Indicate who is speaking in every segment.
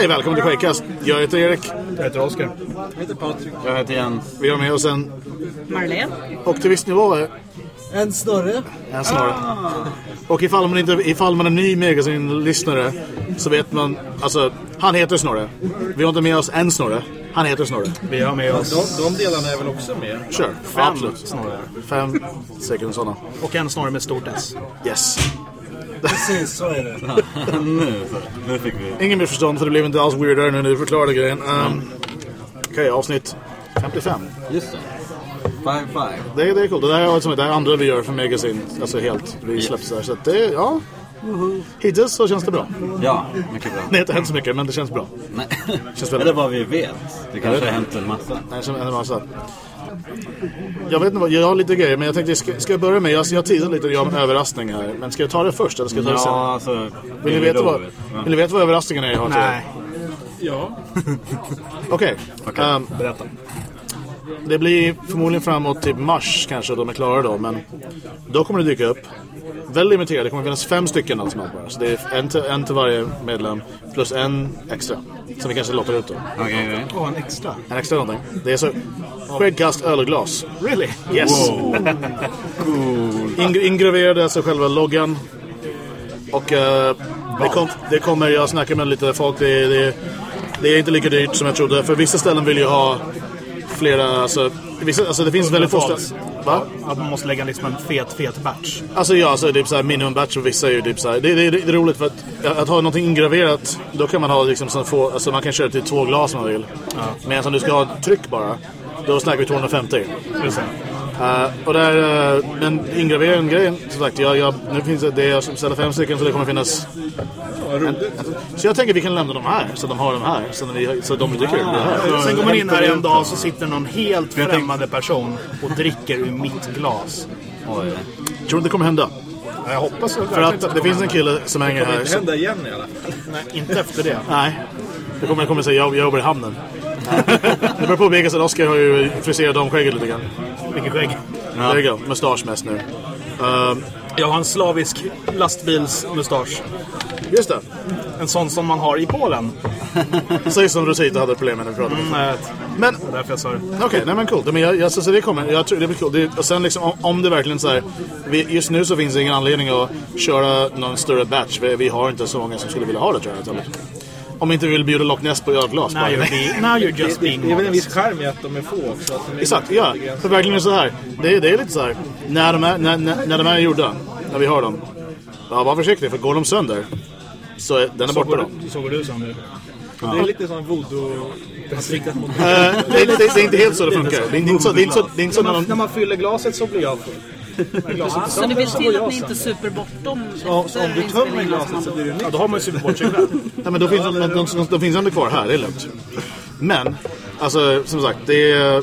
Speaker 1: Okej, välkommen till Skäggkast. Jag heter Erik.
Speaker 2: Jag heter Oskar.
Speaker 3: Jag heter Patrik.
Speaker 4: Jag heter Jens.
Speaker 1: Vi har med oss en,
Speaker 5: Marlene.
Speaker 1: och till viss nivå, eh,
Speaker 3: En Snorre.
Speaker 1: en snarare. Och ifall man, inte, ifall man är ny Magasin-lyssnare så vet man, alltså, han heter Snorre. Vi har inte med oss en Snorre. Han heter Snorre.
Speaker 2: Vi har med oss
Speaker 3: De, de delarna är väl också med?
Speaker 1: Kör.
Speaker 2: fem
Speaker 1: Absolut.
Speaker 2: snorrar.
Speaker 1: Fem stycken sådana.
Speaker 2: Och en snorre med stort S.
Speaker 1: Yes.
Speaker 3: Precis, så är det.
Speaker 4: nu, så. nu fick vi...
Speaker 1: Ingen missförstånd för det blev inte alls weirdare när du förklarade grejen. Um, Okej, avsnitt 55.
Speaker 4: Just det. Five five.
Speaker 1: Det, det är coolt. Det där är alltså det här andra vi gör för Magasin. Alltså helt. Vi släpps där. Så att det, ja. Hittills så känns det bra.
Speaker 4: Ja, mycket bra.
Speaker 1: Det har inte hänt så mycket, men det känns bra.
Speaker 4: Nej.
Speaker 1: Känns väldigt-
Speaker 4: Eller vad vi vet. Det kanske har hänt en massa.
Speaker 1: Nej, som en massa. Jag vet inte vad, jag har lite grejer, men jag tänkte, ska, ska jag börja med, jag, jag teasade lite om överraskning här. Men ska jag ta det först eller ska jag ta det sen?
Speaker 4: Ja, alltså...
Speaker 1: Vill ni, veta vad.
Speaker 4: Ja.
Speaker 1: vill ni veta vad överraskningen är jag har till?
Speaker 2: Nej,
Speaker 3: Ja.
Speaker 1: Okej.
Speaker 4: Okej.
Speaker 1: Ehm,
Speaker 2: berätta.
Speaker 1: det blir förmodligen framåt typ mars kanske de är klara då. Men då kommer det dyka upp. Väldigt limiterat. Det kommer finnas fem stycken allt bara. Så det är en till, en till varje medlem. Plus en extra. Som vi kanske lottar ut då.
Speaker 4: Okej, okej.
Speaker 2: Och en extra.
Speaker 1: En extra någonting. Det är så... Skäggkast, öl och glas.
Speaker 2: Really?
Speaker 1: Yes! Ing- ingraverade alltså själva loggan. Och eh, det, kom, det kommer, jag snackar med lite folk, det, det, det är inte lika dyrt som jag trodde. För vissa ställen vill ju ha flera, alltså, vissa, alltså det finns väldigt få. Va?
Speaker 2: Att man måste lägga liksom en fet, fet batch.
Speaker 1: Alltså ja, alltså, typ såhär minimum batch och vissa är ju typ såhär. Det, det, det är roligt för att, att ha någonting ingraverat, då kan man ha liksom så få, alltså man kan köra till två glas om man vill. Men om du ska ha tryck bara, då snackar vi 250.
Speaker 2: Just det.
Speaker 1: Uh, och där, uh, men ingraveringen grejen, som sagt, jag, jag, nu finns det, det jag ställer fem stycken så det kommer finnas... En, så jag tänker vi kan lämna de här, så de har de här, så, när vi, så de dricker det här.
Speaker 2: Sen går man in här en dag så sitter någon helt främmande person och dricker ur mitt glas.
Speaker 4: Oj.
Speaker 1: Tror du det kommer hända?
Speaker 2: Ja, Jag hoppas
Speaker 1: För att det finns en kille som hänger här.
Speaker 3: Det
Speaker 1: Som,
Speaker 3: hända igen i alla fall.
Speaker 2: Nej, inte efter det.
Speaker 1: nej, det kommer, jag kommer säga jag, jag jobbar i hamnen. Det beror på så Oskar har ju friserat om skägget lite grann.
Speaker 2: Vilket skägg.
Speaker 1: There you go, mustasch mest nu. Uh,
Speaker 2: Jag har en slavisk lastbilsmustasch.
Speaker 1: just det,
Speaker 2: En sån som man har i Polen.
Speaker 1: precis som Rosita hade problem med när vi pratade.
Speaker 2: Mm.
Speaker 1: Men
Speaker 2: Det är därför jag sa det.
Speaker 1: Okej, nej men coolt. Men jag, jag, så, så det kommer, jag tror det blir coolt. Det, och sen liksom om, om det verkligen så här, vi, just nu så finns det ingen anledning att köra någon större batch. Vi, vi har inte så många som skulle vilja ha det tror jag. Om inte vi vill bjuda Loch Ness på ölglas
Speaker 2: Now you're, being, now you're just
Speaker 3: Det,
Speaker 2: being
Speaker 3: det är väl en viss charm i att de är få också. Är
Speaker 1: Exakt, ja. För verkligen är det så här. Det, det är lite så här. När de är, när, när, när de är gjorda, när vi har dem. Ja, var försiktig för går de sönder så är den är borta då.
Speaker 2: Så går du som nu.
Speaker 3: Det är lite som voodoo.
Speaker 1: Eh, det, är inte helt så det funkar. Det är inte så, det är inte så, det är inte så när
Speaker 3: man, när man fyller glaset så blir jag full.
Speaker 5: Så det
Speaker 3: sönder
Speaker 5: vill
Speaker 3: så
Speaker 5: till att ni inte super bortom
Speaker 3: Ja, så om du tömmer glaset så blir det
Speaker 2: Ja,
Speaker 3: nytt.
Speaker 2: då har man ju super bort sig själv.
Speaker 1: Nej, men då finns de, de, de, de finns ändå kvar här, det är lugnt. Men, alltså som sagt, det är...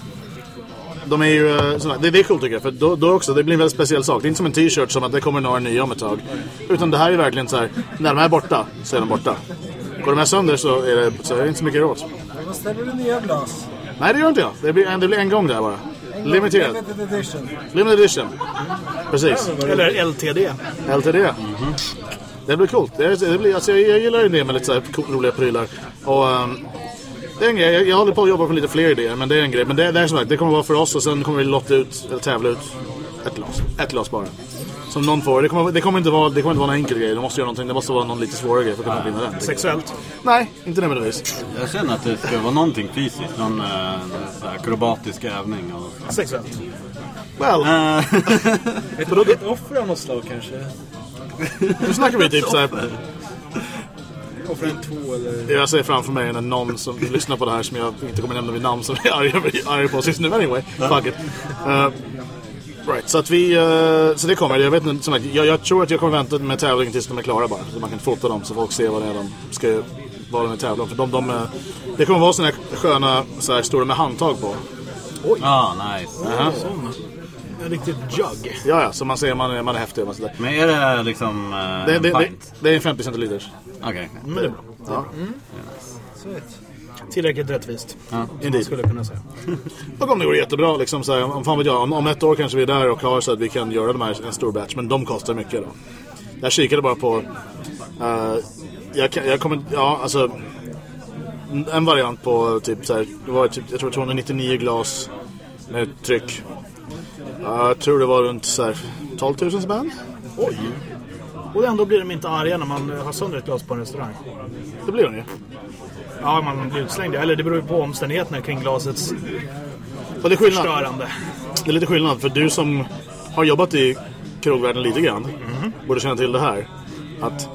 Speaker 1: De är ju, eh, såna, det, det är coolt tycker jag, för då, då också, det blir en väldigt speciell sak. Det är inte som en t-shirt som att det kommer några nya om ett tag. Utan det här är verkligen så här, när de är borta så är de borta. Går de här sönder så är det, så är det inte så mycket råd.
Speaker 3: Då ställer du nya glas.
Speaker 1: Nej, det gör inte jag. Det blir, en- det blir en gång där bara.
Speaker 3: Limited edition.
Speaker 1: Limited edition. Precis.
Speaker 2: Eller LTD.
Speaker 1: LTD. Det blir coolt. Det, det blir, alltså, jag, jag gillar ju det med lite så här roliga prylar. Och, ehm, det är en grej. Jag, jag håller på att jobba på lite fler idéer, men det är en grej. Men det, det är som sagt, det kommer vara för oss och sen kommer vi lotta ut, eller tävla ut ett glas. Ett glas bara. Som någon får. Det kommer, det kommer, inte, vara, det kommer inte vara en enkel grej. Det måste göra någonting. Det måste vara någon lite svårare grej för att kunna vinna den.
Speaker 2: Sexuellt.
Speaker 1: Nej, inte nödvändigtvis.
Speaker 4: Jag känner att det ska vara någonting fysiskt. Någon uh, här akrobatisk övning. Och...
Speaker 2: Sexuellt.
Speaker 1: Well,
Speaker 4: Eh,
Speaker 3: Ett, ett offer av något slag kanske.
Speaker 1: nu snackar vi typ så här.
Speaker 3: Offra en tå eller...
Speaker 1: Jag ser framför mig när någon som lyssnar på det här som jag inte kommer nämna vid namn som är arg, arg på oss just nu. Anyway, fuck it. Uh, right, så att vi... Uh, så det kommer. Jag vet inte, som sagt, jag, jag tror att jag kommer vänta med tävlingen tills de är klara bara. Så man kan fota dem så folk ser vad det är de ska vad de är tävlar om. För de, de, eh, det kommer vara såna här sköna så här, stora med handtag på.
Speaker 4: Ja, nice.
Speaker 1: Aha.
Speaker 2: En riktig jug.
Speaker 1: Ja, ja, så man ser man är, man är häftig. och Man sådär.
Speaker 4: Men är det liksom uh,
Speaker 1: Det, det,
Speaker 4: en
Speaker 1: det, det är en 50 centiliters.
Speaker 4: Okej.
Speaker 2: Men det är bra.
Speaker 1: Ja,
Speaker 2: Tillräckligt rättvist. Man
Speaker 1: indeed.
Speaker 2: skulle kunna säga.
Speaker 1: Och om det går jättebra, liksom, så här, om, fan vet jag, om, om ett år kanske vi är där och har så att vi kan göra de här en stor batch. Men de kostar mycket då. Jag kikade bara på... eh, jag, jag kommer... Ja, alltså... en variant på typ så här, det var typ, jag tror 299 glas med tryck. Ja, Jag tror det var runt så här 12 000 spänn.
Speaker 2: Oj! Och ändå blir de inte arga när man har sönder ett glas på en restaurang.
Speaker 1: Det blir den ju.
Speaker 2: Ja, man blir utslängd. Eller det beror ju på omständigheterna kring glasets
Speaker 1: Och det är skillnad.
Speaker 2: störande.
Speaker 1: Det är lite skillnad för du som har jobbat i krogvärlden lite grann borde känna till det här. Att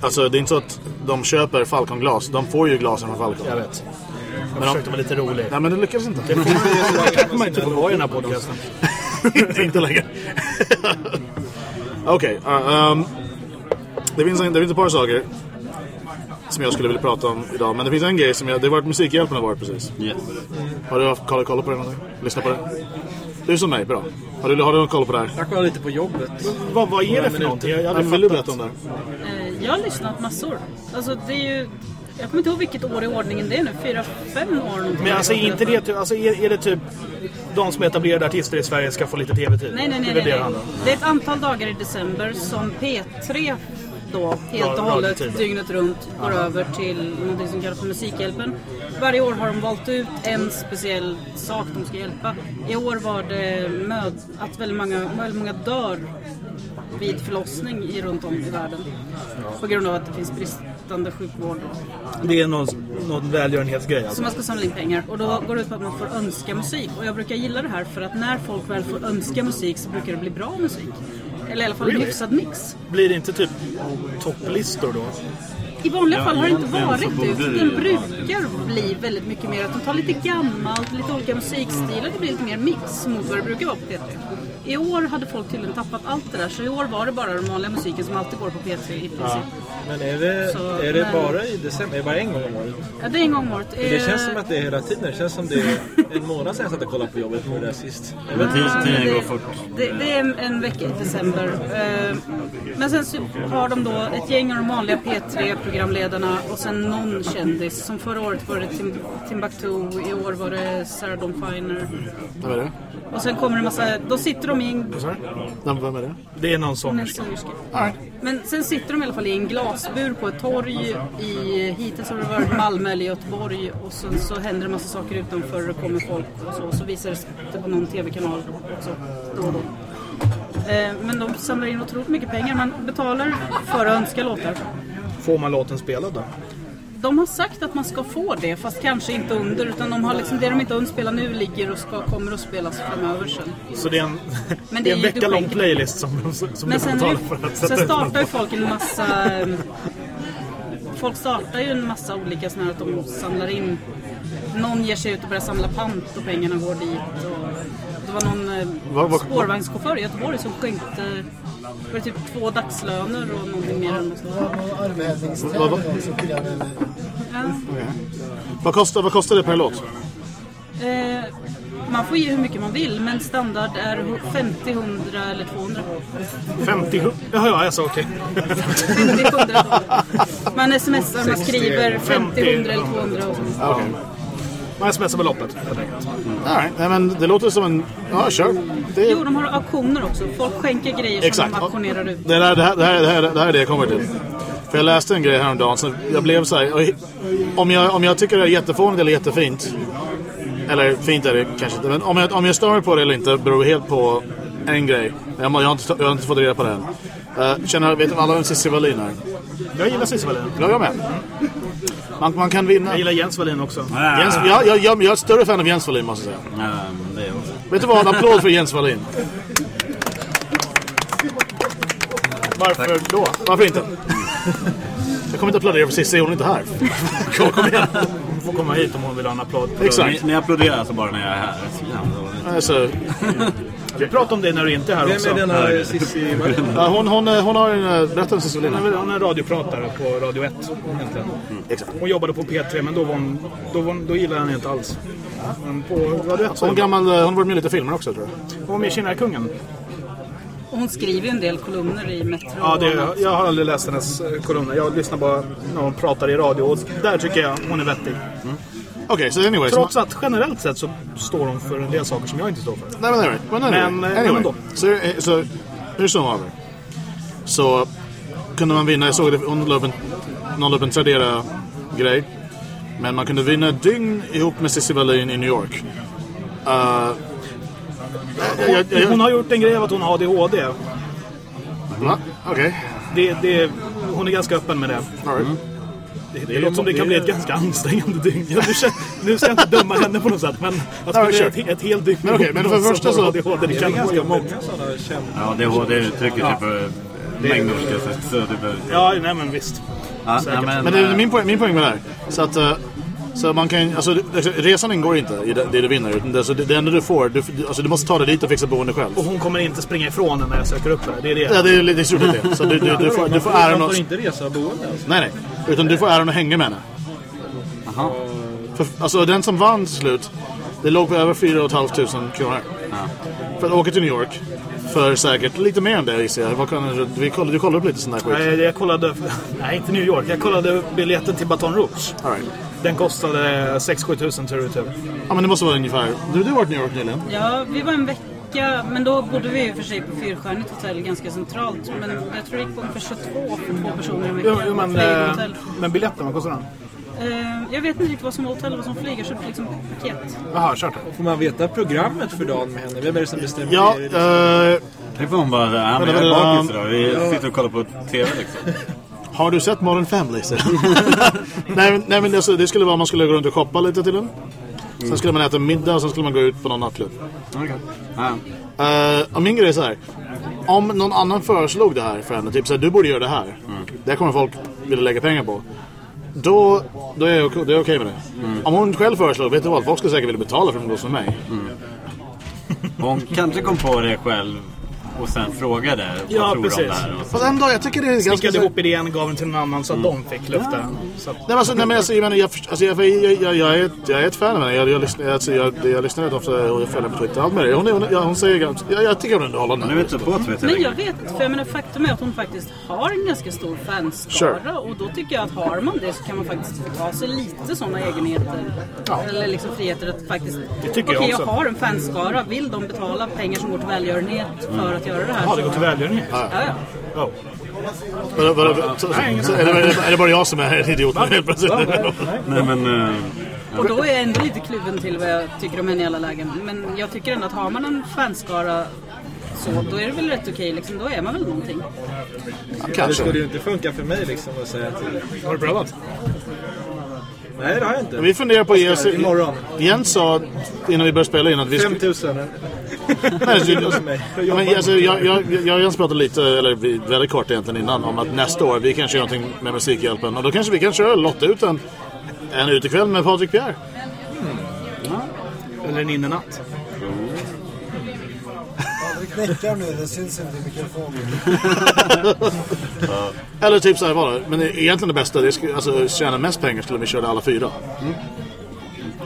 Speaker 1: Alltså det är inte så att de köper Falcon-glas. De får ju glasen från Falcon.
Speaker 2: Jag vet. Jag
Speaker 1: Men
Speaker 2: försökte vara lite rolig.
Speaker 1: Nej men det lyckades inte.
Speaker 2: Det kanske man inte får vara i den här podcasten.
Speaker 1: inte, längre. Okej. uh, um, det, finns en, det finns ett par saker som jag skulle vilja prata om idag. Men det finns en grej som jag... Det har varit Musikhjälpen har varit precis.
Speaker 4: Yes.
Speaker 1: Har du haft koll, koll på det någonting? Lyssna på det? Du som mig, bra. Har du, har du någon koll på det här?
Speaker 3: Jag kollar lite på jobbet.
Speaker 2: Vad, vad är det för någonting? Jag, jag hade
Speaker 1: Vill du berätta om det?
Speaker 5: Eh, Jag har lyssnat massor. Alltså det är ju... Jag kommer inte ihåg vilket år i ordningen det är nu. Fyra, fem år någonting.
Speaker 2: Men alltså, inte det, typ- alltså är, är det typ de som är etablerade artister i Sverige ska få lite tv-tid?
Speaker 5: Nej, nej,
Speaker 2: Det
Speaker 5: nej.
Speaker 2: är
Speaker 5: nej,
Speaker 2: det
Speaker 5: nej. Det är ett antal dagar i december som P3 då helt och hållet dygnet runt går över till något som kallas för Musikhjälpen. Varje år har de valt ut en speciell sak de ska hjälpa. I år var det möd, att väldigt många, väldigt många dör vid förlossning i, runt om i världen. På grund av att det finns bristande sjukvård.
Speaker 2: Det är någon, någon välgörenhetsgrej
Speaker 5: Så
Speaker 2: alltså.
Speaker 5: man ska samla in pengar och då går det ut på att man får önska musik. Och jag brukar gilla det här för att när folk väl får önska musik så brukar det bli bra musik. Eller i alla fall en
Speaker 2: Really?
Speaker 5: hyfsad mix.
Speaker 2: Blir det inte typ topplistor då?
Speaker 5: I vanliga fall har det inte varit det. den brukar bli väldigt mycket mer att de tar lite gammalt, lite olika musikstilar. Det blir lite mer mix mot vad det brukar vara på P3. I år hade folk tydligen tappat allt det där. Så i år var det bara den vanliga musiken som alltid går på P3 i princip.
Speaker 3: Men är det,
Speaker 5: Så,
Speaker 3: är det
Speaker 5: men-
Speaker 3: bara i december? Är det bara en gång om året?
Speaker 5: Ja, det är en gång om året.
Speaker 3: Det
Speaker 5: Eh,
Speaker 3: känns som att det är hela tiden. Det känns som det är en månad sedan jag satt och kollade på jobbet med det där sist.
Speaker 5: Ja,
Speaker 4: Tiden går fort.
Speaker 5: Det, det är en, en vecka i december. Eh, Men sen så har de då ett gäng av de vanliga P3-programledarna och sen någon kändis. Som förra året var det Tim, Timbuktu, i år var det Sarah Dawn Finer.
Speaker 1: Vem är det?
Speaker 5: Och sen kommer det massa, då sitter de i en...
Speaker 1: Vem, vem är det?
Speaker 2: Det är någon sångerska.
Speaker 5: Men sen sitter de i alla fall i en glasbur på ett torg i, hittills har det varit Malmö eller Göteborg och sen så händer det massa saker utanför, det kommer folk och så, och så visar det på någon tv-kanal också då och då. Eh, Men de samlar in otroligt mycket pengar. Man betalar för att önska låtar.
Speaker 2: Får man låten spelad då?
Speaker 5: De har sagt att man ska få det, fast kanske inte under. Utan de har liksom, det de inte unspelar nu ligger och ska, kommer att spelas framöver sen.
Speaker 2: Så det är en,
Speaker 5: Men
Speaker 2: det är en vecka lång playlist som, som
Speaker 5: Men
Speaker 2: du får
Speaker 5: sen,
Speaker 2: betala för att
Speaker 5: sen
Speaker 2: sätta ut
Speaker 5: startar ju folk en massa... Folk startar ju en massa olika sådana här att de samlar in... Någon ger sig ut och börjar samla pant och pengarna går dit. Och det var någon eh,
Speaker 1: Vad- vad-
Speaker 5: spårvagnschaufför i Göteborg som skänkte var det typ två dagslöner och någonting mer än så.
Speaker 1: Vad,
Speaker 5: Ja.
Speaker 1: vad, kostar, vad kostar det per låt?
Speaker 5: Eh, man får ge hur mycket man vill, men standard är 50, 100 eller 200.
Speaker 2: 50 hu- Jaha, ja, jag sa okej.
Speaker 5: 50, 100. Man smsar, man skriver 50, 100 eller 200 och så.
Speaker 1: Okej.
Speaker 2: Man smsar helt enkelt.
Speaker 1: All right. Nej, men det låter som en... Ja, kör. Det,
Speaker 5: Jo, de har auktioner också. Folk skänker grejer som
Speaker 1: Exakt.
Speaker 5: de auktionerar ut.
Speaker 1: Det, där, det, här, det, här, det, här, det här är det jag kommer till. För jag läste en grej häromdagen så jag blev så här, om jag, om jag tycker det är jättefånigt eller jättefint eller fint är det kanske inte, men om jag, om jag stör mig på det eller inte beror helt på en grej. Jag, har- jag, har, inte, jag har inte fått reda på det än. Uh, känner, vet alla vem Cissi Wallin är?
Speaker 2: Jag gillar Cissi Wallin.
Speaker 1: Ja, jag med. Man, man kan vinna.
Speaker 2: Jag gillar Jens Wallin också.
Speaker 1: Jens, jag, jag, jag, jag är större fan av Jens Wallin måste jag säga.
Speaker 4: Ja, det är också.
Speaker 1: Vet du vad? En applåd för Jens Wallin.
Speaker 2: Varför då?
Speaker 1: Varför inte? Jag kommer inte applådera för Cissi, hon är inte här. Kom, kom igen.
Speaker 2: Hon får komma hit om hon vill ha en applåd.
Speaker 1: Exakt.
Speaker 4: Ni, ni applåderar alltså bara när jag är här. Så jävla dåligt.
Speaker 1: Alltså,
Speaker 2: Vi pratar om det när du inte är här
Speaker 3: Vem
Speaker 2: också.
Speaker 3: är denna Cissi Wallin?
Speaker 1: ja, hon, hon, hon har en... Berätta om Cissi Wallin.
Speaker 2: Hon är, hon är radiopratare på Radio 1 egentligen.
Speaker 1: Exakt.
Speaker 2: Hon jobbade på P3 men då, var hon, då, var, hon- då gillade han inte alls. Men på Radio 1 så
Speaker 1: Hon, gammal, äh, hon har varit med i lite filmer också tror jag.
Speaker 2: hon var med i Kinnarkungen.
Speaker 5: Och hon skriver ju en del kolumner i Metro.
Speaker 2: Ja, det, jag har aldrig läst hennes eh, kolumner. Jag lyssnar bara när hon pratar i radio och där tycker jag hon är vettig.
Speaker 1: Okej, så anyway.
Speaker 2: Trots att generellt sett så står hon för en del saker som jag inte står för.
Speaker 1: nej, men anyway. Men anyway.
Speaker 2: Men, eh,
Speaker 1: anyway.
Speaker 2: men då.
Speaker 1: Så, eh, så hur som haver. Så kunde man vinna. Jag såg det, hon la upp en, någon la upp en Tradera-grej. Men man kunde vinna dygn ihop med Cissi Wallin i New York. Uh, jag, jag,
Speaker 2: Hon har gjort en grej av att hon har ADHD.
Speaker 1: Va? Okej.
Speaker 2: Det, det, hon är ganska öppen med det.
Speaker 1: All right.
Speaker 2: Det, det, låter som det kan bli ett ganska ansträngande dygn. Ja, nu, ska jag inte döma henne på något sätt, men att spendera
Speaker 1: kör.
Speaker 2: ett, ett helt dygn
Speaker 1: Men okej, men för det första så-
Speaker 2: ADHD, det
Speaker 3: Det
Speaker 2: kan
Speaker 3: är ganska många sådana kända.
Speaker 4: Ja, det, det uttrycker sig på mängd olika sätt. Så det.
Speaker 2: Ja, nej men visst.
Speaker 4: Ja, nej, men,
Speaker 1: Men det är
Speaker 4: eh,
Speaker 1: min poäng, min poäng med det här. Så att... så man kan, alltså, resan ingår inte i det, det du vinner. Utan det, så det, det enda du får, du, alltså, du måste ta dig dit och fixa boende själv.
Speaker 2: Och hon kommer inte springa ifrån när jag söker upp henne. Det är det.
Speaker 1: Ja, det är lite stort det. Så du, du, du, får, du får äran
Speaker 3: Man
Speaker 1: att...
Speaker 3: får inte resa boende alltså.
Speaker 1: Nej, nej. Utan du får äran att hänga med henne.
Speaker 4: Jaha.
Speaker 1: För, alltså den som vann till slut, det låg på över 4 500 kronor. För att åka till New York. För säkert lite mer än det gissar jag. Kan, du, vi kollade, du kollade upp lite sån där skit.
Speaker 2: Nej, jag kollade... Nej, inte New York. Jag kollade biljetten till Baton Rouge.
Speaker 1: All right.
Speaker 2: Den kostade 6-7 tusen tur och retur.
Speaker 1: Ja men det måste vara ungefär... Du, du har varit i New York nyligen.
Speaker 5: Ja, vi var en vecka, men då bodde vi i och för sig på fyrstjärnigt hotell ganska centralt. Men jag tror det gick på ungefär 22 för två personer en vecka.
Speaker 2: Jo, jo, men, eh,
Speaker 5: hotell.
Speaker 2: men biljetten, vad kostar den?
Speaker 5: Eh, jag vet inte riktigt vad som var hotell och vad som flyger, jag köpte liksom paket.
Speaker 2: Jaha, kört det.
Speaker 3: Får man veta programmet för dagen med henne? Vem är det som bestämmer
Speaker 1: Ja,
Speaker 3: det? Det
Speaker 1: eh,
Speaker 4: Det får hon bara. Ja, men jag är bakis idag. Vi sitter och kollar på TV liksom.
Speaker 1: Har du sett Modern Family? nej, nej men alltså, det skulle vara man skulle gå runt och shoppa lite till den. Sen skulle man äta middag och sen skulle man gå ut på någon nattklubb.
Speaker 4: Okej. Ja.
Speaker 1: Uh, och min grej är så här. Om någon annan föreslog det här för henne, typ så här, du borde göra det här. Det kommer folk vilja lägga pengar på. Då, då är jag okej med det. Om hon själv föreslår, vet du vad? Folk skulle säkert vilja betala för att umgås med mig.
Speaker 4: Hon kanske kom på det själv och sen frågade vad
Speaker 2: Ja,
Speaker 4: tror de
Speaker 2: precis.
Speaker 4: där. Och
Speaker 1: ändå, jag tycker det är ganska...
Speaker 2: Snickade ihop idén, gav den till någon annan så att de fick lufta. Så att,
Speaker 1: Nej men alltså, nej, men alltså, jag, menar, jag, alltså, jag, jag, jag, jag, är ett, jag är ett fan av henne. Jag, jag, lyssnar, alltså, jag, jag lyssnar rätt ofta och jag följer på Twitter. Allt med det. Hon, hon, ja, hon säger ganska... Jag, jag tycker hon är underhållande.
Speaker 4: Nu är inte på Twitter
Speaker 5: Men jag vet inte, för jag menar faktum är att hon faktiskt har en ganska stor fanskara
Speaker 1: Sure.
Speaker 5: och då tycker jag att har man det så kan man faktiskt få ta sig lite sådana egenheter. Eller liksom friheter att faktiskt...
Speaker 2: tycker jag
Speaker 5: Okej,
Speaker 2: också.
Speaker 5: jag har en fanskara, vill de betala pengar som går till välgörenhet för att göra det här?
Speaker 2: ja, det går till välgörenhet.
Speaker 5: Ja, ja.
Speaker 2: Oh.
Speaker 1: Så, så, är, det, är det bara jag som är idiot nu helt plötsligt?
Speaker 4: Nej men... eh,
Speaker 5: Och då är jag ändå lite kluven till vad jag tycker om henne i alla lägen. Men jag tycker ändå att har man en fanskara så, då är det väl rätt okej liksom. Då är man väl någonting.
Speaker 3: Det
Speaker 1: Kanske.
Speaker 3: skulle ju inte funka för mig liksom att säga till.
Speaker 2: Har du prövat?
Speaker 3: Nej, det har jag inte.
Speaker 1: Vi funderar på att ge oss...
Speaker 3: Imorgon.
Speaker 1: Jens sa innan vi började spela in att vi skulle...
Speaker 3: 5000.
Speaker 1: Nej, alltså, ja, men, alltså, jag, jag, jag och Jens pratade lite, eller väldigt kort egentligen innan, om att nästa år vi kanske gör någonting med Musikhjälpen. Och då kanske vi kan köra lotta ut en, en utekväll med Patrik Pierre.
Speaker 2: Eller en innenatt?
Speaker 6: Det knäckar nu, det syns inte i mikrofonen.
Speaker 1: Eller typ såhär var det. Men egentligen det bästa, det skulle, alltså tjäna mest pengar skulle vi köra alla fyra.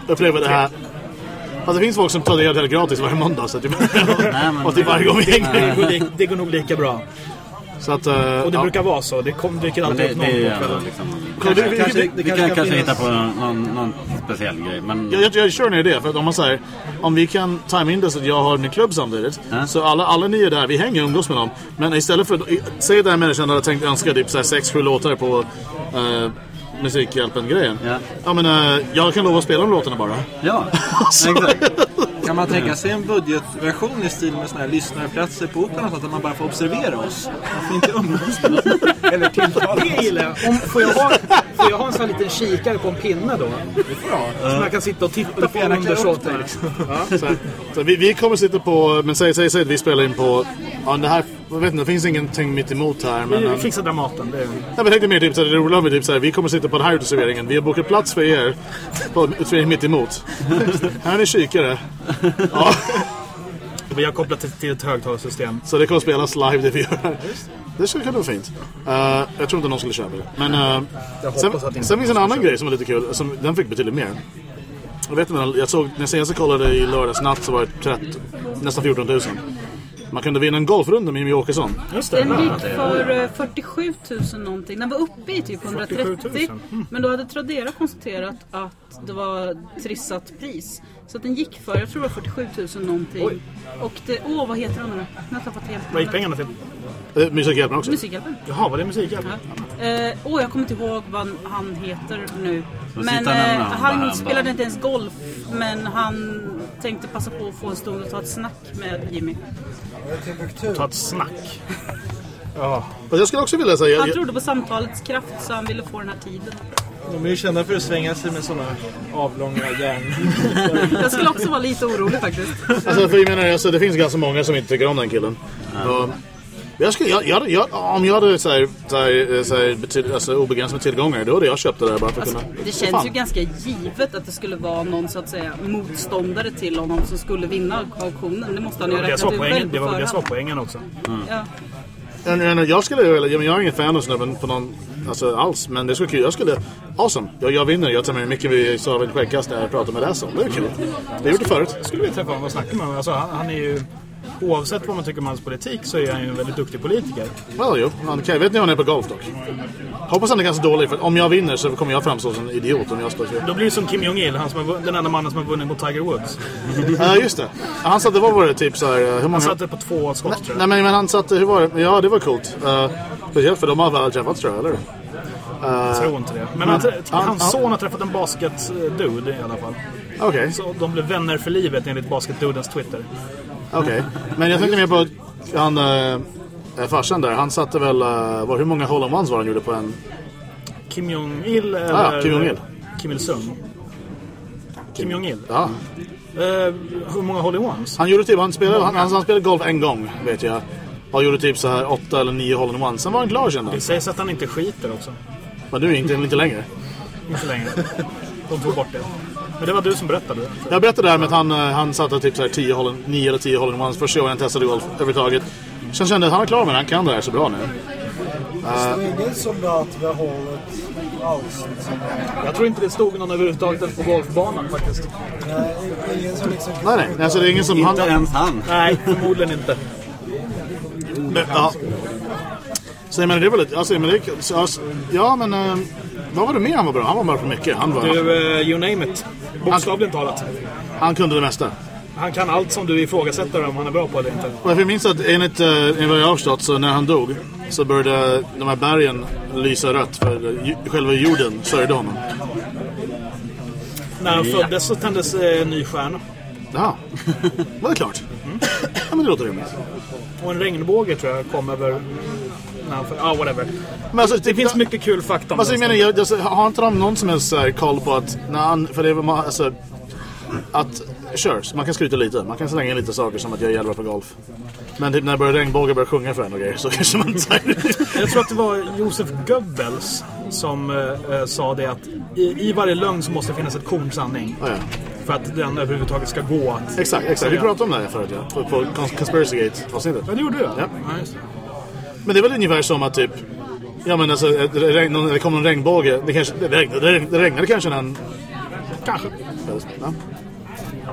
Speaker 1: Upplever det här. Fast det finns folk som tar det helt gratis varje måndag. Så typ,
Speaker 4: men-
Speaker 1: och typ varje gång vi hänger.
Speaker 2: Det det går nog lika bra.
Speaker 1: Så att, eh,
Speaker 2: Och det
Speaker 1: ja.
Speaker 2: brukar vara så. Det kom, dyker alltid
Speaker 4: det,
Speaker 2: upp
Speaker 4: det
Speaker 2: någon
Speaker 4: är
Speaker 2: på kvällen.
Speaker 4: liksom...
Speaker 1: Kanske-
Speaker 3: Det kanske, det
Speaker 4: Vi
Speaker 3: kanske
Speaker 4: kan
Speaker 3: kan
Speaker 4: kanske hitta
Speaker 3: finnas...
Speaker 4: på någon, någon speciell grej. Men
Speaker 1: Jag, jag, jag kör en idé, för att om man säger om vi kan tajma in det så att jag har min klubb samtidigt.
Speaker 4: Ja.
Speaker 1: Så alla, alla ni är där, vi hänger och umgås med dem. Men istället för, i- säg att den här människan hade tänkt önska typ 6-7 låtar på uh, Musikhjälpen-grejen.
Speaker 4: Ja.
Speaker 1: Ja men eh, jag kan lova att spela de låtarna bara.
Speaker 4: ja, exakt.
Speaker 3: Kan man tänka sig en budgetversion i stil med såna här lyssnarplatser på Operan så att man bara får observera oss? Man får inte umgås med oss. Eller tilltala
Speaker 2: Det gillar jag. Om, får, jag ha, får jag ha en sån här liten kikare på en pinne då? Det får jag ha. Som jag kan sitta och titta på
Speaker 3: gärna
Speaker 2: under
Speaker 3: klä upp dig,
Speaker 2: showen.
Speaker 3: liksom.
Speaker 1: Så, så vi, vi kommer sitta på, men säg, säg, säg att vi spelar in på, ja det här, jag vet inte, det finns ingenting mitt emot här. Men,
Speaker 2: Vi fixar Dramaten. Det är...
Speaker 1: Nej, men tänkte mer typ det roliga med typ såhär, vi kommer sitta på den här uteserveringen. Vi har bokat plats för er på uteserveringen mitt emot. här är ni kikare. Ja,
Speaker 2: Vi har kopplat det till ett högtalarsystem.
Speaker 1: så det kommer spelas live det vi gör här. Det skulle kunna vara fint. Eh, jag tror inte någon skulle köpa det. Men uh, sen, sen finns en annan grej som är lite kul. Som, den fick betydligt mer. Jag vet inte, jag såg, när jag senast kollade i lördags natt så var det 30, nästan 14 000. Man kunde vinna en golfrunda med Jimmy Åkesson.
Speaker 2: Just det.
Speaker 5: Den gick för eh, 47 000 någonting. Den var uppe i typ 130.
Speaker 2: 47 000.
Speaker 5: Men då hade Tradera konstaterat att det var trissat pris. Så att den gick för, jag tror det var 47 000 någonting.
Speaker 2: Oj.
Speaker 5: Och det, åh vad heter den nu? Jag har tappat helt.
Speaker 2: Vad gick pengarna till?
Speaker 1: Eh, Musikhjälpen också.
Speaker 5: Musikhjälpen.
Speaker 2: Jaha, var det musikhjälp?
Speaker 5: Ja. Eh, åh, jag kommer inte ihåg vad han heter nu.
Speaker 4: Så
Speaker 5: Men eh, han spelade inte ens golf. Men han tänkte passa på att få en stund och ta ett snack med Jimmy.
Speaker 2: Ta ett snack. Ja.
Speaker 1: Jag skulle också vilja säga...
Speaker 5: Han trodde på samtalets kraft så han ville få den här tiden.
Speaker 3: De är ju kända för att svänga sig med sådana avlånga järn.
Speaker 5: Jag skulle också vara lite orolig faktiskt.
Speaker 1: alltså, för jag menar, alltså, det finns ganska många som inte tycker om den killen. Och, jag skulle, jag, jag, jag, om jag hade så här, så här, så här, betyd, alltså, obegränsade tillgångar, då hade jag köpt det där bara för att
Speaker 5: Alltså,
Speaker 1: kunna...
Speaker 5: det
Speaker 1: Fan.
Speaker 5: känns ju ganska givet att det skulle vara någon så att säga motståndare till honom som skulle vinna auktionen. Det måste han ju ha
Speaker 2: Det,
Speaker 5: räknat
Speaker 2: var
Speaker 5: ut själv
Speaker 2: det var det som var poängen också.
Speaker 5: Ja.
Speaker 1: Jag skulle vilja, jag, är ingen fan av snubben på någon, alltså, alls. Men det skulle kul. Jag skulle, awesome. Jag, jag vinner. Jag tar med mycket vid Saven skäggkast när jag pratade med Lasson. Det är kul. Det har gjort det förut.
Speaker 2: Skulle vi träffa honom och snacka med honom. Alltså, han, han är ju... Oavsett vad man tycker om hans politik så är han ju en väldigt duktig politiker.
Speaker 1: Well, jo. Han, kan, vet ni om han är på golf dock? Hoppas han är ganska dålig. För om jag vinner så kommer jag framstå som en idiot om jag fel.
Speaker 2: Då blir det som Kim Jong-Il, han som vunn- den enda mannen som har vunnit mot Tiger Woods.
Speaker 1: Ja, just det. Han satte, vad var det, typ så här, hur många...
Speaker 2: Han satte på två skott tror jag.
Speaker 1: Nej men, han satte, hur var det? Ja det var coolt. Uh, speciellt för de har väl träffats tror jag, eller?
Speaker 2: Jag tror inte det. Men han,
Speaker 1: han-
Speaker 2: hans
Speaker 1: han-
Speaker 2: son har träffat en basket-dude i alla fall.
Speaker 1: Okej,
Speaker 2: Så de blev vänner för livet enligt basket-dudens Twitter.
Speaker 1: Okej. Men jag tänkte mer på han, uh, farsan där. Han satte väl, uh, var, hur många hole-in-ones var han gjorde på en?
Speaker 2: Kim Jong-Il eller...
Speaker 1: Ah, Kim Jong-Il.
Speaker 2: Kim Il-Sung. Kim Jong-Il.
Speaker 1: Ja.
Speaker 2: Eh, hur många hole-in-ones?
Speaker 1: Han gjorde typ, han spelade, han, han, han spelade golf en gång vet jag. Och gjorde typ så här åtta eller nio hole-in-ones. Sen var han klar kände han.
Speaker 2: Det sägs att han inte skiter också.
Speaker 1: Men är inte, inte längre.
Speaker 2: Inte längre. De tog bort det. Men det var du som berättade.
Speaker 1: Jag berättade det här med att han, eh, han satte typ så här 10 håll, 9 eller 10 hole-in-ones första gången han testade golf överhuvudtaget. Sen kände jag att han är klar med det, han kan det här så bra nu.
Speaker 6: Det är ingen soldat vid hålet alls. Liksom.
Speaker 2: Jag tror inte det stod någon överhuvudtaget på golfbanan faktiskt.
Speaker 6: Nej, ingen som liksom...
Speaker 1: Nej, nej, alltså det är ingen som...
Speaker 4: Inte
Speaker 1: Han,
Speaker 4: ens han.
Speaker 2: Nej, förmodligen inte.
Speaker 1: men, ja. Så jag menar, det var lite... Alltså, men det, så, alltså, ja, men... vad var det mer han var bra? Han var bra på mycket. Han, var,
Speaker 2: Du, eh, you name it. Bokstavligen talat.
Speaker 1: han kunde det mesta.
Speaker 2: Han kan allt som du ifrågasätter om han är bra på eller inte.
Speaker 1: Och jag minns att enligt, eh, enligt vad jag har förstått så när han dog så började de här bergen lysa rött för själva jorden sörjde honom.
Speaker 2: När han föddes så tändes eh, en ny stjärna.
Speaker 1: Jaha, var det klart? Ja men det låter rimligt.
Speaker 2: Och en regnbåge tror jag kom över... Han för... ah, whatever.
Speaker 1: Men alltså,
Speaker 2: Det finns mycket kul fakta om
Speaker 1: Alltså, jag menar, jag, jag, har inte de någon som helst koll på att, när han, för det var alltså, att, sure, man kan skryta lite. Man kan slänga in lite saker som att jag är jävla på golf. Men typ när jag börjar regnbågar börjar sjunga för en och grejer så kanske man inte
Speaker 2: Jag tror att det var Josef Goebbels som eh, eh, sa det att i, i varje lögn så måste det finnas ett korn sanning.
Speaker 1: ja, ja.
Speaker 2: För att den överhuvudtaget ska gå att...
Speaker 1: Exakt, exakt. Vi pratade om det här förut ja. På, på Cons- Conspiracy Gate-avsnittet.
Speaker 2: Ja, det gjorde du ja.
Speaker 1: Ja.
Speaker 2: ja det.
Speaker 1: Men det är väl ungefär som att typ Ja men alltså, det, regn, någon- det kom någon regnbåge. Det, kanske, det, regnade, det, regnade, det regnade kanske en.
Speaker 2: Kanske.
Speaker 1: Ja.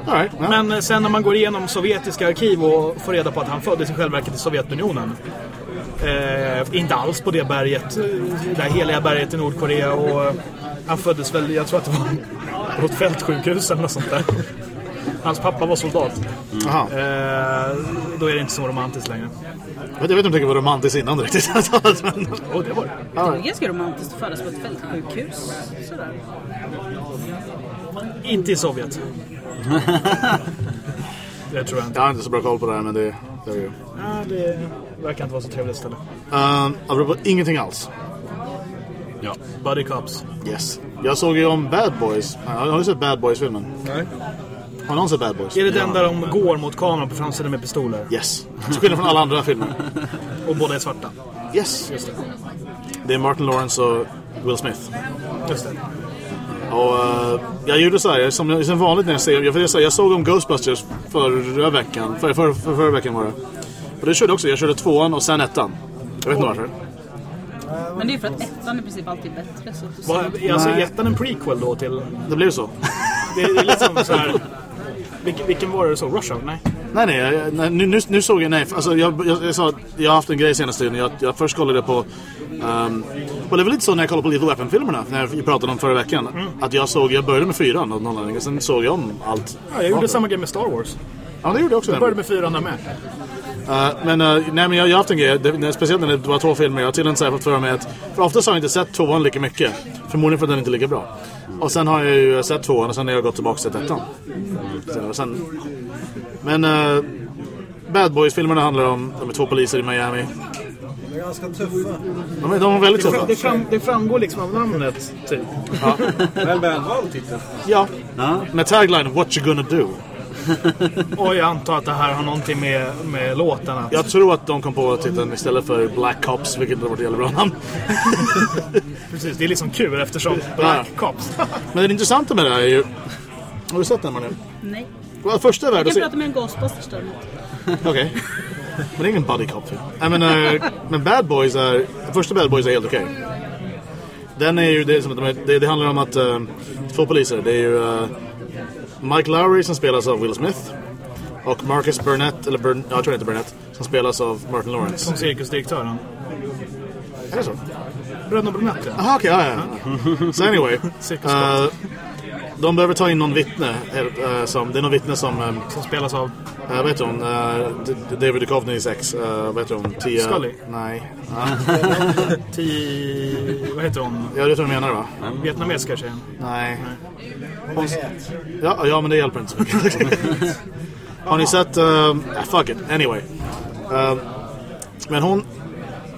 Speaker 1: All right, ja.
Speaker 2: Men eh, sen när man går igenom sovjetiska arkiv och får reda på att han föddes i själva verket i Sovjetunionen. Eh, inte alls på det berget, eh, det där heliga berget i Nordkorea. Och eh, han föddes väl, jag tror att det var på ett fältsjukhus eller något sånt där. Hans pappa var soldat.
Speaker 1: Jaha.
Speaker 2: Eh, då är det inte så romantiskt längre.
Speaker 1: Jag vet, inte om det var romantiskt innan riktigt. men,
Speaker 2: Och det var det.
Speaker 5: Det är ganska romantiskt att födas på ett fältsjukhus. Sådär.
Speaker 2: Inte i Sovjet. det tror jag inte.
Speaker 1: jag har inte så bra koll på det här men det, det är ju.
Speaker 2: Ja, det verkar inte vara så trevligt ställe.
Speaker 1: Uh, apropå ingenting alls.
Speaker 4: Ja.
Speaker 2: Buddy Cops.
Speaker 1: Yes. Jag såg ju om Bad Boys. Har har du sett Bad Boys-filmen?
Speaker 3: Nej.
Speaker 1: Har någon sett Bad Boys?
Speaker 2: Är det den där de går mot kameran på framsidan med pistoler?
Speaker 1: Yes. Till skillnad från alla andra filmer.
Speaker 2: Och båda är svarta?
Speaker 1: Yes. Det är Martin Lawrence och Will Smith.
Speaker 2: Just det.
Speaker 1: Och eh, jag gjorde så här, som, som vanligt när jag ser, jag, för jag, sa- jag såg om Ghostbusters förra veckan, för, för, för, förra veckan var det. Och det körde också, jag körde tvåan och sen ettan. Jag vet inte varför.
Speaker 5: Men det är ju för att ettan i princip alltid är bättre. Så att du ser-
Speaker 2: alltså, är ettan en prequel då till...
Speaker 1: Det blev så.
Speaker 2: Det är, det är liksom så här... Vilken, vilken var det så? Rush Hour? Nej.
Speaker 1: Nej, nej, nej nu, nu, nu såg jag, nej, alltså jag, jag, jag sa jag har haft en grej senaste tiden. Jag, jag först kollade på, um, och det var lite så när jag kollade på Little Weapon-filmerna, när vi pratade om förra veckan. Att jag såg, jag började med fyran av någon anledning, sen såg jag om allt.
Speaker 2: Ja, jag gjorde samma grej med Star Wars.
Speaker 1: Ja, det gjorde jag också.
Speaker 2: Jag började med fyran där med.
Speaker 1: Uh, men, uh, nej, men jag, jag har haft en grej, det, speciellt när det var två filmer. Jag har tydligen fått för mig att, för oftast har jag inte sett tvåan lika mycket. Förmodligen för att den inte är lika bra. Och sen har jag ju sett tvåan och sen har jag gått tillbaka till ettan. Sen, men uh, Bad Boys-filmerna handlar om de är två poliser i Miami.
Speaker 6: De är ganska tuffa.
Speaker 1: De är, de är väldigt tuffa.
Speaker 2: Det, fram, det framgår liksom av namnet, typ.
Speaker 3: Väl välvald titel.
Speaker 1: Ja. Med tagline What you gonna do?
Speaker 2: Och jag antar att det här har någonting med, med låten att...
Speaker 1: Jag tror att de kom på titeln istället för Black Cops, vilket hade varit ett jävla bra namn.
Speaker 2: Precis, det är liksom kul eftersom Black Cops.
Speaker 1: Men det intressanta med det här är ju... Har du sett den Maria?
Speaker 5: Nej.
Speaker 1: Well, första
Speaker 5: Jag
Speaker 1: att
Speaker 5: kan
Speaker 1: se.
Speaker 5: prata med en Ghostbusters däremot.
Speaker 1: Okej. Men det är ingen buddy cop film. Nej, men, eh, men Bad Boys är... Första Bad Boys är helt okej. Den är ju... Det, är som att de är, det, det handlar om att... eh, två poliser. Det är ju eh, Mike Lowry som spelas av Will Smith. Och Marcus Burnett, eller Burn, ja, jag tror inte Burnett, som spelas av Martin Lawrence.
Speaker 2: Som cirkusdirektören.
Speaker 1: Är det så?
Speaker 2: Bröderna Brunett, ja.
Speaker 1: Jaha, okej, ja, ja. Så anyway.
Speaker 2: Cirkus
Speaker 1: eh, de behöver ta in någon vittne. eh, som, det är någon vittne som... eh,
Speaker 2: Som spelas av...
Speaker 1: Uh, vad heter hon? Uh, David Duchovnys ex. Uh, vad heter hon? Tia...
Speaker 2: Scully?
Speaker 1: Nej.
Speaker 2: Ti... Vad heter hon?
Speaker 1: Ja, det tror jag menar va?
Speaker 2: Vietnamesiska tjejen.
Speaker 1: Nej.
Speaker 6: Hon är het.
Speaker 1: Ja, ja, men det hjälper inte så mycket. Har ni sett... Uh, fuck it. Anyway. Uh, men hon...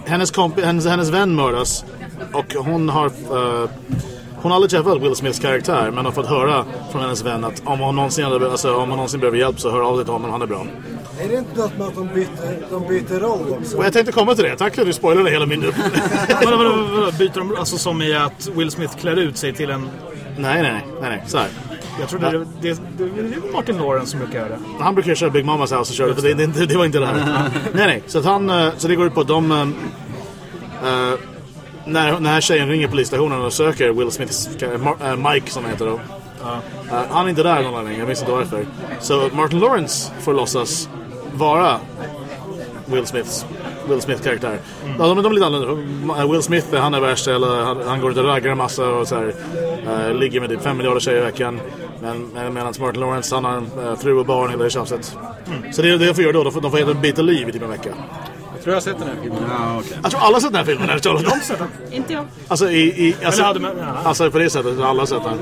Speaker 1: Hennes, komp- hennes, hennes vän mördas. Och hon har... Uh, hon har aldrig träffat Will Smiths karaktär men har fått höra från hennes vän att om hon någonsin, hade, alltså, om hon någonsin behöver hjälp så hör av dig till honom, han är bra.
Speaker 6: Är det inte något med att de byter, de byter roll också?
Speaker 1: Och jag tänkte komma till det. Tack för att du spoilade hela min...
Speaker 2: Vadå, vadå, vadå, byter de alltså som i att Will Smith klär ut sig till en...
Speaker 1: nej, nej, nej, nej. Så här.
Speaker 2: Jag trodde det, det, det, det var Martin Lawrence som brukar göra det.
Speaker 1: Han brukar köra Big Mamas House och köra, för det, det, det var inte det här. nej, nej. Så, att han, eh, så det går ut på att de... eh, när, när tjejen ringer polisstationen och söker Will Smiths... eh, Mike som heter då. Eh, han är inte där någon anledning, jag vet inte varför. Så Martin Lawrence får låtsas vara Will Smiths Will Smith-karaktär. Ja, de, de är lite annorlunda. Will Smith, han är värst, eller han, han går ut och raggar en massa och så här, eh, ligger med typ 5 miljarder tjejer i veckan. Men, men medan Martin Lawrence, han har en eh, fru och barn hela det tjafset. Så det är det jag får göra då, de får, de får äta en bit av liv i typ en vecka.
Speaker 3: Jag tror jag har sett den här filmen.
Speaker 4: Ja, okej.
Speaker 1: Jag tror alla har sett den här filmen, talat.
Speaker 5: Inte jag.
Speaker 1: Alltså, i, i, alltså,
Speaker 2: hade man- ja.
Speaker 1: alltså på det sättet, alla har sett den.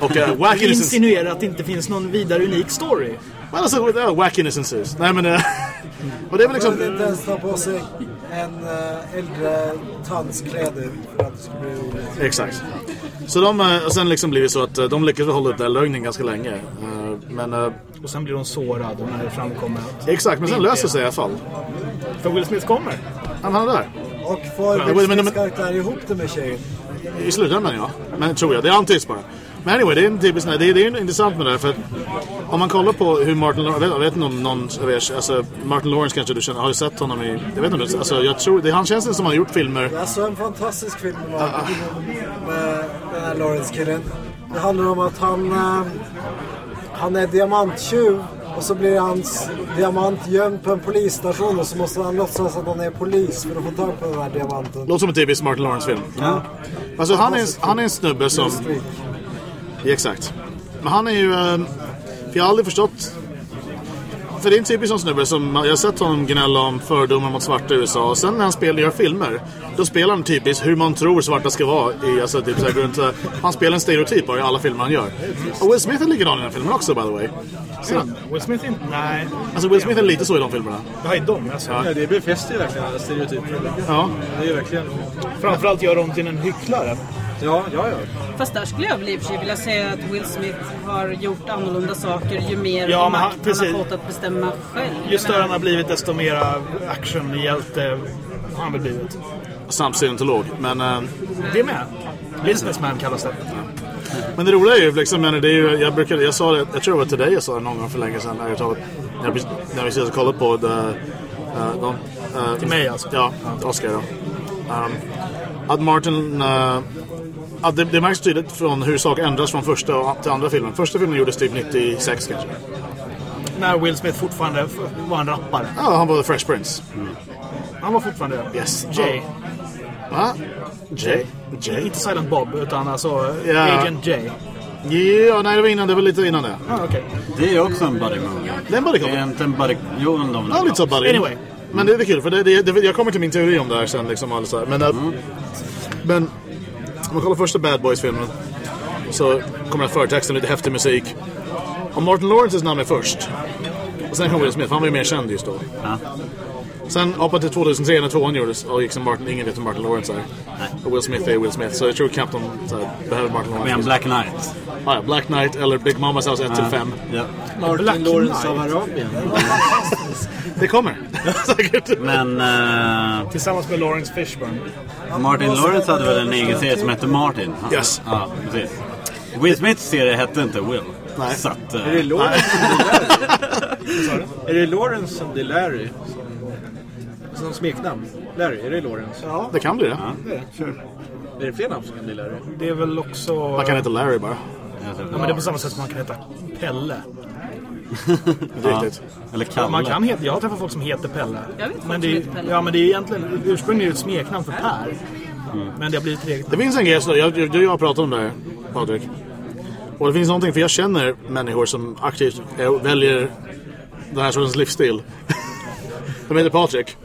Speaker 1: Och uh, Wack
Speaker 2: Du insinuerar att det inte finns någon vidare unik story.
Speaker 1: Men alltså, uh, Wack Innocence is. Nej men... Uh, och det är väl liksom...
Speaker 6: ens ta på sig en äh, äldre tants kläder för att det skulle bli roligt.
Speaker 1: Exakt. Så de, eh, och sen liksom blir det så att eh, de lyckas hålla upp den lögnen ganska länge. Eh, Men eh,
Speaker 2: Och sen blir hon sårad när det framkommer att...
Speaker 1: exakt, men sen löser det sig i alla fall.
Speaker 2: För Will Smith kommer.
Speaker 1: Han är där.
Speaker 6: Och får Will
Speaker 1: men-
Speaker 6: karaktär ihop det med tjejen?
Speaker 1: I slutändan ja. Men tror jag, det antyds bara. Men anyway, det är en typisk, det, är- det är intressant med det här för att om man kollar på hur Martin Lawrence, jag vet, inte om någon, av er- alltså Martin Lawrence kanske du känner, har du sett honom i, jag vet inte, alltså jag tror, det, han känns som han har gjort filmer.
Speaker 6: Jag såg en fantastisk film med, med den här Lawrence-killen. Det handlar om att han, eh, han är diamanttjuv och så blir hans diamant gömd på en polisstation och så måste han låtsas att han är polis för att få tag på den här diamanten.
Speaker 1: Låter som en typisk Martin Lawrence-film. Alltså han är, han är en snubbe som... Exakt. Men han är ju... eh, För jag har aldrig förstått... För det är en typisk sån snubbe som... Jag har sett honom gnälla om fördomar mot svarta i USA. Och sen när han spelar, gör filmer, då spelar han typiskt hur man tror svarta ska vara. I, alltså, typ, så här, runt, han spelar en stereotyp i alla filmer han gör. Och Will Smith är likadan i den här filmen också, by the way. Så,
Speaker 2: Will Smith inte... Nej.
Speaker 1: alltså Will Smith är lite så i de filmerna.
Speaker 2: Ja, i dem alltså.
Speaker 3: Ja, det befäster ju verkligen stereotyper.
Speaker 1: Ja.
Speaker 3: Det är ju verkligen...
Speaker 2: Framförallt gör de till en hycklare.
Speaker 3: Ja, ja, ja.
Speaker 5: Fast där skulle jag väl i och för sig vilja säga att Will Smith har gjort annorlunda saker ju mer
Speaker 2: Ja, han-
Speaker 5: makt han
Speaker 2: precis.
Speaker 5: har fått att bestämma själv.
Speaker 2: Ju större han har blivit desto mera actionhjälte har han väl blivit.
Speaker 1: Samt scientolog. Men... eh,
Speaker 2: Det med. Businessman kallas det.
Speaker 1: Men det roliga är ju liksom, men det är ju, jag brukade, jag sa det, jag tror det var till dig jag sa det någon gång för länge sedan när jag talade, när vi, när vi ses och kollade på the, uh, de, uh,
Speaker 2: Till mig alltså?
Speaker 1: Ja, Oscar då. Um, att Martin, uh, att det, det märks tydligt från hur saker ändras från första till andra filmen. Första filmen gjordes typ 96 kanske.
Speaker 2: när Will Smith fortfarande var en rappare.
Speaker 1: Ja, han var The Fresh Prince.
Speaker 2: Han var fortfarande
Speaker 1: Yes.
Speaker 2: Jay.
Speaker 1: Va? Jay? Jay?
Speaker 2: Inte Silent Bob, utan alltså
Speaker 1: Ja.
Speaker 2: Agent Jay.
Speaker 1: Ja, nej det var innan, det var lite innan det.
Speaker 2: Ah, okej.
Speaker 4: Det är också en buddy movie.
Speaker 1: Det är en buddy
Speaker 4: Det
Speaker 1: comedy.
Speaker 4: är inte en buddy... Jo, de
Speaker 1: Ja, lite så buddy.
Speaker 2: Anyway.
Speaker 1: Men det är kul, för det, det, det, jag kommer till min teori om det här sen. Liksom, och så här. Men, äh, men om man kollar första Bad Boys-filmen så kommer den förtexten, lite häftig musik. Om Martin Lawrences namn är först. Och sen kom Will Smith, han var ju mer känd just då.
Speaker 4: Ja.
Speaker 1: Sen hoppa till 2003 när tvåan gjordes och gick som Martin, ingen vet vem Martin Lawrence är. Och Will Smith är Will Smith, så jag tror knappt de behöver Martin Lawrence.
Speaker 4: en Black Knight.
Speaker 1: Ah, ja, Black Knight eller Big Mamas House 1 till 5.
Speaker 4: Ja.
Speaker 3: Martin
Speaker 2: Black
Speaker 3: Lawrence av
Speaker 2: Knight.
Speaker 3: Arabien.
Speaker 1: Det kommer. Säkert.
Speaker 4: Men eh,
Speaker 2: Tillsammans med Lawrence Fishburne.
Speaker 4: Martin Lawrence hade väl en egen serie som hette Martin? Han-
Speaker 1: Yes.
Speaker 4: Ja, precis. Will Smiths serie hette inte Will.
Speaker 1: Nej.
Speaker 4: Så att, eh,
Speaker 3: Är det Lawrence som blir Larry? Är det Lawrence som blir Larry? Som, som smeknamn? Larry, är det Lawrence?
Speaker 1: Ja, det kan bli det.
Speaker 3: Är det fler namn som kan bli Larry?
Speaker 2: Det är väl också...
Speaker 1: Man kan heta Larry bara.
Speaker 2: Ja, men det är på samma sätt som man kan heta Pelle.
Speaker 1: Riktigt.
Speaker 4: Eller Kalle.
Speaker 2: man kan heta, jag har träffat folk som heter Pelle.
Speaker 5: Jag vet
Speaker 2: men
Speaker 5: som
Speaker 2: det,
Speaker 5: heter Pelle.
Speaker 2: Ja, men det är egentligen ursprungligen ett smeknamn för Per. Men det har blivit ett
Speaker 1: Det finns en grej, jag, jag, jag har pratat om det här, Patrik. Och det finns någonting, för jag känner människor som aktivt väljer den här sortens livsstil. De heter Patrik.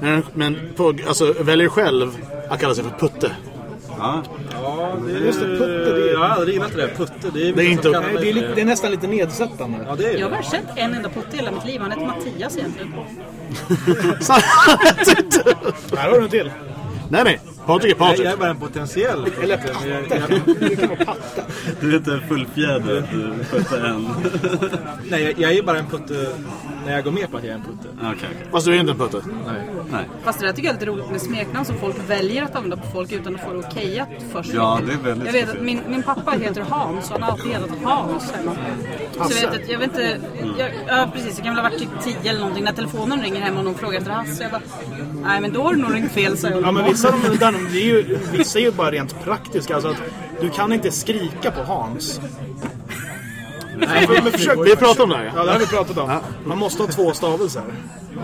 Speaker 1: Men, men på, alltså, väljer själv att kalla sig för Putte.
Speaker 4: Ja.
Speaker 3: Ja, det är...
Speaker 2: Just det, Putte, det är-
Speaker 3: Jag har aldrig gillat det där. Putte, det är,
Speaker 1: Det är inte-
Speaker 2: det, är, lite, det är nästan lite nedsättande.
Speaker 3: Ja, det är
Speaker 5: Jag har bara känt en enda putte i hela mitt liv. Han heter Mattias egentligen.
Speaker 2: Här har du en till.
Speaker 1: nej, nej. Patrik är
Speaker 3: Jag,
Speaker 1: Patrik.
Speaker 3: jag är bara en potentiell
Speaker 2: Eller
Speaker 3: putte. men jag- jag-
Speaker 2: patta.
Speaker 4: Du är inte fullfjädrad, du puttar en.
Speaker 3: Nej, jag, jag är bara en putte när jag går med på att jag är en putte.
Speaker 4: Okej, okej.
Speaker 1: Fast du är inte en Putte.
Speaker 3: Nej.
Speaker 4: Nej.
Speaker 5: Fast det där tycker jag är lite roligt med smeknamn som folk väljer att använda på folk utan att få det okejat först.
Speaker 4: Ja, det är väldigt
Speaker 5: Jag vet att min, min pappa heter Hans och han har alltid hetat Hans hemma. Så jag vet, att, jag vet inte, jag, ja precis, jag kan väl ha varit typ 10 eller någonting när telefonen ringer hem och någon frågar efter Hasse. Jag bara, nej men då har du nog ringt fel jag.
Speaker 2: Ja, men vissa, av där, det är ju, vissa är ju bara rent praktiska. Alltså att du kan inte skrika på Hans. Nej, men försök.
Speaker 1: Vi pratar om det här.
Speaker 2: Ja,
Speaker 1: Ja.
Speaker 2: det har vi pratat om. Man måste ha två stavelser.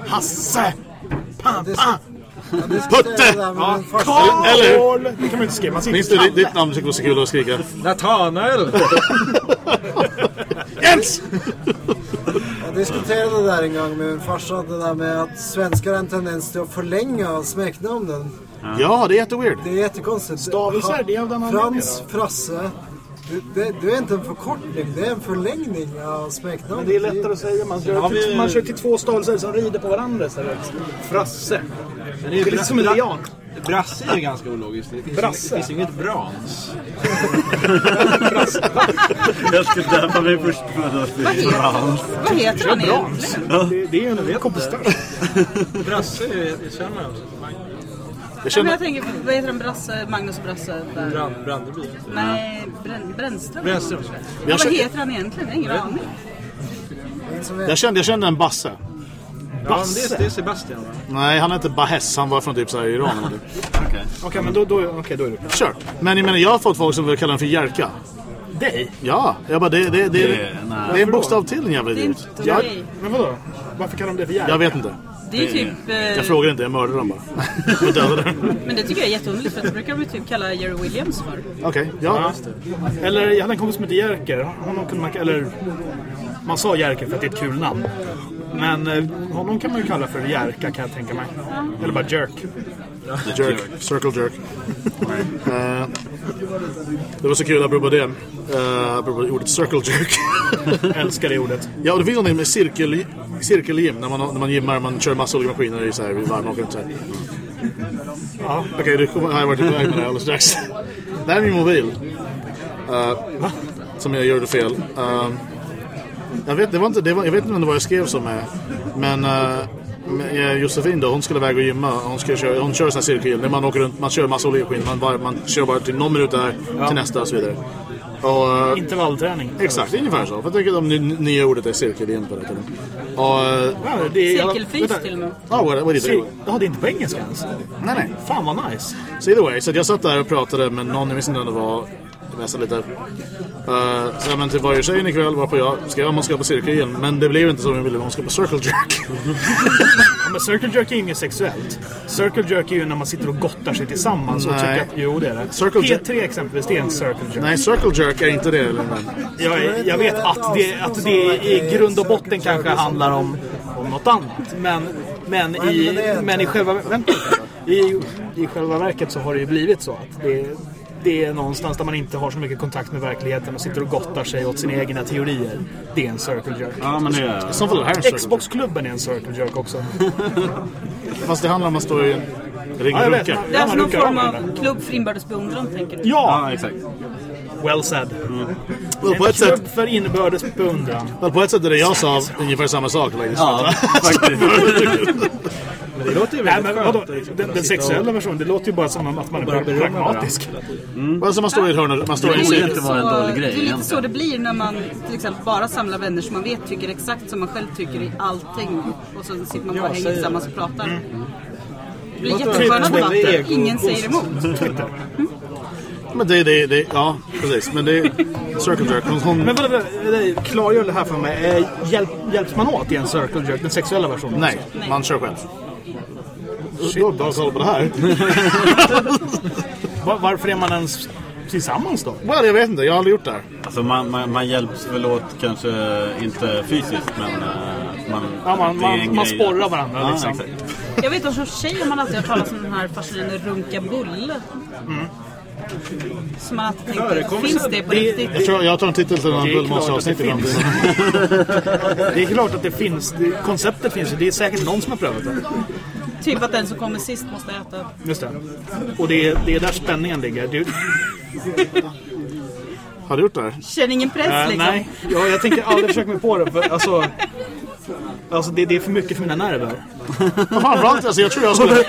Speaker 2: Hasse! Pappa!
Speaker 1: Putte!
Speaker 2: Ja,
Speaker 1: Eller- eller
Speaker 2: Karl! Det kan man inte skriva. Man
Speaker 1: Minns du ditt, ditt namn tycker det var så kul att skrika?
Speaker 3: Nathanael!
Speaker 1: Jens!
Speaker 6: Jag diskuterade det där en gång med min farsa. Det där med att svenskar har en tendens till att förlänga smeknamnen.
Speaker 1: Ja, det är jätteweird.
Speaker 6: Det är jättekonstigt.
Speaker 2: Stavelser, det är av den
Speaker 6: Frans, Frasse. Det, det, det är inte en förkortning, det är en förlängning av smeknamnet.
Speaker 2: Men det är lättare att säga. Man kör, till,
Speaker 3: vi-
Speaker 2: man kör till två stavelser som rider på varandra istället. Frasse.
Speaker 3: Men
Speaker 2: Det är lite som en lian.
Speaker 3: Brasse är ju ganska ologiskt. Det finns,
Speaker 2: Brasse.
Speaker 3: Ju, det finns ju inget brans.
Speaker 4: Jag ska döpa mig först
Speaker 5: Vad heter, han egentligen?
Speaker 2: Det, det är ju en kompostage.
Speaker 3: Brasse är- man också.
Speaker 1: Jag
Speaker 5: Ja,
Speaker 1: känner,
Speaker 5: jag tänker, vad heter han? Brasse, Magnus Brasse? Där.
Speaker 3: Brand, Brandeby.
Speaker 5: Nej, Brän, Brännström.
Speaker 3: Brännström.
Speaker 5: Ja,
Speaker 1: Jag
Speaker 5: vad
Speaker 1: känner-
Speaker 5: heter han egentligen? Jag har ingen aning.
Speaker 1: Jag, kände, jag kände en Basse.
Speaker 3: Ja, men det, är- det är Sebastian va?
Speaker 1: Nej, han hette Bahes. Han var från typ så här Iran eller.
Speaker 4: Okej.
Speaker 2: Okej, men då, då, okej, då är det
Speaker 1: Kör. Men jag menar, jag har fått folk som vill kalla den för Jerka.
Speaker 2: Dig?
Speaker 1: Ja, jag bara det, det, det, det,
Speaker 4: Det-
Speaker 1: är en bokstav till en jävla
Speaker 5: Det är
Speaker 1: idiot.
Speaker 5: inte
Speaker 1: Jag.
Speaker 2: Men vadå? Varför kallar de det för Jerka?
Speaker 1: jag vet inte.
Speaker 5: Det är typ...
Speaker 1: Jag
Speaker 5: Eh,
Speaker 1: frågar inte, jag mördar dem bara. Jag dem.
Speaker 5: men det tycker jag är jätteunderligt för det brukar de ju typ kalla Jerry Williams för.
Speaker 1: Okej, ja.
Speaker 2: Eller jag hade en kompis som hette Jerker. Honom kunde man, eller, man sa Jerker för att det är ett kul namn. Men eh, honom kan man ju kalla för Jerka kan jag tänka mig. Eller bara Jerk.
Speaker 1: Jerk. Circle jerk. Eh, det var så kul apropå det. Uh, apropå ordet circle jerk.
Speaker 2: Älskar det ordet.
Speaker 1: ja, och det finns någonting med cirkel, cirkelgym. När man, när man gymmar, man kör massa olika maskiner i så här, varv och så här. Ja, okej, du kommer, jag varit på väg med det alldeles strax. Det här är min mobil. Eh, som jag gjorde fel. Eh, jag, vet, det var inte, det var, jag vet inte var jag skrev som är. Men eh, Josefin då, hon skulle iväg och gymma. Hon, skulle köra, hon kör sån här cirkelgym. Där man åker runt, man kör massa maskiner. Man, bara- man kör bara till någon minut där, till nästa och så vidare. Och, eh,
Speaker 2: Intervallträning.
Speaker 1: Exakt, ungefär så. För jag tycker de nya ordet är cirkelgym på det. tiden. Och... eh,
Speaker 2: Ja, det är,
Speaker 5: Cirkelfys
Speaker 2: vänta.
Speaker 5: till och med.
Speaker 1: Ja, vad vad är det?
Speaker 2: Cir- Ja, det är inte på engelska ens.
Speaker 1: Nej, nej.
Speaker 2: Fan vad nice.
Speaker 1: Så either way, så jag satt där och pratade med någon, jag minns inte vem det var. Mesta lite. Uh, så men till varje tjejen ikväll var på jag ska jag man ska på cirkel igen. Men det blev inte så vi ville. Man ska på circle jerk.
Speaker 2: Ja, men circle jerk är inget sexuellt. Circle jerk är ju när man sitter och gottar sig tillsammans och
Speaker 1: Nej.
Speaker 2: tycker att jo det är det.
Speaker 1: Circle jerk-
Speaker 2: P3 exempelvis, det är en circle jerk.
Speaker 1: Nej, circle jerk är inte det. Eller,
Speaker 2: Jag, jag vet att det, att det i grund och botten kanske handlar om, om något annat. Men, men, i, men i, själva, vänta, i, i själva verket så har det ju blivit så att det, det är någonstans där man inte har så mycket kontakt med verkligheten och sitter och gottar sig åt sina egna teorier. Det är en circle jerk.
Speaker 4: Ja, men det är...
Speaker 1: Circle jerk.
Speaker 2: Xbox-klubben är en circle jerk också.
Speaker 1: Fast det handlar om att stå i en ring
Speaker 2: Ja,
Speaker 1: och runka.
Speaker 5: Det är alltså någon form
Speaker 2: av
Speaker 5: klubb för inbördes beundran, tänker du?
Speaker 2: Ja!
Speaker 4: Ja, exakt.
Speaker 2: Well said.
Speaker 1: Well, på
Speaker 2: En
Speaker 1: ett sätt,
Speaker 2: klubb för inbördes beundran.
Speaker 1: well, på ett sätt är det jag sa ungefär samma sak. Like,
Speaker 4: Ja, faktiskt.
Speaker 3: Det låter ju
Speaker 2: Nej,
Speaker 3: väldigt
Speaker 2: men
Speaker 3: skönt.
Speaker 2: vadå?
Speaker 3: liksom
Speaker 2: Den, den sexuella versionen, det låter ju bara som att man är
Speaker 3: bara berömma
Speaker 2: pragmatisk.
Speaker 1: Alltså man står i ett hörn och man står i en
Speaker 4: Det borde inte vara en dålig grej
Speaker 5: Det är lite så det blir när man till exempel bara samlar vänner som man vet tycker exakt som man själv tycker i allting. Och så sitter man bara och hänger tillsammans och pratar. Det blir jättesköna debatter. Ingen säger emot.
Speaker 1: Men det, det, det, ja precis. Men det är circle jerk. Hon, hon,
Speaker 2: Men vadå, klargör det här för mig. Eh, Hjälp, hjälps man åt i en circle jerk, den sexuella versionen?
Speaker 1: nej, man kör själv. Du har bra koll på det här.
Speaker 2: Va- Varför är man ens tillsammans då?
Speaker 1: Well, jag vet inte, jag har aldrig gjort det här.
Speaker 4: Alltså man, man, man hjälps väl åt kanske inte fysiskt men uh, man,
Speaker 2: Ja, man, man, man sporrar varandra
Speaker 4: Ja,
Speaker 2: liksom.
Speaker 4: exakt.
Speaker 5: Jag vet att som tjej har man alltid hört talas om den här fascinerande runka bulle. Som man alltid tänkte, finns det på riktigt?
Speaker 1: Jag tror jag tar en titel till någon
Speaker 2: Det är klart att
Speaker 1: bullmonster-avsnitt
Speaker 2: det. Det är klart att det finns. Det, konceptet finns ju. Det är säkert någon som har prövat det.
Speaker 5: Typ att den som kommer sist måste äta.
Speaker 2: Just det. Och det är, det är där spänningen ligger. Du,
Speaker 1: Har du gjort det här?
Speaker 5: Känner ingen press
Speaker 2: äh,
Speaker 5: liksom.
Speaker 2: nej, jag, jag tänker aldrig försöka mig på det. För, alltså, alltså det, det är för mycket för mina nerver.
Speaker 1: Men Framförallt, alltså, jag tror jag skulle...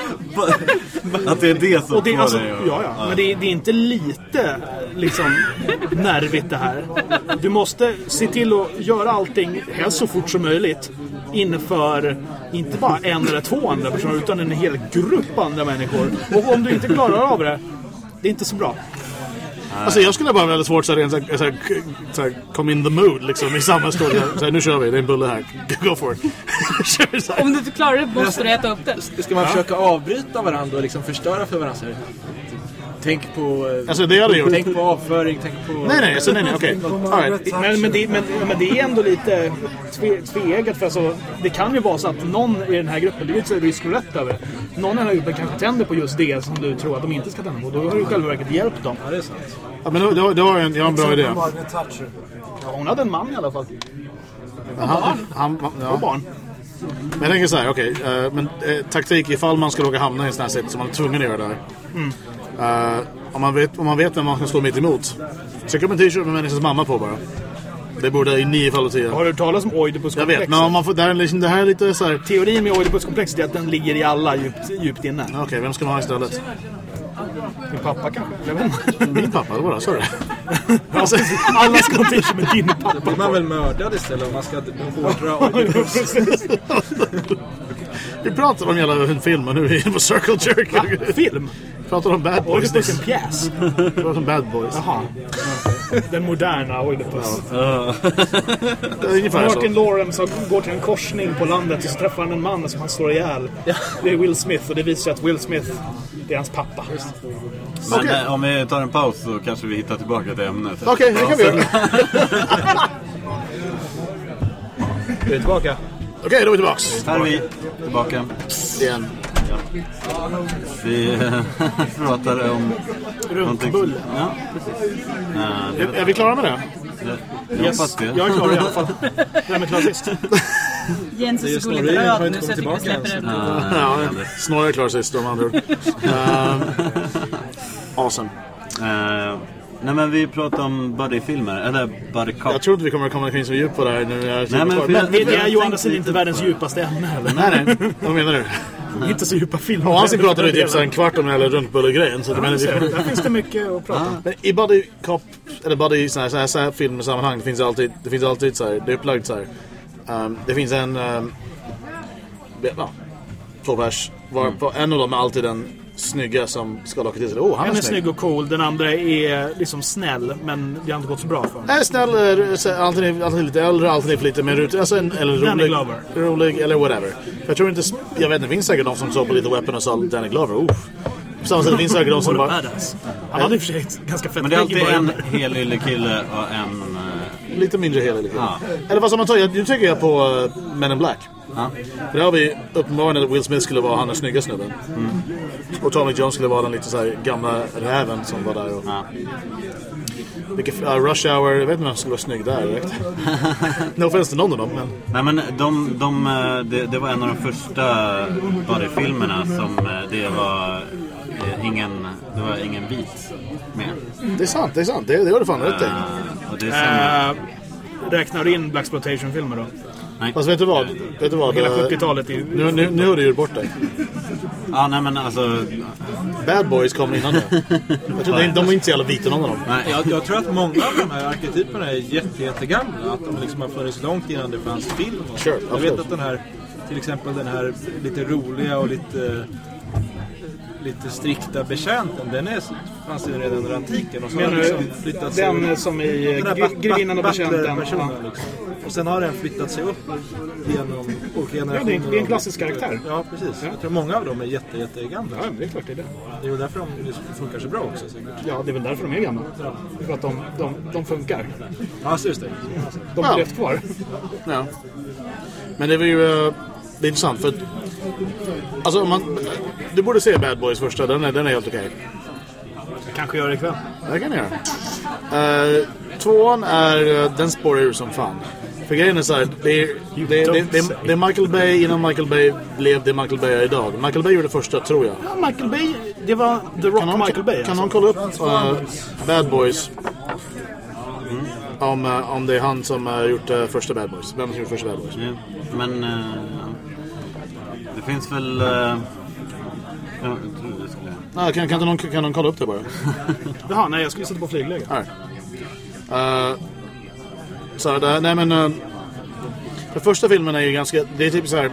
Speaker 4: Att det är det som
Speaker 2: Och det, alltså,
Speaker 4: dig att-
Speaker 2: ja, ja. Men det, är- det är inte lite liksom, nervigt det här. Du måste se till att göra allting helst så fort som möjligt inför inte bara en eller två andra personer utan en hel grupp andra människor. Och om du inte klarar av det, det är inte så bra.
Speaker 1: Alltså jag skulle bara ha väldigt svårt så rent så här, så här, så här, come in the mood liksom i samma stund. Nu kör vi, det är en bulle här. Go for it.
Speaker 5: Om du inte klarar det måste du äta upp det.
Speaker 3: Ska man försöka avbryta varandra och liksom förstöra för varandra? Tänk på, eh,
Speaker 1: Alltså det hade jag gjort.
Speaker 3: tänk på avföring, tänk på...
Speaker 1: Nej, nej, alltså, nej, nej, okej. All right.
Speaker 2: Men, men, det, men, men det är ändå lite tve, tveeggat för alltså, det kan ju vara så att någon i den här gruppen, det är lite risk roulette över. Någon i den här gruppen kanske tänder på just det som du tror att de inte ska tända på. Då har du i själva verket hjälpt dem.
Speaker 3: Ja, det är sant.
Speaker 1: Ja, men då, då, då har jag en, jag har en bra idé.
Speaker 6: Thatcher.
Speaker 2: Ja, hon hade en man i alla fall.
Speaker 1: Han, han, ja.
Speaker 2: Och barn.
Speaker 1: Men jag tänker så här, okej. eh, men eh, taktik ifall man ska råka hamna i en sån här sits så man är tvungen att göra det här. Eh, om, man vet, om man vet vem man ska stå mitt emot. Tryck upp en t-shirt med människans mamma på bara. Det borde i nio fall av tio.
Speaker 2: Har du talas om
Speaker 1: Jag
Speaker 2: Oidipuskomplexet?
Speaker 1: vet, men om man får, det, här är liksom, det här är lite så här... Okej,
Speaker 2: Teorin med Oidipuskomplexet är att den ligger i alla djupt, djupt inne.
Speaker 1: vem ska man ha istället?
Speaker 2: Din pappa kanske? Jag vet.
Speaker 1: Min pappa, det var det, sa du?
Speaker 2: Alltså, alla ska ha t-shirt med din pappa.
Speaker 3: blir man väl mördad istället om man ska hårdra Oidipus.
Speaker 1: Vi pratar om hela filmen nu i på Circle Jerk.
Speaker 2: Va? Film?
Speaker 1: Pratar om Bad Boys.
Speaker 2: Oidipus är en pjäs.
Speaker 1: Pratar om Bad Boys.
Speaker 2: Jaha. Den moderna Oidipus.
Speaker 1: Det är ungefär
Speaker 2: Martin
Speaker 1: så.
Speaker 2: Lawrence går till en korsning på landet och så träffar han en man som han slår ihjäl. Det är Will Smith och det visar sig att Will Smith, det är hans pappa.
Speaker 4: Men
Speaker 1: Okej.
Speaker 4: eh, om vi tar en paus så kanske vi hittar tillbaka till ämnet.
Speaker 1: Okej, det kan vi göra.
Speaker 2: Vi är tillbaka.
Speaker 1: Okej, då är vi tillbaks.
Speaker 4: Här är vi tillbaka.
Speaker 1: Igen.
Speaker 4: Vi eh, pratade om...
Speaker 2: Runkbulle.
Speaker 4: Ja, precis.
Speaker 1: Är, är vi klara med det?
Speaker 4: jag hoppas det.
Speaker 2: Jag är klar i alla fall. Vem är klar sist?
Speaker 5: Jens är så gulligt röd nu så jag tycker vi
Speaker 3: tillbaka
Speaker 5: släpper
Speaker 4: Ja,
Speaker 5: den.
Speaker 1: Ja, Snorre är klar sist om andra ord. Um, awesome.
Speaker 4: eh, nej men vi pratade om buddyfilmer, eller buddy cop.
Speaker 1: Jag tror inte vi kommer att komma kring så djupt på det här nu. Jag
Speaker 4: Nej, men för-
Speaker 1: men,
Speaker 2: Det, det är ju å andra sidan inte världens djupaste ämne heller.
Speaker 1: nej, nej. Vad menar du?
Speaker 2: Inte så djupa filmer.
Speaker 1: Och Hansi pratade ju typ så en kvart om den här runkbulle-grejen. Så vi
Speaker 2: Där finns det mycket att prata om.
Speaker 1: Men i Buddy Cop, eller Buddy så här, så här, så här filmsammanhang, det finns alltid, det finns alltid så här, det är upplagt så här. Um, det finns en, um, ja, två pers. Var på en av dem är alltid den snygga som ska locka till sig. Oh, han
Speaker 2: En är snygg och cool, den andra är liksom snäll, men det har inte gått så bra för honom.
Speaker 1: Nej, snäll, eh, så antingen, antingen lite äldre, antingen för lite mer ut, alltså en, eller
Speaker 2: Danny
Speaker 1: rolig,
Speaker 2: Glover.
Speaker 1: rolig, eller whatever. Jag tror inte, jag vet inte, det finns säkert de som såg på lite Weapon och sa Danny Glover, oh. På samma sätt, det finns säkert de som bara,
Speaker 2: badass. Han hade i och för sig ganska fett
Speaker 4: Men det är alltid en
Speaker 2: början.
Speaker 4: helylle kille och en... eh,
Speaker 1: lite mindre helig. Liksom.
Speaker 4: Ja.
Speaker 1: Eller vad som man tar, jag- nu tycker jag på uh, Men in Black.
Speaker 4: Ja.
Speaker 1: För där har vi uppenbarligen att Will Smith skulle vara han den snygga snubben. Och Tommy Jones skulle vara den lite så här gamla räven som var där. Och,
Speaker 4: Ja.
Speaker 1: vilket, uh, Rush Hour, jag vet inte vem som skulle vara snygg där direkt. no offense till någon av dem, men...
Speaker 4: Nej men de, de, eh, det, det var en av de första bodyfilmerna som eh, det var eh, ingen, det var ingen vit med.
Speaker 1: Det är sant, det är sant. Det, det har du fan rätt i.
Speaker 4: Det
Speaker 2: Uh, räknar du in Black filmer då?
Speaker 4: Nej.
Speaker 1: Fast vet du vad? Vet du vad?
Speaker 2: Hela
Speaker 1: Eh,
Speaker 2: 70-talet är ju...
Speaker 1: Nu, nu, nu har du gjort bort dig.
Speaker 4: Ja nej men alltså,
Speaker 1: Bad Boys kom innan det. Jag tror de, de är inte så jävla vita någon av dem.
Speaker 4: nej,
Speaker 3: Jag, jag tror att många av de här arketyperna är jätte, jättegamla. Att de liksom har funnits långt innan det fanns film.
Speaker 1: Sure,
Speaker 3: jag vet att den här, till exempel den här lite roliga och lite lite strikta betjänten, den är, fanns ju redan under antiken. Och så har
Speaker 2: Menar
Speaker 3: den
Speaker 2: du
Speaker 3: liksom flyttat sig
Speaker 2: den som i
Speaker 3: Den
Speaker 2: Grevinnan och betjänten? Ja.
Speaker 3: Liksom. Och sen har den flyttat sig upp genom olika
Speaker 2: Ja,
Speaker 3: generationer.
Speaker 2: det är, det är en klassisk karaktär.
Speaker 3: Ja, precis. Jag tror många av dem är jätte, jätte gamla.
Speaker 2: Ja, det är klart det är det.
Speaker 3: Det är väl därför de just funkar så bra också. säkert.
Speaker 2: Ja, det är väl därför de är gamla. För att de, de, de funkar.
Speaker 3: Ja, så just det.
Speaker 2: De
Speaker 1: Ja.
Speaker 2: är rätt kvar.
Speaker 1: Ja. Men det var ju... eh, det är intressant för. Alltså om man... Du borde se Bad Boys första, den är, den är helt okej.
Speaker 2: Jag kanske gör det ikväll.
Speaker 1: Det kan jag göra. Uh, tvåan är... eh, den spårar ur som fan. För grejen är så här, det är, det, det, det, det, är Michael Bay innan Michael Bay blev det Michael Bay är idag. Michael Bay gjorde första, tror jag.
Speaker 2: Ja, Michael Bay, det var The Rock
Speaker 1: Kan någon,
Speaker 2: Michael Bay.
Speaker 1: kan
Speaker 2: alltså.
Speaker 1: någon kolla upp eh, Bad Boys? Om, eh, om det är han som har gjort uh, första Bad Boys. Vem som gjort första Bad Boys?
Speaker 4: ja, men... eh, det finns väl... eh, ja, jag tror det skulle...
Speaker 1: Nej, kan, kan, inte någon, kan någon kolla upp det bara?
Speaker 2: Jaha, nej jag skulle sätta på flygläge.
Speaker 1: Här. Uh, så det, nej men... Uh, den första filmen är ju ganska... Det är typ så här.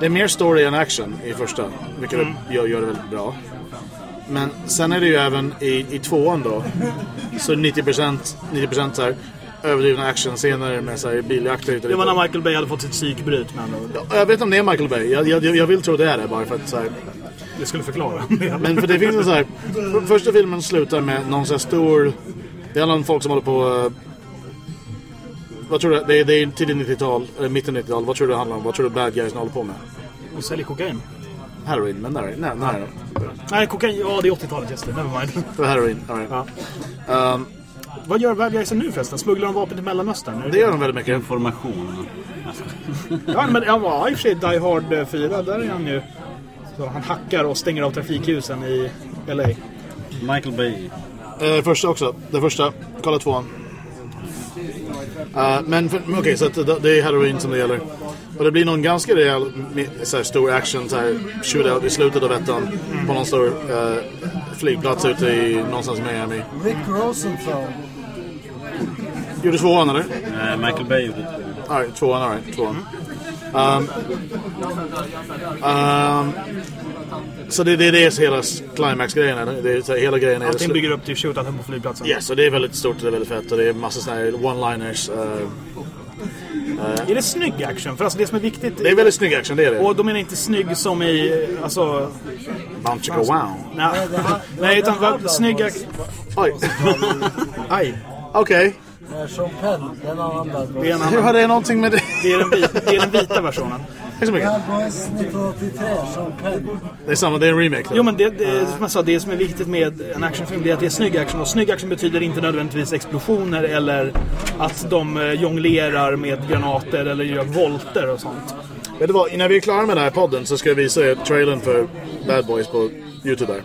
Speaker 1: Det är mer story än action i första. Vilket
Speaker 2: Mm.
Speaker 1: gör, gör det väldigt bra. Men sen är det ju även i, i tvåan då. Så 90%, 90% så här överdrivna actionscener med så här biljakter.
Speaker 2: Det var när Michael Bay hade fått sitt psykbryt med andra ord.
Speaker 1: Ja, Jag vet inte om det är Michael Bay. Jag, jag, jag vill tro det är det bara för att så här,
Speaker 2: Det skulle förklara.
Speaker 1: Men för det finns en så här... för- Första filmen slutar med någon så här stor... Det handlar om folk som håller på... eh, vad tror du? Det är, det är tidigt 90-tal, eller mitten 90-tal. Vad tror du det handlar om? Vad tror du bad guys håller på med?
Speaker 2: Och säljer kokain.
Speaker 1: Heroin, men nej, nej, nej.
Speaker 2: Nej, kokain, ja det är 80-talet just det. Nevermind.
Speaker 1: Heroin. all right.
Speaker 2: Ja.
Speaker 1: Um,
Speaker 2: Vad gör bad guysen nu förresten? Smugglar de vapen till Mellanöstern?
Speaker 1: Det gör de väldigt mycket.
Speaker 4: Information.
Speaker 2: Ja, men han var i och för sig Die Hard eh, 4. Där är han ju... Så han hackar och stänger av trafikljusen i LA.
Speaker 4: Michael Bay.
Speaker 1: Eh, första också. Den första. Kolla tvåan. Eh, men okej, så att det, är heroin som det gäller. Och det blir någon ganska rejäl så här, stor action, så här, shootout i slutet av ettan. På någon stor eh, flygplats ute i någonstans i Miami.
Speaker 6: Rick Rosenthal.
Speaker 1: Gjorde tvåan eller?
Speaker 4: Eh, Michael Bay gjorde det.
Speaker 1: All right, tvåan, all right, tvåan. Um, um, så det, det är det hela climax-grejen är. Det är, så här, hela grejen är...
Speaker 2: Allting bygger upp till shootouten på flygplatsen.
Speaker 1: Yes, och det är väldigt stort och det är väldigt fett och det är massa såna här one-liners. eh,
Speaker 2: Är det snygg action? För alltså det som är viktigt...
Speaker 1: det är väldigt snygg action, det är det.
Speaker 2: Och de menar inte snygg som i... Alltså...
Speaker 1: Bam, chicka, wow.
Speaker 2: Nej, nej utan snygg action...
Speaker 1: Oj,
Speaker 2: Aj.
Speaker 1: okej.
Speaker 6: Eh, Sean Penn, det är en annan bad
Speaker 2: Det
Speaker 6: boy.
Speaker 2: är, en annan,
Speaker 1: det någonting med det?
Speaker 2: det, är den vita, det är den vita versionen.
Speaker 1: Tack så mycket.
Speaker 6: Bad Boys 1983, Sean Penn.
Speaker 1: Det är samma, det är en remake. då.
Speaker 2: Jo men det, det, som jag sa, det som är viktigt med en actionfilm det är att det är snygg action. Och snygg action betyder inte nödvändigtvis explosioner eller att de eh, jonglerar med granater eller gör volter och sånt.
Speaker 1: Vet du vad, innan vi är klara med den här podden så ska jag visa er trailern för Bad Boys på Youtube där.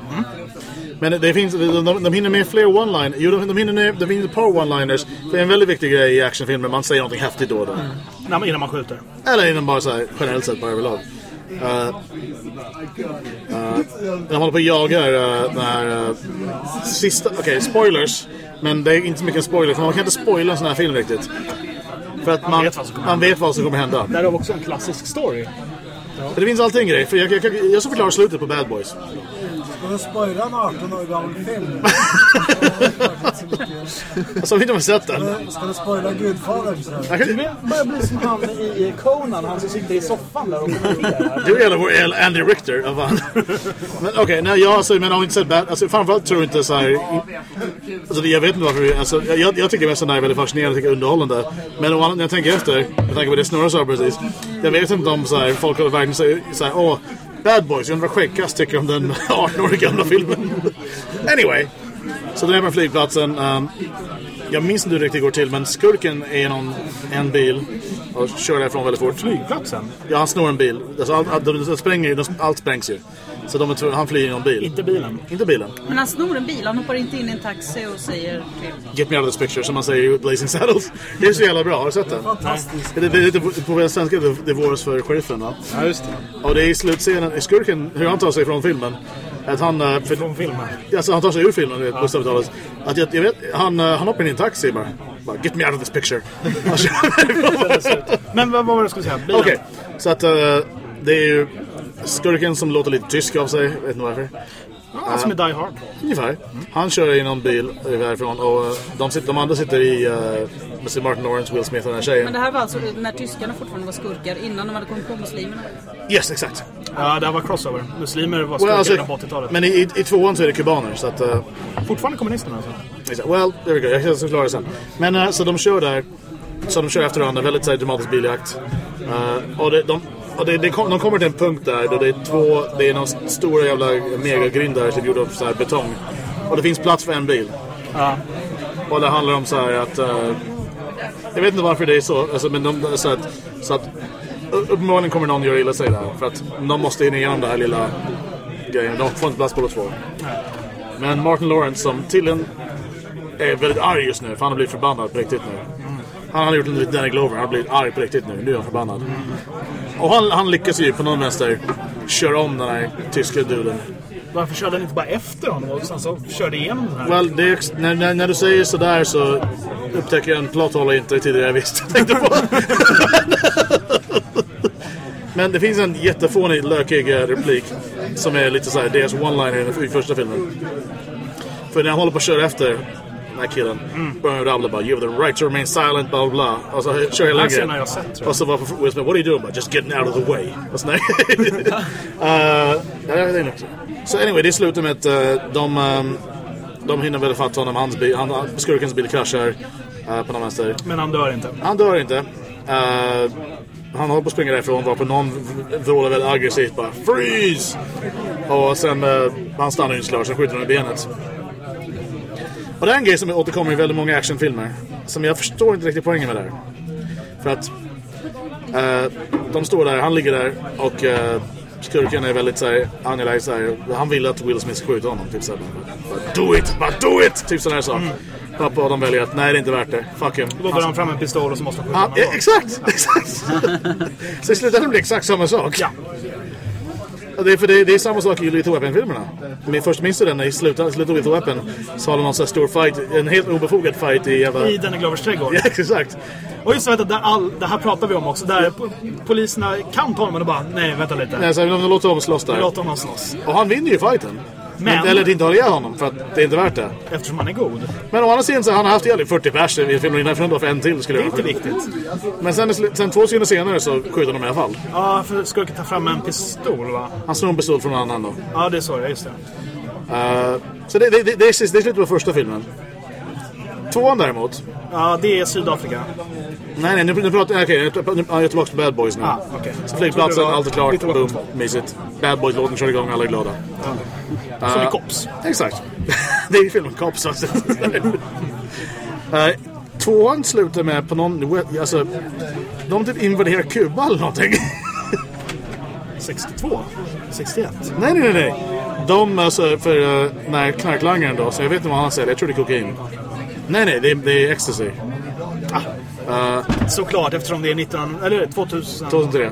Speaker 1: Men det finns, de, de, de hinner med fler one-liners. Jo, de, de hinner med, det finns ett par one-liners. Det är en väldigt viktig grej i actionfilmer, man säger något häftigt då och då.
Speaker 2: Man- Innan man skjuter.
Speaker 1: Eller inom bara så här, generellt sett, bara överlag. Uh, uh, de håller på och jagar uh, den här uh, sista... Okej, spoilers. Men det är inte så mycket spoiler, för man kan inte spoila en sån här film riktigt. För att man,
Speaker 2: vet vad som kommer
Speaker 1: man vet vad som kommer hända.
Speaker 2: Där har vi också en klassisk story.
Speaker 1: För det finns alltid en grej. För jag, jag, jag, jag ska förklara slutet på Bad Boys.
Speaker 6: Ska du spoila en 18 år gammal film?
Speaker 1: Alltså, har vi inte har sett den.
Speaker 6: Ska du spoila Gudfadern?
Speaker 1: Jag
Speaker 2: Det börjar bli som han i Conan, han som sitter i soffan där och kommenterar.
Speaker 1: Du gillar vår Andy Richter. Men okej, nej jag alltså, men har inte sett Bad... Alltså framförallt tror jag inte så här... Alltså jag vet inte varför. Alltså, jag, jag tycker mest den här är väldigt fascinerande, jag tycker underhållande. Men när jag tänker efter, med tanke på det Snorre sa precis. Jag vet inte om så här, folk har verkligen säger så här, åh, Bad Boys, jag undrar vad Skäggkast tycker om den 18 år gamla filmen. anyway. Så den är på flygplatsen. Um, jag minns inte hur det riktigt går till, men skurken är någon, en bil och kör därifrån väldigt fort.
Speaker 2: Flygplatsen?
Speaker 1: Ja, han snor en bil. Alltså, allt, allt, allt sprängs ju. Så de är tvungna- han flyr i någon bil.
Speaker 2: Inte bilen.
Speaker 1: Inte bilen.
Speaker 5: Men han snor en bil, han hoppar inte in i en taxi och säger typ
Speaker 1: Get me out of this picture, som man säger i Blazing Saddles. Det är så jävla bra, har du sett den?
Speaker 6: Fantastiskt.
Speaker 1: Det, det, det, på svenska det, det är våras för sheriffen va?
Speaker 2: Ja, just det.
Speaker 1: Och det är i slutscenen, i skurken, hur han tar sig från filmen. Att han... eh, För,
Speaker 2: Från filmen.
Speaker 1: alltså, han tar sig ur filmen, vet, bokstavligt talat. Att jag, jag vet, han, eh, han hoppar in i en taxi bara. bara Get me out of this picture.
Speaker 2: Men vad, var det du skulle säga? Bilen?
Speaker 1: Okej, så att eh, det är ju skurken som låter lite tysk av sig, vet inte varför.
Speaker 2: Ja, som är Die Hard.
Speaker 1: Ungefär. Han kör i någon bil därifrån och eh, de, sitter, de andra sitter i uh, Martin Lawrence, Will Smith och den här tjejen.
Speaker 5: Men det här var alltså när tyskarna fortfarande var skurkar innan de hade kommit på muslimerna.
Speaker 1: Yes, exakt.
Speaker 2: Ja, det här var crossover. Muslimer var
Speaker 1: Well,
Speaker 2: skurkar
Speaker 1: alltså,
Speaker 2: redan på 80-talet.
Speaker 1: men i, i, i tvåan så är det kubaner så att... Uh,
Speaker 2: Fortfarande kommunisterna alltså.
Speaker 1: exakt. well, there we go. Jag ska förklara det sen. Men eh, så de kör där. Så de kör efter varandra, väldigt så här, dramatisk biljakt. Eh, och det, de, och det, det kom, de kommer till en punkt där då det är två, det är någon stora jävla megagrindar typ gjorda av så här betong. Och det finns plats för en bil.
Speaker 2: Ja.
Speaker 1: Och det handlar om så här att... eh, jag vet inte varför det är så, alltså, men de, så att... Så att uppenbarligen kommer någon göra illa sig där. För att de måste in igenom det här lilla grejen. De får inte plats båda två. Men Martin Lawrence som tydligen är väldigt arg just nu. För han har blivit förbannad på riktigt nu. Han har gjort en liten Danny Glover. Han har blivit arg på riktigt nu. Nu är han förbannad. Och han, han lyckas ju på någon vänster köra om den här tyska duden.
Speaker 2: Varför körde han inte bara efter honom och sen så körde igenom den här?
Speaker 1: Well, det är, när, när, när du säger sådär så upptäcker jag en plot hole inte tidigare visste. Tänkte på. Men det finns en jättefånig, lökig replik som är lite såhär deras one-liner i första filmen. För när han håller på att köra efter den här killen börjar han rabbla bara You have the right to remain silent, bla bla bla. Och så kör hela grejen.
Speaker 2: jag sett.
Speaker 1: Och så bara Will Smith, what are you doing? Bara, Just getting out of the way. Och så, nej. uh, ja, jag vet inte. Så anyway, det slutar med att eh, de, ehm, de hinner väl fatta honom. Hans bil, han, skurkens bil kraschar eh, på någon vänster.
Speaker 2: Men han dör inte.
Speaker 1: Han dör inte. Eh, han håller på att springa därifrån varpå någon vrålar väldigt aggressivt bara Freeze! Och sen uh, han stannar ju såklart, så skjuter han i benet. Och det är en grej som återkommer i väldigt många actionfilmer. Som jag förstår inte riktigt poängen med där. För att eh, de står där, han ligger där och uh, skurken är väldigt såhär angelägen såhär. Han vill att Will Smith ska skjuta honom. Typ såhär. Do it! Bara do it! Typ sån här sak. Pappa och de väljer att nej det är inte värt det. Fuck him.
Speaker 2: Då drar han fram en pistol och så måste han skjuta
Speaker 1: Ja,
Speaker 2: honom.
Speaker 1: eh, exakt! exakt. så i slutändan blir det exakt samma sak.
Speaker 2: Ja.
Speaker 1: Det är, för det, det är samma sak i Little Weapon-filmerna. Min första minns du den i slutet, slutet av Little Weapon så har de någon sån här stor fight, en helt obefogad fight i jävla...
Speaker 2: I Danny Glovers trädgård.
Speaker 1: Ja, exakt.
Speaker 2: Och just vänta, där all, det här pratar vi om också. Där po- poliserna kan ta honom och bara, nej vänta lite.
Speaker 1: Nej, så de låter dem slåss där.
Speaker 2: Låt honom slåss.
Speaker 1: Och han vinner ju fighten.
Speaker 2: Men-
Speaker 1: Eller inte har ihjäl honom för att det är inte värt det.
Speaker 2: Eftersom han är god.
Speaker 1: Men å andra sidan så har han haft ihjäl 40 pers i filmen innan för för en till skulle
Speaker 2: Det är
Speaker 1: jag
Speaker 2: inte viktigt.
Speaker 1: Men sen, sen två sekunder senare så skjuter de i alla fall.
Speaker 2: Ja, för skurken tar fram en pistol va?
Speaker 1: Han snor en pistol från någon annan då.
Speaker 2: Ja, det är så, ja, just det.
Speaker 1: Eh, så det, det, det, det, är, det är slutet på första filmen. Tvåan däremot.
Speaker 2: Ja, det är Sydafrika.
Speaker 1: Nej, nej, nu, nu pratar jag... Okej, nu, nu, jag är tillbaka på Bad Boys nu.
Speaker 2: Ah.
Speaker 1: Så flygplatsen, allt är klart. Boom, mysigt. Bad Boys-låten kör igång, alla är glada.
Speaker 2: Som i Cops.
Speaker 1: Exakt. det är ju filmen Cops alltså. uh, tvåan slutar med på någon... Alltså, de typ invaderar Kuba eller någonting.
Speaker 2: 62? 61?
Speaker 1: nej, nej, nej, nej. De, alltså, för uh, när knarklangaren då, så jag vet inte vad han säger, jag tror det är kokain. Nej, nej, det är, det är ecstasy.
Speaker 2: Såklart, eftersom det är 19... Eller 2000...
Speaker 1: 2003.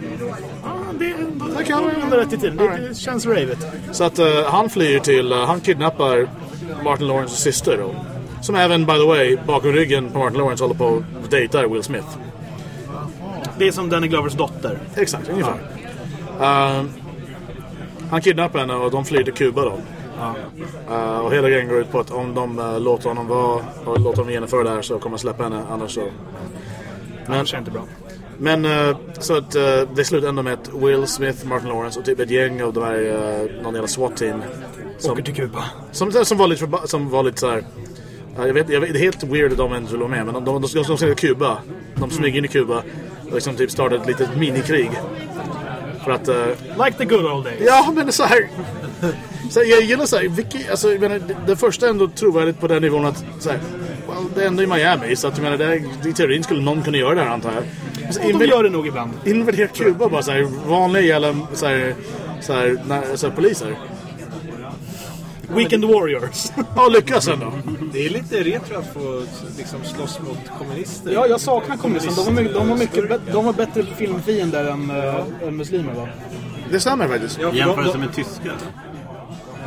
Speaker 2: Ja, det,
Speaker 1: Det kan vara.
Speaker 2: ändå rätt i tiden. Det, det känns ravet.
Speaker 1: Så att eh, han flyr till, eh, han kidnappar Martin Lawrences syster då. Som även, by the way, bakom ryggen på Martin Lawrence håller på att dejta Will Smith.
Speaker 2: Det är som Danny Glovers dotter.
Speaker 1: Exakt, ungefär. Eh, han kidnappar henne och de flyr till Kuba då. Eh, och hela grejen går ut på att om de eh, låter honom vara och låter honom genomföra det här så kommer de släppa henne. Annars så... Men,
Speaker 2: Annars är inte bra.
Speaker 1: men eh, så att det slutar ändå med att Will Smith, Martin Lawrence och typ ett gäng av de här, uh, någon jävla SWAT-team. Som,
Speaker 2: Åker till Kuba.
Speaker 1: som, som var lite, som var lite såhär... ja, jag vet, jag vet, det är helt weird att de inte skulle vara med, men de, de, de, de, de ska till Kuba. De smyger in i Kuba och liksom typ startar ett litet minikrig. För att... eh,
Speaker 2: Like the good old days.
Speaker 1: Ja, men så här. Så här, jag gillar så här, vilket, alltså, jag menar, det, det första är ändå trovärdigt på den nivån att så här, well, det är ändå i Miami, så att jag menar, det, i teorin skulle någon kunna göra det här antar jag. Så
Speaker 2: Och de gör det nog ibland.
Speaker 1: Invadera Kuba bara så här, vanliga jävla så här, så här, när, så här, poliser.
Speaker 2: Weekend Warriors.
Speaker 1: Ja, lyckas ändå.
Speaker 3: Det är lite retro att få liksom, slåss mot kommunister.
Speaker 2: ja, jag saknar kommunisterna. De var, mycket, de var, mycket, de var bättre filmfiender än, äh, än muslimer va?
Speaker 1: Det stämmer faktiskt.
Speaker 3: Ja, för
Speaker 4: Jämförelse med tyskar.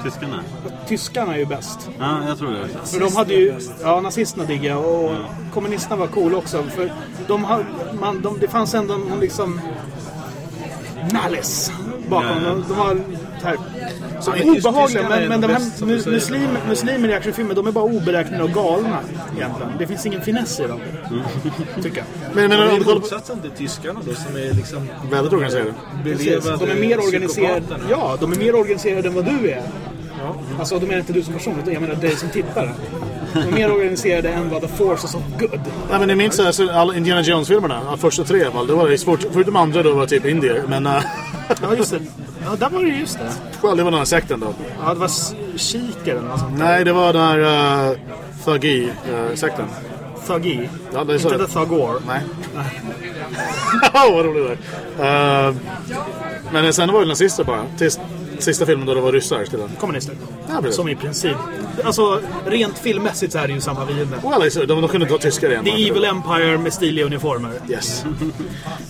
Speaker 4: Tyskarna?
Speaker 2: Tyskarna är ju bäst.
Speaker 4: Ja, jag tror det.
Speaker 2: För de hade ju, ja nazisterna diggar och kommunisterna var coola också. För de hade, man, de, det fanns ändå en liksom malice bakom.
Speaker 4: Ja, ja.
Speaker 2: De, de var så här, så
Speaker 3: men tysk-
Speaker 2: obehagliga. Men, men de här
Speaker 3: bästa, som du
Speaker 2: mu-
Speaker 3: säger.
Speaker 2: muslim, muslimer i actionfilmer, de är bara oberäkneliga och galna egentligen. Det finns ingen finess i dem. Tycker jag.
Speaker 1: Men, men kollar på...
Speaker 3: motsatsen till tyskarna då, som är liksom
Speaker 1: Väldigt organiserade.
Speaker 2: De är mer organiserade. Ja, de är mer organiserade än vad du är. Alltså, då menar jag inte du som person, utan jag menar dig som tittare. De är mer organiserade än vad The Forces of Good.
Speaker 1: Nej, men ni minns alltså, alla Indiana Jones-filmerna? Ja, Första tre i alla fall. Det var det svårt. Förutom andra då var typ indier. Men uh,
Speaker 2: Ja, just det. Ja, där var det just det.
Speaker 1: det var den här sekten då.
Speaker 2: Ja, det var s- kikaren och sånt.
Speaker 1: Nej, det var den här uh, Thugi-sekten.
Speaker 2: Thugi.
Speaker 1: Ja, det är så.
Speaker 2: Inte The Thugor.
Speaker 1: Nej. Vad roligt det där. Uh, men sen var det nazister bara. Tills sista filmen då det var ryssar till den.
Speaker 2: Kommunister.
Speaker 1: Ja, precis.
Speaker 2: Som i princip. Alltså, rent filmmässigt så är det ju samma fiende.
Speaker 1: Well, alltså, de, de kunde ta tyskar igen.
Speaker 2: The Evil Empire med stiliga uniformer.
Speaker 1: Yes.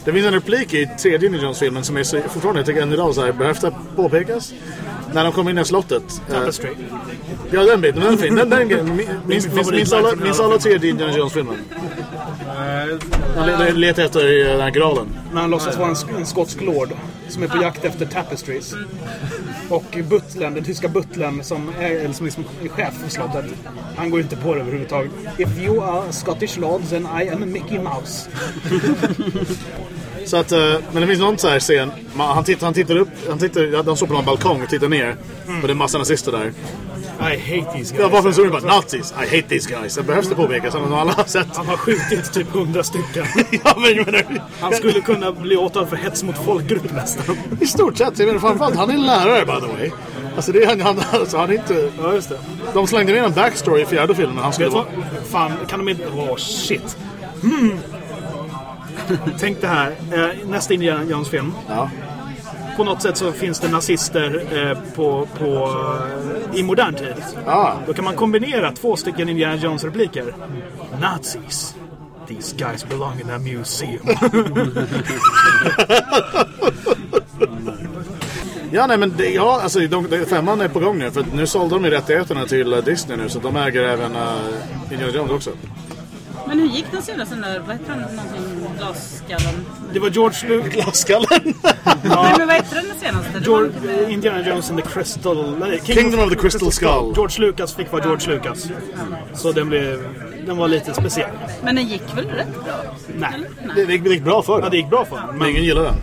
Speaker 1: Det finns en replik i tredje Indiana Jones-filmen som är så, fortfarande, jag tycker än idag så här, behövs det påpekas? När de kommer in i slottet. eh,
Speaker 2: Tapestry.
Speaker 1: Ja, den biten. Den är fin. Den, den, min- minns, minns,
Speaker 2: favoritverk
Speaker 1: minns alla, minns
Speaker 2: alla
Speaker 1: alla tre Indiana Jones-filmer?
Speaker 3: Eh,
Speaker 1: Han le- letar efter eh, den här graalen.
Speaker 2: När han låtsas vara en, en skotsk lord som är på jakt efter tapestries. Och butlern, den tyska butlern som är, eller som liksom är chef för slottet, han går inte på det överhuvudtaget. If you are a Scottish lord then I am a Mickey Mouse.
Speaker 1: Så att, eh, men det finns någon så här scen. Han, tittar, han tittar upp. Han tittar, de står på någon balkong och tittar ner. Och det är massa nazister där.
Speaker 2: I hate these guys.
Speaker 1: Ja, varför står det bara Nazis? I hate these guys. Det behövs det påpekas. Alla.
Speaker 2: Han har skjutit typ hundra stycken.
Speaker 1: ja, men menar,
Speaker 2: Han skulle kunna bli åtalad för hets mot folkgrupp nästan.
Speaker 1: I stort sett. Framförallt, han är lärare by the way. Alltså det är han, han, alltså, han är inte...
Speaker 2: Ja, just det.
Speaker 1: De slängde ner en backstory i fjärde filmen. Han skulle
Speaker 2: du
Speaker 1: vara...
Speaker 2: Fan, kan de inte... Åh, shit. Hmm. Tänk det här. Eh, nästa Indiana Jones-film.
Speaker 1: Ja.
Speaker 2: På något sätt så finns det nazister eh, på, på, i modern tid.
Speaker 1: Ah.
Speaker 2: Då kan man kombinera två stycken Indiana Jones-repliker. Nazis. These guys belong in a museum.
Speaker 1: Ja, nej men det, ja, alltså de, de, femman är på gång nu. För nu sålde de ju rättigheterna till Disney nu. Så de äger även uh, Indiana Jones också.
Speaker 5: Men hur gick den senaste den där, vad heter den, någonting, glasskallen?
Speaker 2: Det var George Lucas.
Speaker 1: Glasskallen!
Speaker 5: Nej men vad heter den senaste? Det var
Speaker 2: George,
Speaker 5: med-
Speaker 2: Indiana Jones and the Crystal... Nej,
Speaker 1: Kingdom of the Crystal Skull.
Speaker 2: George Lucas fick vara George Lucas. Så den blev... Den var lite speciell.
Speaker 5: Men den gick väl rätt bra?
Speaker 2: Nej.
Speaker 1: Det, det, gick, det gick bra för
Speaker 2: Ja,
Speaker 1: den.
Speaker 2: det gick bra för honom.
Speaker 1: Men ingen gillar den.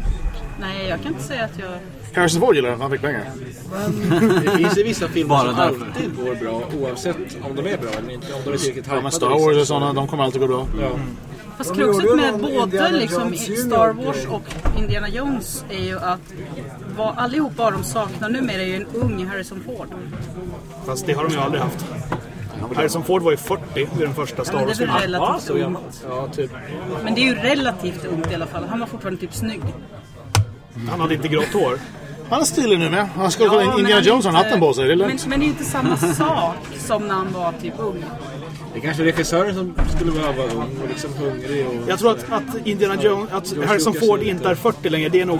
Speaker 5: Nej, jag kan inte säga att jag...
Speaker 1: Harrison Ford gillar den, han fick pengar.
Speaker 3: Det finns ju vissa filmer
Speaker 4: Bara
Speaker 3: som
Speaker 4: därför.
Speaker 3: alltid går bra oavsett om de är bra eller inte. Om de är tillräckligt
Speaker 1: Ja, men Star
Speaker 3: liksom.
Speaker 1: Wars och sådana, de kommer alltid gå bra.
Speaker 3: Ja.
Speaker 5: Fast
Speaker 6: De gjorde
Speaker 5: kruxet med både liksom Star Wars och Indiana Jones är ju att vad allihopa de saknar numera är ju en ung Harrison Ford.
Speaker 2: Fast det har de ju aldrig haft. Harrison Ford var ju 40 vid den första Star
Speaker 5: men det är väl
Speaker 2: Wars-filmen.
Speaker 5: relativt
Speaker 2: Ja, så
Speaker 5: ungt.
Speaker 2: Ja, typ.
Speaker 5: Men det är ju relativt ungt i alla fall. Han var fortfarande typ snygg.
Speaker 2: Han hade inte grått hår.
Speaker 1: Han är stilig nu med. Han ska
Speaker 5: Ja,
Speaker 1: kolla
Speaker 5: men
Speaker 1: Indiana
Speaker 5: är
Speaker 1: Jones har hatten på sig. Det är
Speaker 5: Men, men det är inte samma sak som när han var typ ung.
Speaker 3: Det är kanske regissören som skulle behöva vara ung och liksom hungrig. Och...
Speaker 2: Jag tror att, att Indiana Jones, att Harrison Ford
Speaker 3: är
Speaker 2: inte är 40 längre, det är nog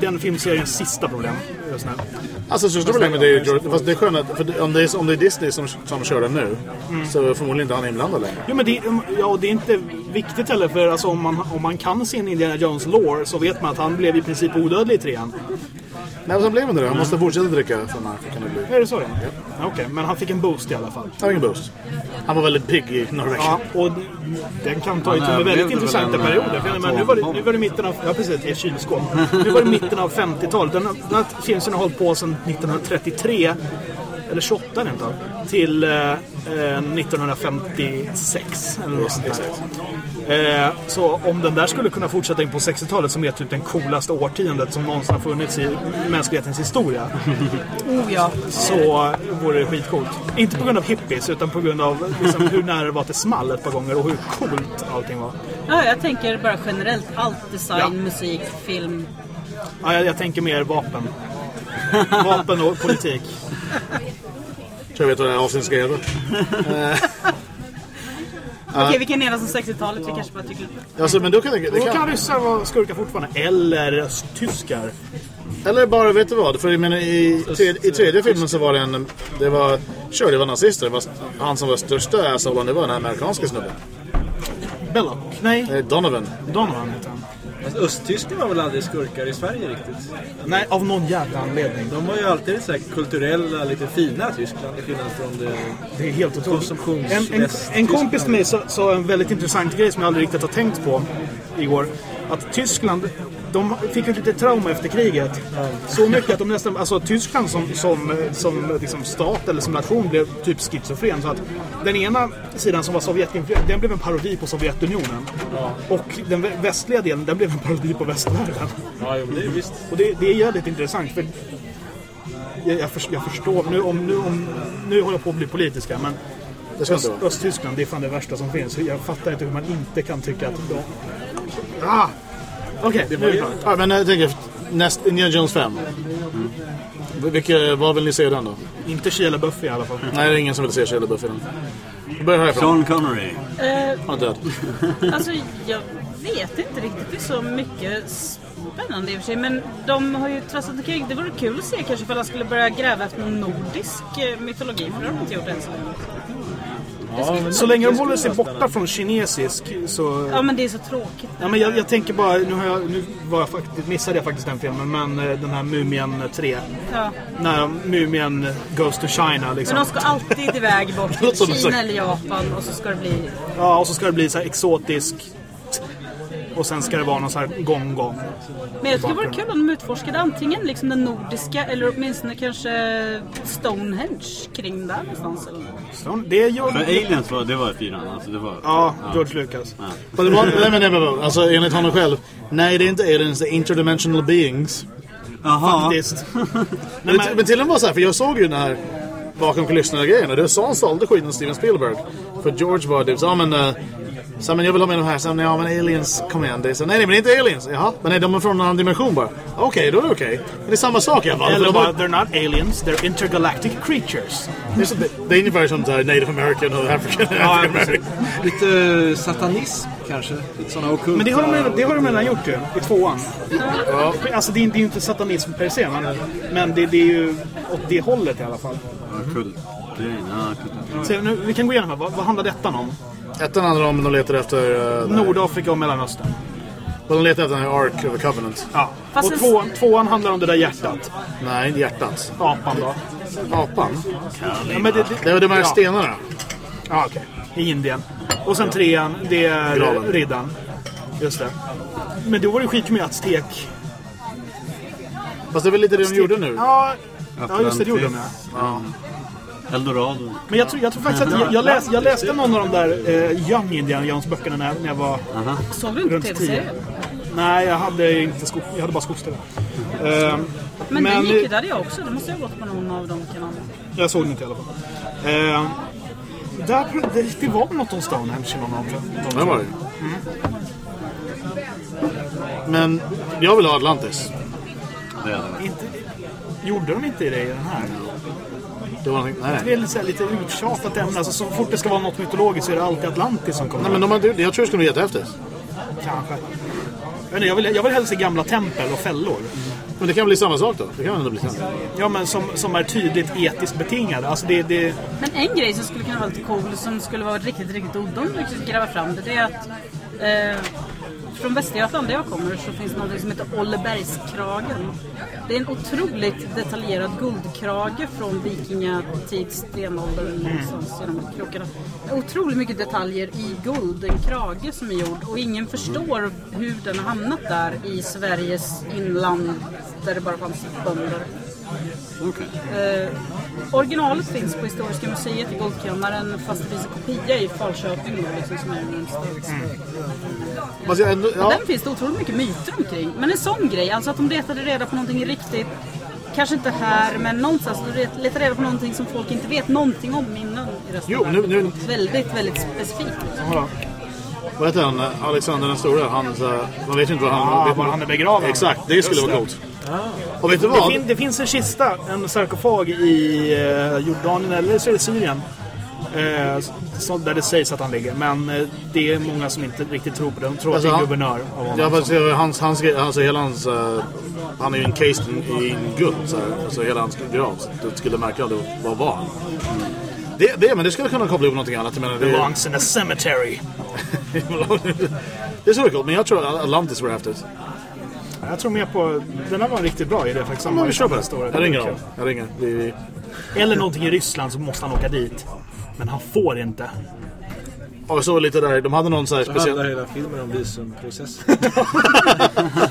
Speaker 2: den filmseriens sista problem just nu.
Speaker 1: Alltså största problemet är ju George, fast det är skönt för om det är, om det är Disney som, som kör den nu så är förmodligen inte han inblandad längre.
Speaker 2: Jo, men det, ja, och det är inte viktigt heller för alltså, om, man, om man kan sin Indiana Jones lore så vet man att han blev i princip odödlig i trean.
Speaker 1: Nej, men så blev inte det. Han måste fortsätta dricka från här för att kunna bli...
Speaker 2: Är det så? Ja. Okej, men han fick en boost i alla fall.
Speaker 1: Han har ingen boost. Han var väldigt pigg i några veckor.
Speaker 2: Ja, och den kan ta itu med väldigt intressanta
Speaker 4: väl en,
Speaker 2: perioder. För, men nu, var det, nu var det mitten av... Ja, precis. Det är kylskåp. Nu var det mitten av 50-talet. Den, den här filmen har hållit på sedan 1933. Eller 28 rent av. Till eh, eh, 1956. Eller något sånt där. Eh, så om den där skulle kunna fortsätta in på 60-talet som är typ den coolaste årtiondet som någonsin har funnits i mänsklighetens historia.
Speaker 5: Oh ja.
Speaker 2: så vore det skitcoolt. Inte på grund av hippies utan på grund av liksom, hur nära det var att det small ett par gånger och hur coolt allting var.
Speaker 5: ja. Jag tänker bara generellt allt design,
Speaker 2: Ja.
Speaker 5: musik, film.
Speaker 2: Ja, jag, jag tänker mer vapen. Vapen och politik.
Speaker 1: tror jag vet vad det här avsnittet ska heta.
Speaker 5: Okej, vilken är det som 60-talet? Vi kanske bara tycker...
Speaker 1: Alltså, men då kan det
Speaker 2: Då kan
Speaker 1: kan,
Speaker 2: ryssar vara skurkar fortfarande. Eller tyskar.
Speaker 1: Eller bara, vet du vad? För jag menar, i, tredje, i tredje filmen så var det en... Det var... Sure, det var nazister. Det var han som var största assholen, det var den här amerikanska snubben.
Speaker 2: Belloc. Nej,
Speaker 1: Eh, Donovan.
Speaker 2: Donovan heter han.
Speaker 3: Fast östtyskar var väl aldrig skurkar i Sverige riktigt?
Speaker 2: Nej, av någon jävla anledning.
Speaker 3: De var ju alltid så här kulturella, lite fina Tyskland till skillnad från det
Speaker 2: Det är helt otroligt. En, en, en kompis till mig sa, sa en väldigt intressant grej som jag aldrig riktigt har tänkt på igår. Att Tyskland, de fick ett litet trauma efter kriget. Så mycket att de nästan, alltså Tyskland som, som, som liksom stat eller som nation blev typ schizofren. Så att den ena sidan som var Sovjetinfluerad, den blev en parodi på Sovjetunionen. Och den vä- västliga delen, den blev en parodi på västvärlden.
Speaker 3: Ja, det visst.
Speaker 2: Och det, det är jävligt intressant för jag, jag, förstår, jag förstår, nu, om, nu, om, nu håller jag på att bli politiska men
Speaker 1: Det ska inte
Speaker 2: Öst. Östtyskland, det är fan det värsta som finns. Jag fattar inte hur man inte kan tycka att de... Ah! Okej, klart.
Speaker 1: Ja, men jag tänker, näst, Indiana Jones 5. Vilka, vad vill ni se den då?
Speaker 2: Inte Shia Buffy i alla fall.
Speaker 1: Nej, det är ingen som vill se Shia. Vi börjar härifrån.
Speaker 4: Sean Connery.
Speaker 5: Eh,
Speaker 1: Han är död.
Speaker 5: Alltså, jag vet inte riktigt. Det är så mycket spännande i och för sig. Men de har ju trasslat omkring. Det vore kul att se kanske ifall de skulle börja gräva efter någon nordisk eh, mytologi. För det har de inte gjort än så länge.
Speaker 2: Så länge de håller sig borta från kinesisk så...
Speaker 5: Ja, men det är så tråkigt.
Speaker 2: Ja, men jag, jag tänker bara, nu, har jag, nu var jag faktiskt, missade jag faktiskt den filmen, men eh, den här Mumien 3.
Speaker 5: Ja.
Speaker 2: När Mumien goes to China
Speaker 5: Men
Speaker 2: liksom.
Speaker 5: de ska alltid iväg bort till Kina eller Japan och så ska det bli...
Speaker 2: Ja, och så ska det bli så här exotiskt. Och sen ska det vara någon så här gong-gong.
Speaker 5: Men jag tycker det vore kul om de utforskade antingen liksom den nordiska eller åtminstone kanske Stonehenge kring där någonstans. Eller.
Speaker 2: Så det gör...
Speaker 4: För Aliens var, det var fyran. Alltså det var,
Speaker 2: Ja, George Lucas.
Speaker 1: Men det var, nej, men, nej, men, alltså enligt honom själv. Nej, det är inte aliens, det är interdimensional beings.
Speaker 4: Jaha.
Speaker 2: Faktiskt.
Speaker 1: Men, men till och med så här, för jag såg ju den här bakom kulisserna-grejen och det sa han sålde skiten Steven Spielberg. För George var typ så, ja men... Så, men jag vill ha med de här. Så, ja men aliens, kom igen. Det är så, nej, nej men inte aliens. Jaha, men nej, de är från en annan dimension bara. Okej, då är det okej. Men det är samma sak i alla fall.
Speaker 2: Eller
Speaker 1: de
Speaker 2: bara,
Speaker 1: har-
Speaker 2: they're not aliens, they're intergalactic creatures.
Speaker 1: Det är, så, det, det är ungefär som native american och african,
Speaker 2: Ja,
Speaker 1: american.
Speaker 3: Lite satanism kanske. Lite sådana ockulta...
Speaker 2: Men det har de redan, det har de redan gjort ju, i tvåan. Ja. Alltså det är, det är ju inte satanism per se, men, men det, det är ju åt det hållet i alla fall.
Speaker 4: Ja, Kult. Ja.
Speaker 2: Så nu, vi kan gå igenom här, vad, vad handlar detta om?
Speaker 1: Ettan handlar om de letar efter... Uh,
Speaker 2: Nordafrika och Mellanöstern.
Speaker 1: de letar efter den här Ark of the Covenant.
Speaker 2: Ja.
Speaker 5: Fast
Speaker 2: och tvåan, tvåan handlar om det där hjärtat.
Speaker 1: Nej, hjärtat.
Speaker 2: Apan då.
Speaker 1: Apan.
Speaker 2: Ja, men det, det,
Speaker 1: Det är de här
Speaker 2: ja.
Speaker 1: stenarna.
Speaker 2: Ja, okej. I Indien. Och sen trean, det är
Speaker 1: Graven.
Speaker 2: riddaren. Just det. Men då var det skit med aztek.
Speaker 1: Fast det är väl lite det de gjorde nu.
Speaker 2: Ja, ja just det, det gjorde de ja.
Speaker 4: Eldorado.
Speaker 2: Men jag tror, jag tror faktiskt att jag, jag, läs, jag läste någon av de där eh, Young Indiana Jones-böckerna när, jag- när jag var
Speaker 5: Såg du inte
Speaker 2: runt
Speaker 5: tv-serien?
Speaker 2: 10. Nej, jag hade inte skog, jag hade bara skogs-tv. Ehm,
Speaker 5: Men,
Speaker 2: Men-
Speaker 5: den gick ju, det hade jag också. Det måste jag ha gått på någon av de kanalerna.
Speaker 2: jag såg den inte i alla fall. Ehm, där, det, det var väl något om Stonehenge i någon av dem.
Speaker 1: Det var det Men jag vill ha Atlantis.
Speaker 4: Det är det.
Speaker 2: Inte, gjorde de inte det i den här?
Speaker 1: Det var nej,
Speaker 2: Det är lite, lite uttjatat ämne. Alltså, så fort det ska vara något mytologiskt så är det alltid Atlantis som kommer.
Speaker 1: nej men de har, inte- jag tror det skulle bli jättehäftigt.
Speaker 2: Kanske. Jag, vet inte, jag, vill, jag vill hellre se gamla tempel och fällor.
Speaker 1: Men det kan bli samma sak då? Det kan ändå bli samma.
Speaker 2: Ja, men som, som är tydligt etiskt betingade. Alltså det, det,
Speaker 5: Men en grej som skulle kunna vara lite cool, som skulle vara riktigt, riktigt odumt att gräva fram det, det är att eh, från Västergötland där jag kommer så finns det något som heter Ollebergskragen. Det är en otroligt detaljerad guldkrage från vikingatid, stenåldern, någonstans genom krokarna. Otroligt mycket detaljer i guld, en krage som är gjord och ingen förstår hur den har hamnat där i Sveriges inland där det bara fanns bönder. Eh, originalet finns på Historiska museet i Guldkammaren fast det finns en kopia i Falköping då, liksom, som är den.
Speaker 1: Fast jag ändå, ja.
Speaker 5: Den finns det otroligt mycket myter omkring. Men en sån grej, alltså att de letade reda på någonting riktigt Kanske inte här, men någonstans. De letar reda på någonting som folk inte vet någonting om innan i resten
Speaker 1: Jo, nu- nu-
Speaker 5: Väldigt, väldigt specifikt.
Speaker 1: Vad heter han? Alexander den stora? Han, så, man vet ju inte var han...
Speaker 2: ah,
Speaker 1: vet
Speaker 2: var
Speaker 1: man-
Speaker 2: han är begraven.
Speaker 1: Exakt, det skulle
Speaker 2: Just
Speaker 1: vara coolt. Och vet du
Speaker 2: Det,
Speaker 1: vad?
Speaker 2: fin, det finns en kista, en sarkofag i eh, Jordanien eller så är det Syrien. Eh, så, där det sägs att han ligger. Men eh, det är många som inte riktigt tror på det. De tror
Speaker 1: Alltså,
Speaker 2: att det är en guvernör av honom.
Speaker 1: Ja, fast eh, hans, hans, alltså hela hans... eh, han är ju encased in- i en guld, så, här, så hela hans grav. Så det skulle märka aldrig vad var han. Det, det, men det skulle kunna koppla ihop någonting annat. Jag menar, det,
Speaker 2: Belongs in a cemetery.
Speaker 1: det är så coolt, men jag tror att Atlantis var efter.
Speaker 2: Jag tror mer på... Den här var en riktigt bra idé faktiskt.
Speaker 1: Men vi kör på.
Speaker 2: Stora.
Speaker 1: Jag ringer honom. Jag ringer. Vi, vi.
Speaker 2: Eller någonting i Ryssland så måste han åka dit. Men han får inte.
Speaker 1: Och så lite där, de hade någon så här
Speaker 3: Så handlar
Speaker 1: speciell...
Speaker 3: hela filmen om visumprocessen.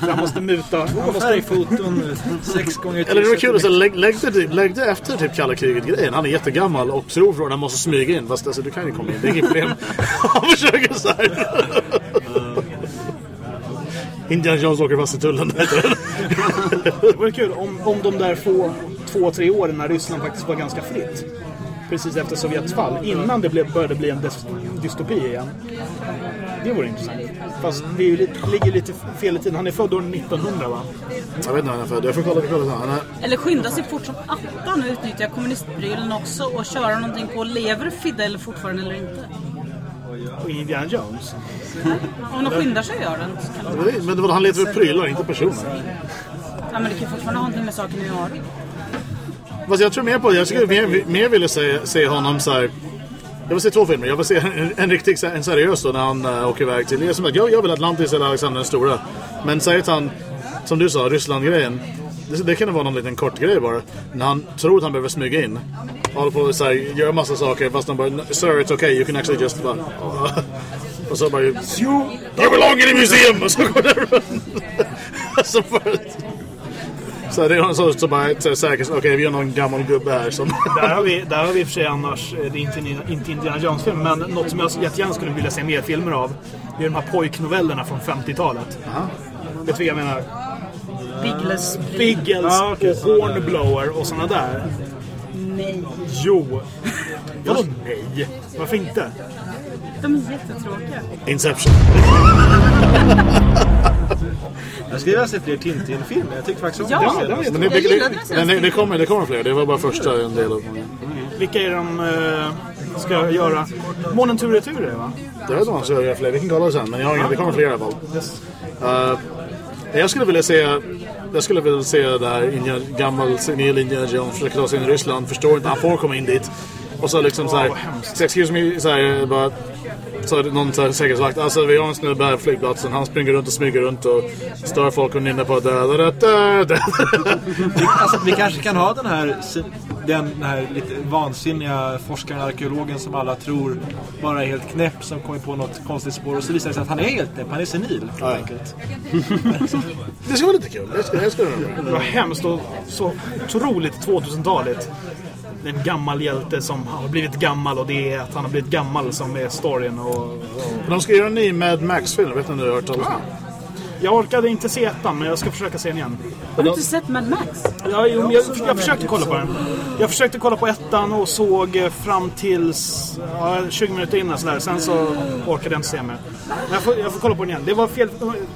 Speaker 2: Han måste muta. Han måste...
Speaker 3: Färgfoton, sex gånger
Speaker 1: Eller det var kul säga, lägg, lägg, det, lägg det efter typ kalla kriget-grejen. Han är jättegammal och tror från att han måste smyga in. Fast alltså, du kan ju komma in, det är inget problem. Han försöker så här. Indiana Jones åker fast i tullen.
Speaker 2: Det vore kul om, om de där få två, tre åren när Ryssland faktiskt var ganska fritt. Precis efter Sovjets fall. Innan det blev, började bli en dys- dystopi igen. Det vore intressant. Fast lite, ligger lite fel i tiden. Han är född år 1900 va?
Speaker 1: Jag vet inte vad han är född. Jag får kolla. kolla han är,
Speaker 5: Eller skynda sig fort som attan och utnyttja kommunistbryllen också och köra någonting på lever Fidel fortfarande eller inte.
Speaker 2: Och Indiana Jones.
Speaker 5: Om de skyndar sig göra den så kan de...
Speaker 1: men det var, han letar efter prylar, inte personer.
Speaker 5: Ja men det kan ju fortfarande ha någonting med saken att göra.
Speaker 1: Fast jag tror mer på Jag skulle mer, mer vilja se, se honom så här. Jag vill se två filmer. Jag vill se en, en riktig en seriös då när han uh, åker iväg till... Det är som att jag, jag vill Atlantis eller Alexander den stora. Men säg att han, som du sa, Ryssland-grejen. Det, det kan vara någon liten kort grej bara. När han tror att han behöver smyga in. Håller på att göra massa saker fast de bara Sir, it's okay, you can actually just... Bara, och så bara... You, you belong in a museum! Och så går det runt. så för, så det är någon så, så bara säkert, okej vi har någon gammal gubbe här som...
Speaker 2: Där har vi, där har vi i och för sig annars, eh, det är inte, en- inte Indiana Jones-film, men något som jag jättegärna skulle vilja se mer filmer av. Det är de här pojknovellerna från 50-talet. Vet du vad jag menar?
Speaker 5: Biggles
Speaker 2: Biggles
Speaker 3: Ja, okej.
Speaker 2: och Hornblower och såna där.
Speaker 5: Nej.
Speaker 2: Jo. Vadå nej? Varför inte?
Speaker 5: De är jättetråkiga.
Speaker 1: Inception.
Speaker 3: Jag skulle vilja se fler Tintin-filmer. Jag tycker faktiskt om
Speaker 5: Ja,
Speaker 3: det.
Speaker 1: Men
Speaker 5: Jag
Speaker 1: det, det, det, det, det, kommer, det kommer fler, det var bara första en del av
Speaker 2: Vilka är de eh, ska göra? Månen tur och retur är det va?
Speaker 1: Det vet man så jag gör fler, vi kan kolla sen men jag har ingen, det kommer fler i alla fall. Uh, jag skulle vilja se jag skulle vilja se där gammal senil Indiana Jones försöker ta sig in i Ryssland, förstår inte, han får komma in dit. Och så liksom såhär, så excuse me, såhär bara så är det någon så här säkerhetsvakt. Alltså vi har en snubbe här på flygplatsen. Han springer runt och smyger runt och stör folk och nynnar på da, da, da, da, da.
Speaker 3: Alltså, vi kanske kan ha den här, den, här lite vansinniga forskaren, arkeologen som alla tror bara är helt knäpp som kommer på något konstigt spår och så visar det sig att han är helt knäpp, han är senil helt
Speaker 1: Ja.
Speaker 3: enkelt.
Speaker 1: Det skulle vara lite kul. Det skulle, det skulle vara.
Speaker 2: var hemskt och så otroligt 2000-talet. En gammal hjälte som har blivit gammal och det är att han har blivit gammal som är storyn. Och, och...
Speaker 1: De ska göra en ny Mad Max-film, vet ni om du har hört talas om
Speaker 2: Jag orkade inte se ettan men jag ska försöka se den igen.
Speaker 5: Har du inte sett Mad Max?
Speaker 2: Ja, men jag, jag försökte kolla på den. Jag försökte kolla på ettan och såg eh, fram tills ja, 20 minuter innan sådär. Sen så orkade jag inte se mer. Men jag får, jag får kolla på den igen. Det var fel,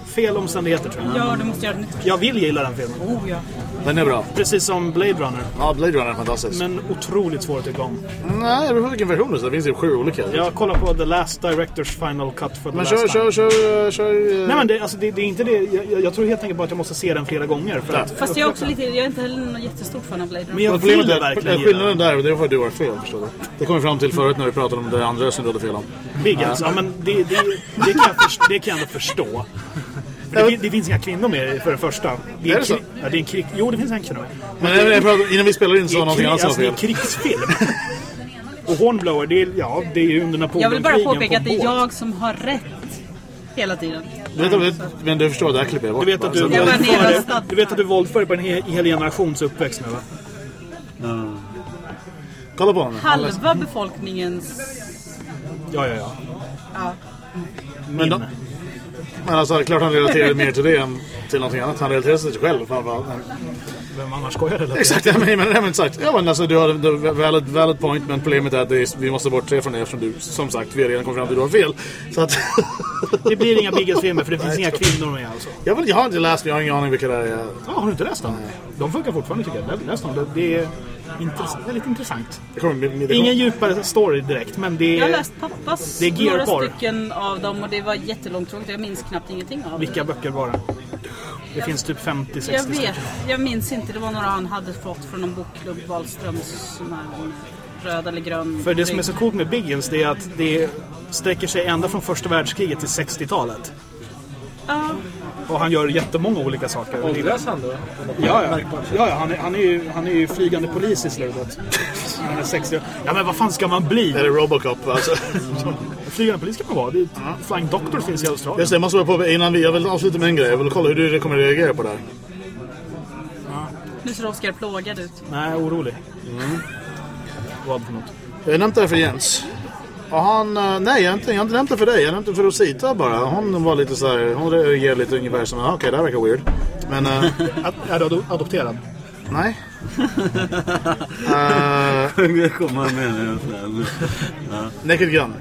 Speaker 2: fel omständigheter tror jag.
Speaker 5: Ja, du måste göra det nytt.
Speaker 2: Jag vill gilla den filmen.
Speaker 5: Oh ja.
Speaker 1: Den är bra.
Speaker 2: Precis som Blade Runner.
Speaker 1: Ja, Blade Runner är fantastisk.
Speaker 2: Men otroligt svår att tycka om.
Speaker 1: Nej, jag vet inte vilken version det. Det finns ju sju olika.
Speaker 2: Jag kollar på The Last Directors Final Cut för The
Speaker 1: Men
Speaker 2: Last
Speaker 1: kör,
Speaker 2: Time.
Speaker 1: kör, kör, kör... eh,
Speaker 2: Nej men det, alltså, det, det är inte det. Jag, jag- jag tror helt enkelt bara att jag måste se den flera gånger. För att,
Speaker 5: Fast jag är också lite, jag är inte heller någon jättestor fan av Blade
Speaker 2: men
Speaker 5: Runner.
Speaker 2: jag
Speaker 1: Men Problemet
Speaker 2: vill
Speaker 1: är,
Speaker 2: verkligen
Speaker 1: skillnaden där, det är för att du har fel förstår du. Det kom vi fram till förut när vi pratade om det andra som du hade fel om.
Speaker 2: Big alltså. Ja, men det, det, det, kan jag först, det kan jag ändå förstå. För det, det finns inga kvinnor med för det första. Det
Speaker 1: Är
Speaker 2: en
Speaker 1: det så?
Speaker 2: Ja, det är en krig... Jo, det finns en kvinna med.
Speaker 1: Men jag pratade, innan vi spelade in så
Speaker 2: är,
Speaker 1: någonting annat
Speaker 2: alltså, det är en
Speaker 1: fel.
Speaker 2: krigsfilm. Och Hornblower, det är, ja, det är ju under
Speaker 5: Jag vill bara
Speaker 2: Napoleonkrigen
Speaker 5: påpeka
Speaker 2: på
Speaker 5: att det är
Speaker 2: båt.
Speaker 5: jag som har rätt. Hela tiden.
Speaker 1: Du vet, men du förstår, det här klipper jag bort.
Speaker 2: Du vet att du, våldför, du vet att du våldför på en hel, hel generations uppväxt nu va?
Speaker 1: Kolla på honom.
Speaker 5: Halva befolkningens...
Speaker 2: Ja, ja, ja.
Speaker 5: Ja.
Speaker 1: Men, de, men alltså, klart han relaterar mer till det än till någonting annat. Han relaterar sig till sig själv framförallt.
Speaker 2: Vem annars skojar eller?
Speaker 1: Exakt, ja, men, men, men exakt. Ja, men alltså, du har en valid, valid point, men problemet är att det är, vi måste bortse från det eftersom du, som sagt, vi har redan kommit fram till att du har fel. Så att,
Speaker 2: Det blir inga Biggest-filmer för det finns inga kvinnor med alltså.
Speaker 1: jag, vet, jag har inte läst, jag har ingen aning vilka det är.
Speaker 2: Ja, har du inte läst dem? De funkar fortfarande tycker jag. Läs dem. Det- Det är intress- väldigt intressant.
Speaker 1: Det
Speaker 2: Ingen djupare story direkt, men det
Speaker 5: Jag har
Speaker 2: är...
Speaker 5: läst pappas
Speaker 2: Det är
Speaker 5: några stycken av dem och det var jättelångtråkigt. Jag minns knappt ingenting av det.
Speaker 2: Vilka böcker var det? Det finns typ 50-60
Speaker 5: Jag vet,
Speaker 2: stycken.
Speaker 5: jag minns inte. Det var några han hade fått från någon bokklubb, Wahlströms sån här röd eller grön.
Speaker 2: För det som är så coolt med Biggins det är att det sträcker sig ända från första världskriget till 60-talet.
Speaker 5: Ja,
Speaker 2: Och han gör jättemånga olika saker.
Speaker 3: Åldras han då?
Speaker 2: Ja, ja. ja, ja han, är, han, är ju, han är ju flygande polis i slutet. Han är 60. Ja, men vad fan ska man bli?
Speaker 1: Är det Robocop? Alltså.
Speaker 2: Flygande polis kan man vara. Det är, Flying Doctor finns i Australien.
Speaker 1: Just det, jag måste vara på innan vi, jag vill avsluta med en grej. Jag vill kolla hur du kommer reagera på det här.
Speaker 5: nu ser Oskar plågad ut.
Speaker 2: Nej, orolig. Vad för något?
Speaker 1: Jag har nämnt det här för Jens. Och han, eh, nej inte, jag har inte nämnt det för dig, jag nämnt det för Rosita bara. Hon var lite så här, hon reagerade lite ungefär som, ah, okej det här verkar weird. Men, eh,
Speaker 2: är du ado- adopterad?
Speaker 1: nej.
Speaker 4: Jag kommer med nu. sen.
Speaker 1: Naked Gun.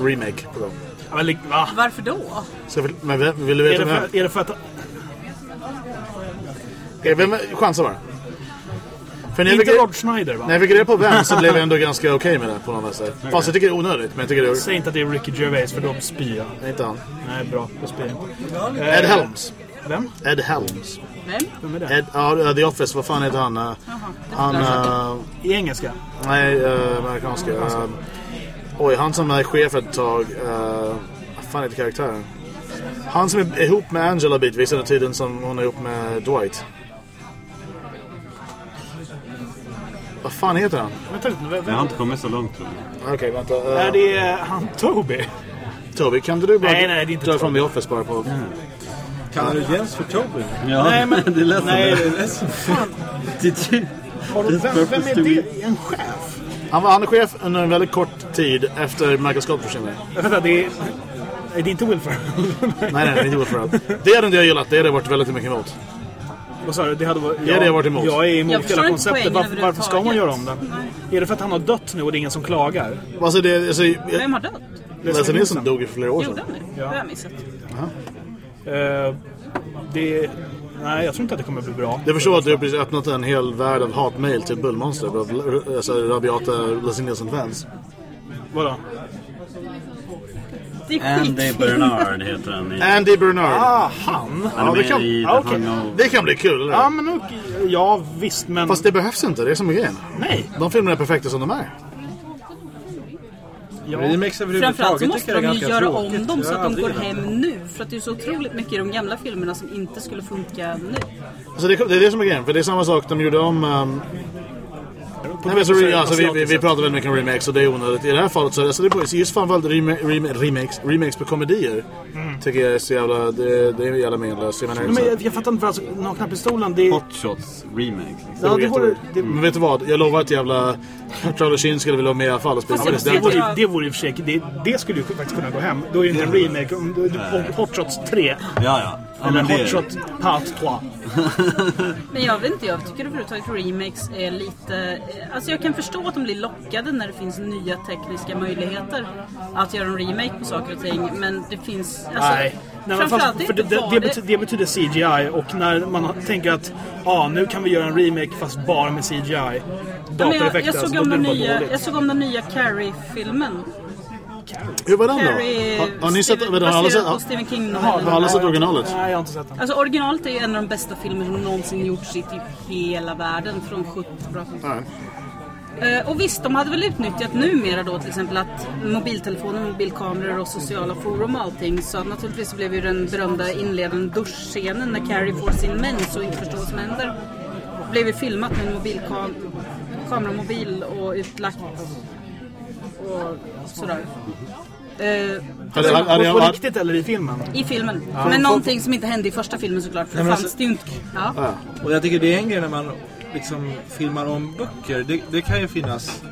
Speaker 1: Remake på.
Speaker 2: Ja, men, va?
Speaker 5: Varför då?
Speaker 1: Så, men vill du
Speaker 2: Är
Speaker 1: veta
Speaker 2: det,
Speaker 1: vem?
Speaker 2: för, är det för att...
Speaker 1: Vem chansa bara. För när
Speaker 2: Inte Rod Schneider va?
Speaker 1: när jag fick reda på vem så blev jag ändå ganska okej med det på något sätt. Fast jag tycker det är onödigt, men jag tycker det är...
Speaker 2: Säg inte att det är Ricky Gervais för då spyr jag.
Speaker 1: Nej, inte han.
Speaker 2: Nej, bra. Då spyr jag.
Speaker 1: Ed Helms.
Speaker 2: Vem?
Speaker 1: Ed Helms.
Speaker 5: Vem?
Speaker 2: Vem är det?
Speaker 1: Ed, ja, The Office, vad fan heter han? Eh, Han... eh,
Speaker 2: I engelska?
Speaker 1: nej, uh, amerikanska. Eh, oj, han som är chef ett tag. Uh, vad fan heter karaktären? Han som är ihop med Angela bitvis under tiden som hon är ihop med Dwight. Vad fan heter han?
Speaker 2: Vänta lite. Vem?
Speaker 4: Jag har inte kommit så långt tror jag.
Speaker 1: Okej, vänta. Uh,
Speaker 2: Är det eh, han Toby?
Speaker 1: Toby, kan du bara
Speaker 2: Nej, nej, det är inte
Speaker 1: dra från The Office bara på...
Speaker 3: Kallar du Jens för Toby?
Speaker 4: Ja,
Speaker 2: Nej, men...
Speaker 4: det lät som
Speaker 2: nej,
Speaker 4: det.
Speaker 2: fan.
Speaker 4: Did you-
Speaker 2: Har du, vem, vem är det? En chef?
Speaker 1: Han var, han är chef under en väldigt kort tid efter Michael Scott försvinner.
Speaker 2: Vänta, det är... Nej, det är inte Will Ferrell.
Speaker 1: Nej, nej, nej, inte Will Ferrell. Det hade inte jag gillat, det hade varit väldigt mycket emot.
Speaker 2: Vad sa du? Det hade varit...
Speaker 1: Det hade jag varit emot.
Speaker 2: Jag är emot
Speaker 5: Jag
Speaker 2: hela konceptet. Varför, varför ska man göra om
Speaker 5: överhuvudtaget.
Speaker 2: det? Är det för att han har dött nu och det är ingen som klagar?
Speaker 1: Alltså, det, alltså,
Speaker 5: Vem har dött?
Speaker 1: Leslie Nielsen dog ju för flera år
Speaker 5: Gjorde
Speaker 1: sedan.
Speaker 5: han det? Det har jag missat.
Speaker 2: Eh, det... Nej, jag tror inte att det kommer bli bra.
Speaker 1: Jag förstår att du har precis öppnat en hel värld av hatmail till Bullmonster. Alltså, rabiata Leslie Nielsen-fans.
Speaker 2: Vadå?
Speaker 4: Andy. Bernard heter han. i-
Speaker 1: Andy Bernard.
Speaker 2: Ah, han?
Speaker 4: Han
Speaker 1: Ja, det kan-
Speaker 2: ah.
Speaker 4: Hangover.
Speaker 1: Det kan bli kul, eller?
Speaker 2: Ja, men okej. Ja, visst, men...
Speaker 1: Fast det behövs inte, det är som är grejen.
Speaker 2: Nej.
Speaker 1: De filmerna är perfekta som de är.
Speaker 2: Ja.
Speaker 3: Remakes
Speaker 5: Framförallt så måste de ju göra
Speaker 3: tråkigt.
Speaker 5: om dem så att de går hem nu. För att det är så otroligt mycket i de gamla filmerna som inte skulle funka nu.
Speaker 1: Alltså, det, det är det som är grejen, för det är samma sak de gjorde om... Um, Nej, men så, re- alltså, vi, vi, vi pratar väldigt mycket om remakes och det är onödigt. I det här fallet så är det, så det är just framförallt rema, rema, remakes, remakes på komedier. Tycker jag är så jävla, det, det är jävla menlöst. Jag menar,
Speaker 2: Men
Speaker 1: så-
Speaker 2: jag, jag fattar inte, för alltså, Nakna Pistolen, det är...
Speaker 4: Hot Shots remake. Liksom.
Speaker 2: Ja, det vore... Det,
Speaker 1: Men vet du vad? Jag lovar att jävla Charlie Sheen skulle vilja vara med i alla fall och spela
Speaker 5: Fast
Speaker 2: det, vore, det vore i och för sig... Det, det skulle ju faktiskt kunna gå hem. Då är det inte en remake. Om du- Hot Shots 3.
Speaker 4: Ja, ja. Ja
Speaker 2: Eller
Speaker 4: men det
Speaker 2: Hot Shot Part 2.
Speaker 5: Men jag vet inte, jag tycker överhuvudtaget remakes är lite... Alltså jag kan förstå att de blir lockade när det finns nya tekniska möjligheter att göra en remake på saker och ting. Men det finns... Alltså,
Speaker 2: Nej. Nej, men fast, för det, det, det, betyder, det betyder CGI och när man tänker att ah, nu kan vi göra en remake fast bara med CGI.
Speaker 5: Ja, men jag,
Speaker 2: Datoreffekter,
Speaker 5: jag,
Speaker 2: alltså,
Speaker 5: såg nya, jag såg om den nya Carrie-filmen.
Speaker 1: Hur var den då?
Speaker 5: Carrie,
Speaker 1: Har, har ni sett,
Speaker 5: Steven-
Speaker 1: har alla sett,
Speaker 5: Stephen
Speaker 1: har
Speaker 5: King-novellen.
Speaker 1: alla sett originalet?
Speaker 2: Nej, jag har inte sett den.
Speaker 5: Alltså originalet är ju en av de bästa filmer som någonsin gjorts i typ hela världen från 70
Speaker 1: Nej.
Speaker 5: Eh, Och visst, de hade väl utnyttjat numera då till exempel att mobiltelefoner, mobilkameror och sociala forum och allting. Så naturligtvis så blev ju den berömda inledande duschscenen när Carrie får sin mens och inte förstår vad som händer. Blev ju filmat med en mobilkamera, mobil och utlagt och sådär. Eh,
Speaker 1: Hade, hade, hade,
Speaker 2: På, riktigt eller i filmen?
Speaker 5: I filmen. Men någonting som inte hände i första filmen såklart. För
Speaker 3: Nej,
Speaker 5: det fanns
Speaker 3: alltså-
Speaker 5: det ju inte. Ja.
Speaker 3: Och jag tycker det är en grej när man liksom filmar om böcker. Det, det kan ju finnas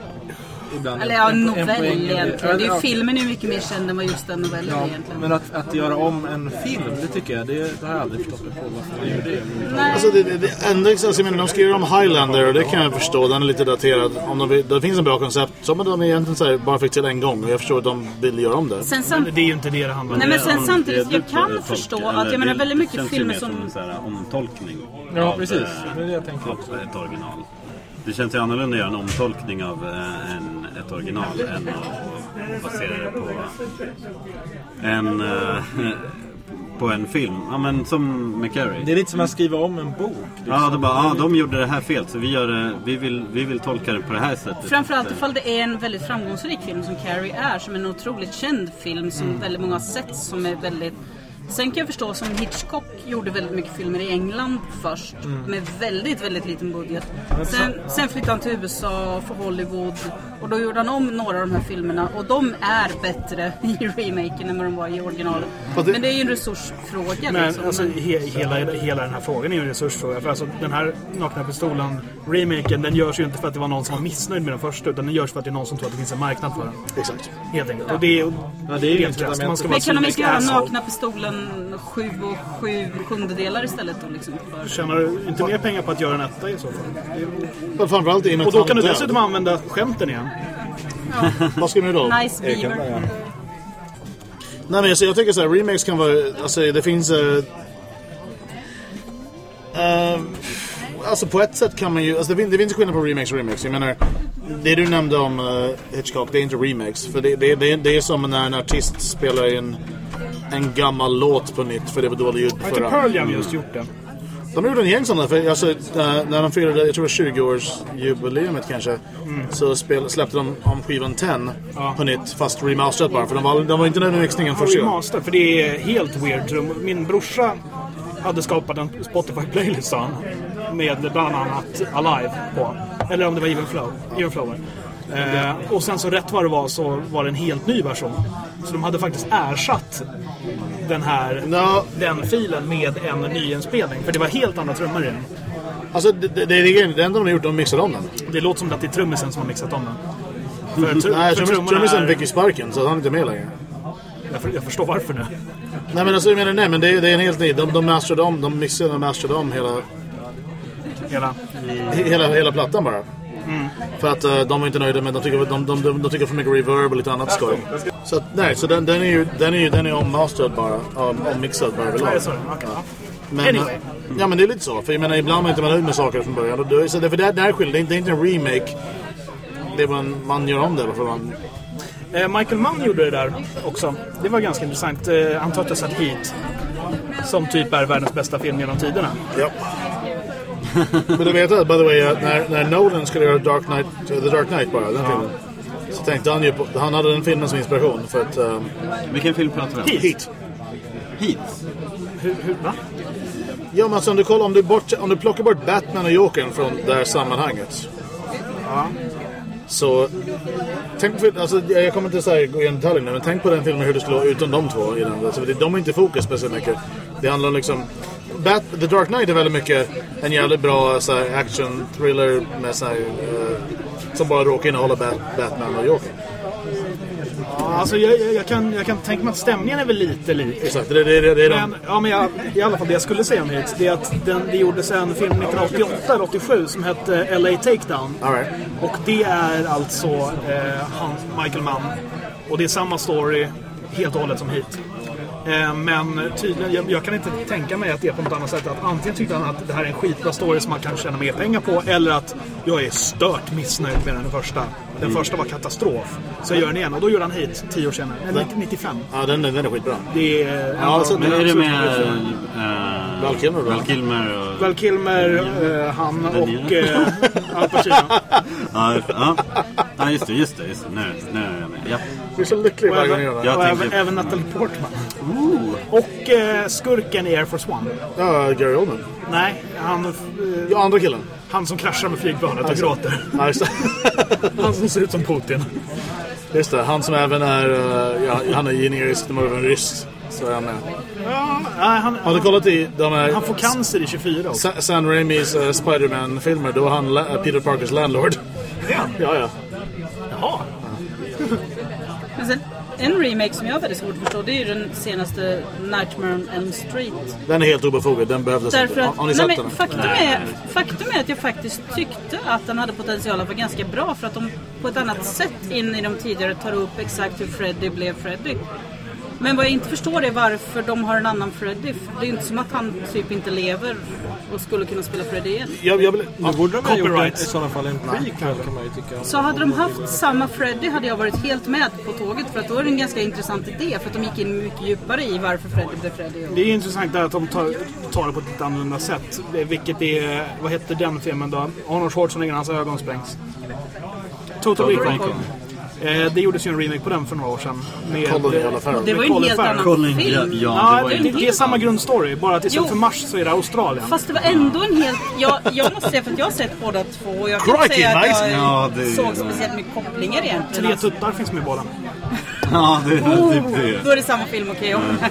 Speaker 3: ibland.
Speaker 5: Eller ja,
Speaker 3: en- en
Speaker 5: novell
Speaker 3: poäng.
Speaker 5: egentligen. Det är ju, filmen är ju mycket mer känd än vad just den novellen är
Speaker 3: Ja,
Speaker 5: egentligen.
Speaker 3: men att, att göra om en film, det tycker jag, det, det har jag aldrig förstått mig på varför man gör det.
Speaker 5: Nej.
Speaker 1: Alltså det, det, det enda, alltså, jag menar, de skriver om Highlander och det kan jag förstå, den är lite daterad. Om de det finns en bra koncept som de egentligen så här, bara fick till en gång och jag förstår att de vill göra om det.
Speaker 5: Sen sam-
Speaker 2: Men det är ju inte det det handlar om.
Speaker 5: Nej men sen
Speaker 4: Om
Speaker 5: samtidigt,
Speaker 4: det
Speaker 5: jag
Speaker 4: du
Speaker 5: kan förstå
Speaker 4: eller
Speaker 5: att jag menar
Speaker 4: det
Speaker 5: väldigt mycket
Speaker 4: känns ju
Speaker 5: filmer
Speaker 4: mer
Speaker 5: som...
Speaker 4: en så här omtolkning
Speaker 3: Ja,
Speaker 4: av,
Speaker 3: precis.
Speaker 4: eh,
Speaker 3: Det är det jag tänker
Speaker 4: av
Speaker 3: också.
Speaker 4: ett original. Det känns ju annorlunda att göra en omtolkning av eh, en, ett original än att, basera det på en, eh, på en film. Ja men som med Carrie.
Speaker 3: Det är lite som att skriva om en bok. liksom.
Speaker 4: Ja, de bara, ah, de gjorde det här fel så vi, gör det, vi, vill, vi vill tolka det på det här sättet.
Speaker 5: Framförallt ifall det är en väldigt framgångsrik film som Carrie är, som en otroligt känd film som
Speaker 3: Mm.
Speaker 5: väldigt många har sett, som är väldigt... Sen kan jag förstå som Hitchcock gjorde väldigt mycket filmer i England först
Speaker 3: Mm.
Speaker 5: med väldigt, väldigt liten budget. Sen, sen flyttade han till USA för Hollywood och då gjorde han om några av de här filmerna och de är bättre i remaken än vad de var i originalet.
Speaker 1: Det-
Speaker 5: Men det är ju en resursfråga
Speaker 2: Men
Speaker 5: liksom.
Speaker 2: alltså, he, hela, hela den här frågan är ju en resursfråga. För alltså, den här Nakna Pistolen, remaken, den görs ju inte för att det var någon som var missnöjd med den första. Utan den görs för att det är någon som tror att det finns en marknad för den.
Speaker 1: Exakt.
Speaker 2: Helt enkelt. Och det är,
Speaker 3: Ja, det är ju
Speaker 2: helt
Speaker 3: incitament.
Speaker 2: krasst. Man ska
Speaker 5: Men kan de inte göra. Nakna Pistolen 7 och 7 sjundedelar istället då liksom? För...
Speaker 2: Tjänar du inte mer pengar på att göra en etta i så fall?
Speaker 1: Framförallt i och
Speaker 2: då kan du dessutom
Speaker 1: död.
Speaker 2: använda skämten igen.
Speaker 1: Vad ska ni då?
Speaker 5: Nice Beaver.
Speaker 1: Nej men alltså, jag tycker så här, remakes kan vara, alltså det finns... Uh, alltså på ett sätt kan man ju, alltså det, finns, det finns skillnad på remakes och remakes. Jag menar, det du nämnde om eh, Hitchcock, det är inte remakes. För det, det, det, det är som när en artist spelar in en gammal låt på nytt för det var dålig ljud
Speaker 2: Har inte
Speaker 1: förra.
Speaker 2: Pearl Jam just gjort det?
Speaker 1: De gjorde en gäng sådana, för alltså, eh, när de firade, jag tror det var 20-årsjubileumet kanske, så spel, släppte de om skivan 10 på nytt, fast remastered bara, för de var, de var inte nöjda med mixningen första gången.
Speaker 2: Remaster, för det är helt weird. Min brorsa hade skapat en Spotify-playlist med bland annat Alive på. Eller om det var Even Flow. Even Flow. Eh, och sen så rätt vad det var så var det en helt ny version. Så de hade faktiskt ersatt den här
Speaker 1: Ja,
Speaker 2: den filen med en nyinspelning. För det var helt andra trummor i den.
Speaker 1: alltså det, det, det, är det enda de har gjort, de mixade om den.
Speaker 2: Det låter som att det är trummisen som har mixat om den. För, tr-
Speaker 1: Nej,
Speaker 2: för
Speaker 1: trummisen
Speaker 2: är-
Speaker 1: fick ju sparken, så han är inte med längre.
Speaker 2: jag, för, jag förstår varför nu.
Speaker 1: Nej men alltså jag menar, nej men det, är- det är en helt ny. De, de masterade om, de mixade och masterade om hela,
Speaker 2: Hela.
Speaker 1: hela, hela plattan bara. För att eh, de var inte nöjda med, de tycker, de, de, de, de tycker för mycket reverb och lite annat skoj. Så att, nej, så den, den är ju, den är ju, den är ommasterad bara, om, ommixad bara överlag.
Speaker 2: Ja.
Speaker 1: Men,
Speaker 2: Anyway.
Speaker 1: Ja men det är lite så, för jag menar ibland är man inte nöjd med saker från början. Och då, så det, för det, det här är skillnad, det är inte, det är inte en remake. Det är en, man gör om det bara för man...
Speaker 2: Eh, Michael Mann gjorde det där också. Det var ganska intressant. Eh, han tar sett Heat. Som typ är världens bästa film genom tiderna.
Speaker 1: Ja. Men du vet att, by the way, när, när Nolan skulle göra Dark Knight, The Dark Knight bara, den filmen. Så tänkte han ju på, han hade den filmen som inspiration för att... Um,
Speaker 4: Vilken film pratar vi om?
Speaker 1: Heat.
Speaker 4: Heat.
Speaker 2: Hur, hur, va?
Speaker 1: Ja men alltså om du kollar, om du, bort, om du plockar bort Batman och Jokern från det här sammanhanget. Så... Tänk på, alltså, jag kommer inte här gå igenom detaljerna men tänk på den filmen hur det skulle vara utan de två i den. Alltså, det- de är inte i fokus speciellt mycket. Det handlar om liksom... Bat, The Dark Knight är väldigt mycket en jävligt bra så här, action thriller med så här, eh, som bara råkar innehålla Bat, Batman och Joker.
Speaker 2: Ja, alltså, jag, jag, jag, kan, jag kan tänka mig att stämningen är väl lite lik.
Speaker 1: Exakt, det, det, det, det är de...
Speaker 2: Men, ja, men jag, i alla fall det jag skulle säga om Heat, det är att den, det gjordes en film 1988 eller 87 som hette LA Takedown.
Speaker 1: All right.
Speaker 2: Och det är alltså eh, han, Michael Mann. Och det är samma story helt och hållet som Heat. Eh, men tydligen, jag, jag kan inte tänka mig att det är på något annat sätt. Att antingen tyckte han att det här är en skitbra story som man kan tjäna mer pengar på. Eller att jag är stört missnöjd med den första. Den första var katastrof. Så jag gör den igen. Och då gjorde han hit tio år senare. Eller 95.
Speaker 1: Ja, den, den är skitbra.
Speaker 2: Det är...
Speaker 1: Ja, alltså,
Speaker 4: Men är det med
Speaker 1: Val
Speaker 4: äh,
Speaker 1: Kilmer då?
Speaker 4: Val Kilmer och...
Speaker 2: Val Kilmer, eh, han
Speaker 4: Den
Speaker 2: och eh, Al Pacino.
Speaker 4: Ja, ja. ja, just det, just det. Just det. Nu, nu är jag med. Ja.
Speaker 1: Jag är så lycklig varje gång
Speaker 2: även,
Speaker 1: jag gör det.
Speaker 2: Även, Natalie Portman. Och skurken i Air Force One.
Speaker 1: Ja, Gary Oldman.
Speaker 2: Nej, han,
Speaker 1: Ja, andra killen.
Speaker 2: Han som kraschar med flygplanet och
Speaker 1: Alltså.
Speaker 2: gråter.
Speaker 1: Ja.
Speaker 2: Han som ser ut som Putin.
Speaker 1: Just det, han som även är, eh, ja, han är generisk, de är även ryss. Så är han med.
Speaker 2: Ja, nej, han,
Speaker 1: Har du kollat i de här
Speaker 2: han får cancer i 24 också.
Speaker 1: Sa- Sam Raimis uh, Spider-Man-filmer? Då är han eh, Peter Parkers landlord. Ja, ja.
Speaker 2: Jaha.
Speaker 5: Men sen, en remake som jag har väldigt svårt att förstå det är ju den senaste Nightmare on Elm Street.
Speaker 1: Den är helt obefogad, den behövdes
Speaker 5: Därför
Speaker 1: inte.
Speaker 5: att,
Speaker 1: Har, har ni
Speaker 5: nej,
Speaker 1: sett den?
Speaker 5: faktum, är, faktum är att jag faktiskt tyckte att den hade potential att vara ganska bra för att de på ett annat sätt in i de tidigare tar upp exakt hur Freddy blev Freddy. Men vad jag inte förstår är varför de har en annan Freddy. Det är inte som att han typ inte lever och skulle kunna spela Freddy igen.
Speaker 1: Jag, jag vill,
Speaker 3: Nu borde de ha gjort i sådana fall en prequel kan man ju tycka.
Speaker 5: Så hade de haft samma Freddy hade jag varit helt med på tåget för att då är det en ganska intressant idé för att de gick in mycket djupare i varför Freddy blev Freddy. Och...
Speaker 2: Det är intressant där att de tar, tar det på ett lite annorlunda sätt. Vilket är, vad heter den filmen då? Arnold Schwarzenegger, hans ögon sprängs. Total Recall. Eh, det gjordes ju en remake på den för några år sedan. Med,
Speaker 1: Colin fall.
Speaker 5: Det var ju en helt
Speaker 2: Farrell.
Speaker 5: annan
Speaker 4: Colin,
Speaker 5: film.
Speaker 4: ja, ja,
Speaker 2: Ja,
Speaker 4: det
Speaker 2: det, det, det är samma grundstory, bara att istället
Speaker 5: Jo.
Speaker 2: för Mars så är det Australien.
Speaker 5: Fast det var ändå en helt... Jag, jag måste säga för att jag har sett båda två och jag kan
Speaker 1: Crikey,
Speaker 5: säga att
Speaker 1: nice.
Speaker 5: jag
Speaker 4: Ja, det-
Speaker 5: såg speciellt mycket kopplingar egentligen.
Speaker 2: Tre tuttar finns med i båda.
Speaker 4: Ja, det är
Speaker 5: oh,
Speaker 4: typ det.
Speaker 5: då är det samma film, okej.
Speaker 2: Nej,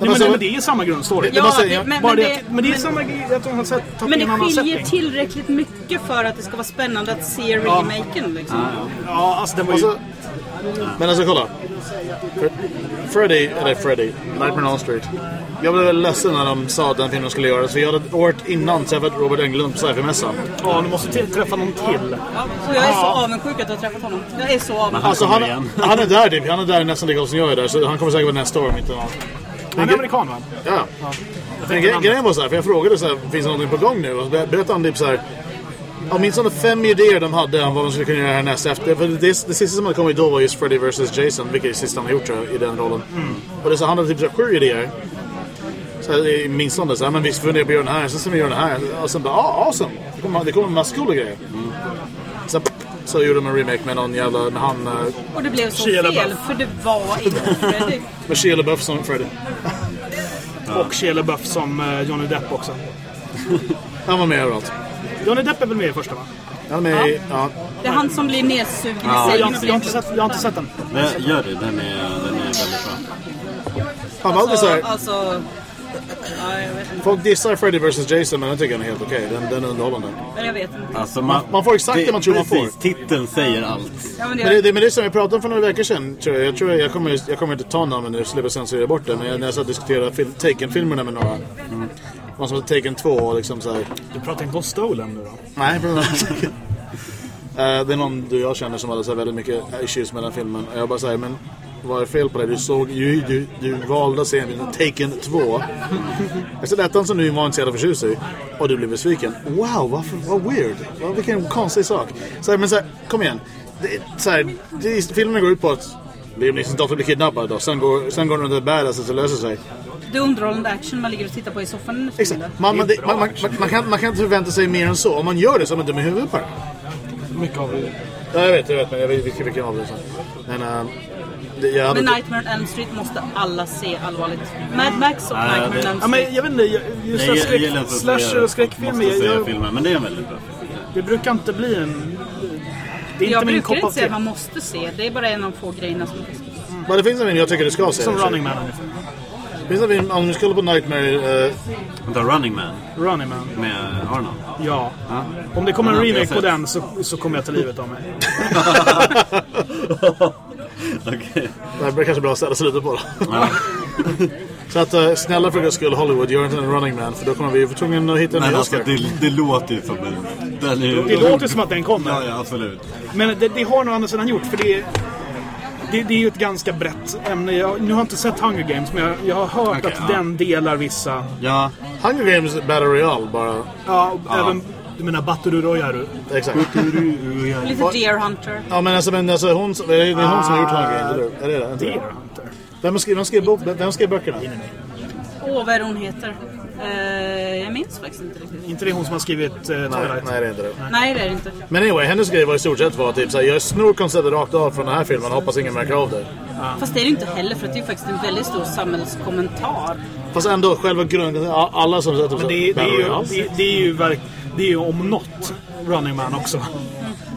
Speaker 2: men, nej, men det är samma grundstory.
Speaker 1: Det måste-
Speaker 5: det- men,
Speaker 2: Bara
Speaker 5: men,
Speaker 2: det, men det är
Speaker 5: men-
Speaker 2: samma grej att de har sett,
Speaker 5: men det skiljer tillräckligt mycket för att det ska vara spännande att se remaken. Liksom.
Speaker 2: Ja, alltså den var ju...
Speaker 1: Alltså, men alltså kolla. Fre- Freddy, eller Freddy, Nightmare on Elm Street. Jag blev väl ledsen när de sa att den filmen skulle göras. För jag hade året innan träffat Robert Englund på Sci-Fi-mässan.
Speaker 2: Ja, du måste t- träffa någon till.
Speaker 5: Ja, och jag är så avundsjuk att du har träffat honom. Jag är så avundsjuk.
Speaker 1: Alltså han,
Speaker 4: igen.
Speaker 1: han är där typ. Han är där nästan lika ofta som jag är där. Så han kommer säkert vara nästa år om inte annat.
Speaker 2: Han är amerikan va?
Speaker 1: Ja.
Speaker 2: Jag
Speaker 1: Men grejen var så här, för jag frågade så här, finns det någonting på gång nu? Och berättade han typ så här. Åtminstone fem idéer de hade om vad de skulle kunna göra härnäst efter. För det, det sista som hade kommit då var just Freddy vs Jason, vilket är det sista han har gjort tror jag, i den rollen. Och det så han hade typ så här, sju idéer. Så här, minst om det, så här, men vi funderar på att göra den här, sen ska vi göra den här. Och sen bara, ah, awesome! Det kommer, det kommer en massa coola grejer. Sen så gjorde de en remake med någon jävla, med han, eh,
Speaker 5: Och det blev så
Speaker 2: Shia
Speaker 5: fel, för det var inte Freddy.
Speaker 1: med Shia LaBeouf som Freddy.
Speaker 2: Och Shia LaBeouf som eh, Johnny Depp också.
Speaker 1: Han var med överallt.
Speaker 2: Johnny Depp är väl med i första va?
Speaker 1: Han är med i, ja.
Speaker 5: Det är han som blir nedsugen i
Speaker 2: Jag, jag, har inte sett, jag har inte sett den.
Speaker 4: Men gör det, den är, den är väldigt bra.
Speaker 1: Han var alltid så
Speaker 5: Alltså,
Speaker 1: här,
Speaker 5: alltså... Ja,
Speaker 1: folk dissar Freddy vs Jason men jag tycker han är helt okej. Den, den är underhållande.
Speaker 5: Men jag vet inte.
Speaker 4: Alltså, man,
Speaker 1: man får exakt det man tror man får.
Speaker 4: Precis, titeln säger allt.
Speaker 5: Ja, men
Speaker 1: Men det,
Speaker 5: det,
Speaker 1: det, men det är som jag pratade om för några veckor sedan. Tror jag. Jag, tror jag, jag, kommer, jag kommer inte ta namnen nu, slipper censurera bort det. Men jag, när jag satt och diskuterade fil- Taken-filmerna med några. Mm. De som hade Taken 2 och liksom så här.
Speaker 2: Du pratar inte om Stolen nu då?
Speaker 1: Nej, precis. Eh, det är någon du jag känner som hade så här väldigt mycket issues med den filmen. Och jag bara säger, men vad är fel på det? Du såg ju, du, du valde att se filmen Taken 2. Jag såg ettan som du var inte så förtjust i. Och du blev besviken. Wow, varför, vad weird. Vad, vilken konstig sak. Så här, men så här, kom igen. Det, så här, det, filmen går ut på att Liam Neesons dotter blir kidnappad och sen går, sen går den under badass och så löser sig.
Speaker 5: Det är underhållande action man ligger och tittar på i soffan
Speaker 1: Exakt. Man, man, man, man, man, kan, man kan inte förvänta sig mer än så. Om man gör det så är man dum i huvudet bara.
Speaker 3: Mycket av det.
Speaker 1: Ja, jag vet, jag vet, men jag vet vilken, vilken av det som. Men, äh, det, jag
Speaker 5: Men Nightmare on Elm Street måste alla se allvarligt. Mad Max och Nightmare
Speaker 4: det-
Speaker 5: on Elm
Speaker 2: Ja,
Speaker 5: Street.
Speaker 2: men jag vet inte, jag- just
Speaker 4: Nej, jag inte att
Speaker 2: slasher och skräckfilmer, jag,
Speaker 4: säga
Speaker 2: jag,
Speaker 4: filmen, men det är en väldigt bra film.
Speaker 2: det brukar inte bli en... Det är
Speaker 5: jag
Speaker 2: inte min
Speaker 5: brukar
Speaker 2: kopp
Speaker 5: inte
Speaker 2: av
Speaker 5: säga att
Speaker 2: te.
Speaker 5: man måste se. Det är bara en av få grejerna som finns.
Speaker 1: Men det finns en jag tycker du ska se.
Speaker 2: Som. Running Man ungefär.
Speaker 1: Det finns en film, om du skulle på Nightmare... eh,
Speaker 4: Vänta, Running Man
Speaker 2: Running Man,
Speaker 4: med Arnold.
Speaker 2: ja.
Speaker 4: Ja.
Speaker 2: Om det kommer en remake på den så, så kommer jag ta livet av mig.
Speaker 4: Okej.
Speaker 1: det här blir kanske bra att ställa slutet på då.
Speaker 4: Ja.
Speaker 1: Så att uh, snälla för guds skull Hollywood, gör inte en Running Man. För då kommer vi vara tvungna att hitta en ny
Speaker 4: alltså,
Speaker 1: Oscar.
Speaker 4: det, det låter ju som en... Den är,
Speaker 2: Det låter som att den kommer.
Speaker 4: Ja, ja, absolut.
Speaker 2: Men det, det har nog andra sidan gjort, för det är... det, det är ju ett ganska brett ämne. Jag, nu har jag inte sett Hunger Games, men jag, jag har hört
Speaker 4: Okej,
Speaker 2: att
Speaker 4: ja.
Speaker 2: den delar vissa...
Speaker 4: Ja,
Speaker 1: Hunger Games Battle Royale bara.
Speaker 2: Ja, även... Du menar Baturu Royaru?
Speaker 1: Exakt.
Speaker 5: Lite Deer Hunter.
Speaker 1: Ja men alltså, men alltså hon, det är hon som har gjort Hunger Games, eller hur? Är det det? Inte det?
Speaker 2: Deer Hunter?
Speaker 1: Vem skrev, vem skrev böckerna?
Speaker 5: Åh, vad är det hon heter? Eh, jag minns faktiskt inte riktigt.
Speaker 2: inte det hon som har skrivit uh,
Speaker 1: Nej,
Speaker 2: Twilight?
Speaker 1: nej det är inte det.
Speaker 5: Nej, det är det inte.
Speaker 1: Men anyway, hennes grej var i stort sett var typ såhär, jag snor konceptet rakt av från den här filmen och hoppas ingen märker av det.
Speaker 5: Fast det är det inte heller för att det är faktiskt en väldigt stor samhällskommentar.
Speaker 1: Fast ändå, själva grunden, alla som typ
Speaker 2: Men det, är- det, är ju, det, det är ju verk, det är ju om något Running Man också.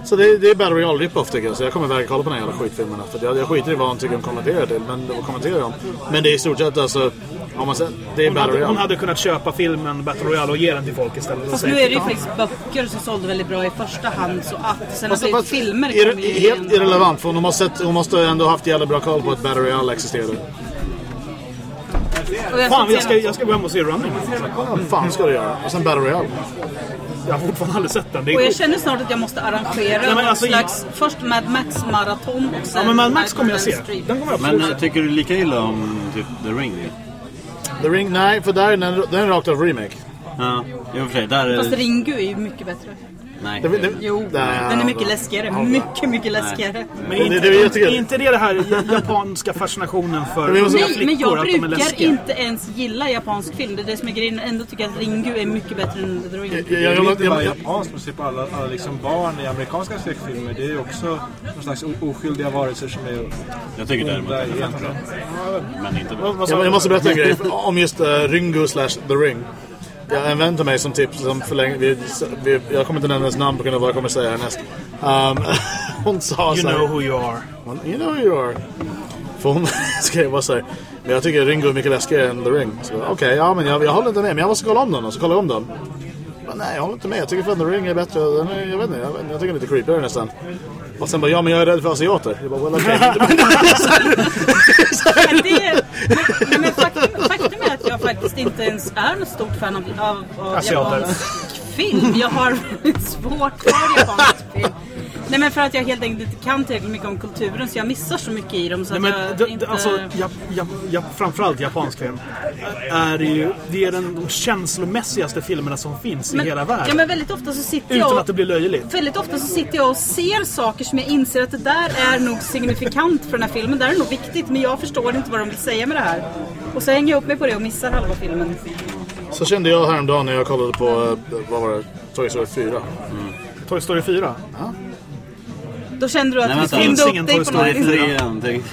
Speaker 1: Så det, det är Battle Royale rip-off tycker jag. Så jag kommer verkligen kolla på den här jävla skitfilmen efter. Jag, jag skiter i vad hon tycker om kommenterar till. Men, vad kommenterar om. Men det är i stort sett alltså, om man säger, det är
Speaker 2: Hon hade, hon hade kunnat köpa filmen Battle Royale och ge den till folk istället. och
Speaker 5: Fast
Speaker 2: säga,
Speaker 5: nu är det ju
Speaker 2: "Titta,
Speaker 5: faktiskt böcker som sålde väldigt bra i första hand. Så att sen
Speaker 1: Fast,
Speaker 5: det blivit
Speaker 1: fast,
Speaker 5: filmer
Speaker 1: är,
Speaker 5: kommer ju
Speaker 1: det helt
Speaker 5: igen.
Speaker 1: irrelevant för hon måste, sett- hon måste ändå haft jävla bra koll på att Battle Royale existerade.
Speaker 5: Jag
Speaker 2: Fan,
Speaker 5: ska
Speaker 2: jag ska, jag ska gå hem och se Running Man.
Speaker 1: Fan ska du göra? Och sen Battle Royale.
Speaker 2: Jag har fortfarande aldrig sett den. Det
Speaker 5: Och jag känner snart att jag måste arrangera
Speaker 2: Nej, men alltså,
Speaker 5: slags... Först Mad Max-maraton och sen
Speaker 2: Ja, men Mad Max kommer jag se. Den kommer jag
Speaker 4: men
Speaker 2: se.
Speaker 4: äh, tycker du lika illa om typ The Ring?
Speaker 1: The Ring, nej för där är den, den är rakt av remake.
Speaker 4: Ja, i och för sig. Där
Speaker 5: Fast. Ringu är ju mycket bättre.
Speaker 4: Nej.
Speaker 1: Det, det,
Speaker 5: Jo,
Speaker 1: Nej,
Speaker 5: den är mycket läskigare. Mycket, mycket läskigare.
Speaker 2: Men
Speaker 1: Det-
Speaker 2: inte,
Speaker 1: det är
Speaker 2: inte,
Speaker 1: jättekul.
Speaker 2: inte det det här japanska fascinationen för
Speaker 5: Nej, men jag
Speaker 2: är
Speaker 5: brukar inte ens gilla japansk film. Det är det som är grejen. Ändå tycker jag att Ringu är mycket bättre än The Ring.
Speaker 1: Jag,
Speaker 3: Det
Speaker 1: jag,
Speaker 3: är
Speaker 1: jag,
Speaker 3: inte
Speaker 1: jag,
Speaker 3: bara
Speaker 1: jag,
Speaker 3: japanskt, man ser på alla, alla liksom barn i amerikanska skräckfilmer. Det är ju också någon slags oskyldiga varelser som är
Speaker 4: Jag tycker däremot att det är. Men inte bra.
Speaker 1: jag, jag måste berätta en grej om just uh, Ringo slash The Ring. Jag har en vän till mig som tips som för länge, vi, vi, jag kommer inte nämna hennes namn på grund av vad jag kommer säga härnäst. Um, hon sa
Speaker 2: You
Speaker 1: så här-
Speaker 2: know who you are.
Speaker 1: Hon, You know who you are. För hon skrev bara såhär. Men jag tycker Ringo är mycket läskigare än The Ring. Okej, ja men jag, jag håller inte med. Men jag måste kolla om den. Och så kollar jag om den. Men nej, jag håller inte med. Jag tycker fan The Ring är bättre. Den är, jag vet inte. Jag, vet jag tycker den är lite creepigare nästan. Och sen bara, ja men jag är rädd för asiater. Jag bara, well okej.
Speaker 5: Men det, men, men jag faktiskt inte ens är något stort fan av, av, av japansk film. Jag har svårt för japansk film. Nej men för att jag helt enkelt inte kan tillräckligt mycket om kulturen så jag missar så mycket i dem så
Speaker 2: Nej,
Speaker 5: att
Speaker 2: men
Speaker 5: jag
Speaker 2: det,
Speaker 5: inte...
Speaker 2: alltså, ja, ja, ja, framförallt japansk film. Är det, ju, det är den, de känslomässigaste filmerna som finns i
Speaker 5: Men-
Speaker 2: hela världen.
Speaker 5: Ja men väldigt ofta så sitter
Speaker 2: Utan
Speaker 5: jag...
Speaker 2: att det blir löjligt.
Speaker 5: Väldigt ofta så sitter jag och ser saker som jag inser att det där är nog signifikant för den här filmen. Det är nog viktigt men jag förstår inte vad de vill säga med det här. Och så hänger jag upp mig på det och missar halva filmen.
Speaker 1: Så kände jag häromdagen när jag kollade på, eh, vad var det? Toy Story 4.
Speaker 2: Toy Story 4.
Speaker 5: Då kände du att
Speaker 4: Nej,
Speaker 5: du
Speaker 4: vänta.
Speaker 5: fyllde
Speaker 2: Finns
Speaker 5: upp
Speaker 2: ingen
Speaker 5: dig på något.
Speaker 4: Nej,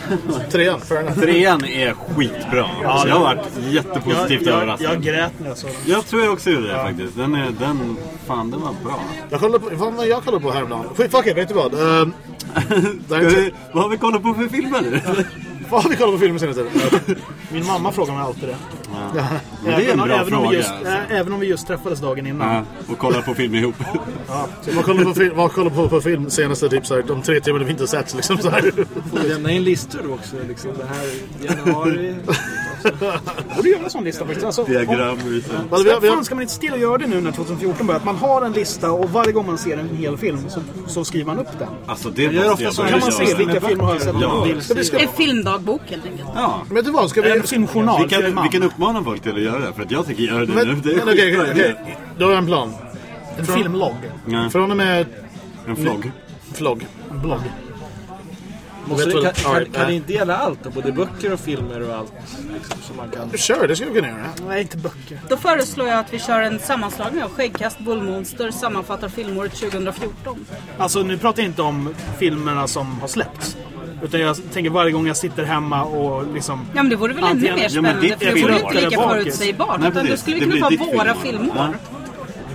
Speaker 4: trean.
Speaker 1: Trean,
Speaker 4: är skitbra. Så jag har varit jättepositivt
Speaker 2: Jag, jag,
Speaker 4: överraskad.
Speaker 2: jag grät när jag såg den.
Speaker 4: Jag tror jag också gjorde det faktiskt. Den är, den, fan den var bra.
Speaker 1: Jag kollade på, fan vad jag kollade på häromdagen. Fuck it, vet du vad? Uh,
Speaker 4: Ska vi, vad har vi kollat på för filmer nu?
Speaker 1: Vad har vi kollat på filmen senaste tiden?
Speaker 2: Min mamma frågar mig alltid det.
Speaker 1: Ja.
Speaker 4: Men det är en bra
Speaker 2: även, om vi
Speaker 4: fråga.
Speaker 2: just,
Speaker 4: alltså.
Speaker 2: äh, även om vi just träffades dagen innan.
Speaker 4: Ja, och kollar på film ihop.
Speaker 1: Så man kollar på, film, man kollar på, på film senaste typ såhär, de tre timmarna vi inte har sett liksom såhär.
Speaker 3: Får vi lämna in listor också? Liksom det här januari.
Speaker 2: borde göra en sån lista faktiskt. Alltså,
Speaker 4: Diagram.
Speaker 1: Alltså, vi,
Speaker 2: fan ska man inte stilla göra det nu när 2014 börjar? Att man har en lista och varje gång man ser en hel film så, så skriver man upp den.
Speaker 4: Alltså det
Speaker 3: gör ofta
Speaker 4: jag
Speaker 3: så.
Speaker 2: Kan man se vilka filmer har sett.
Speaker 4: Ja.
Speaker 2: se.
Speaker 5: En filmdagbok helt enkelt.
Speaker 4: Ja.
Speaker 1: men vet du vad, ska vi...
Speaker 2: En filmjournal
Speaker 4: Vi
Speaker 2: till
Speaker 4: kan, vi kan uppmana folk till att göra det, för att jag tycker göra det
Speaker 1: Men,
Speaker 4: nu. Det är
Speaker 1: okej, okej. Då har jag en plan.
Speaker 2: En filmlogg.
Speaker 1: Från och med
Speaker 4: en vlogg.
Speaker 1: vlogg.
Speaker 2: En blogg.
Speaker 3: Det
Speaker 1: väl-
Speaker 3: kan,
Speaker 1: ja,
Speaker 3: kan, kan det inte gälla allt då? Både böcker och filmer och allt? Liksom, som man kan...
Speaker 1: Kör, det ska vi kunna göra.
Speaker 2: Nej, inte böcker.
Speaker 5: Då föreslår jag att vi kör en sammanslagning av Skäggkast Bullmonster sammanfattar filmåret 2014.
Speaker 2: Alltså nu pratar jag inte om filmerna som har släppts. Utan jag tänker varje gång jag sitter hemma och liksom...
Speaker 5: Ja men det vore väl ännu mer
Speaker 2: Ja,
Speaker 5: spännande
Speaker 4: ditt
Speaker 5: för det vore inte lika förutsägbart.
Speaker 4: Nej,
Speaker 5: utan då skulle
Speaker 4: Det
Speaker 5: vi kunna
Speaker 4: ditt
Speaker 5: våra
Speaker 4: filmår.
Speaker 5: filmår.
Speaker 4: Ja.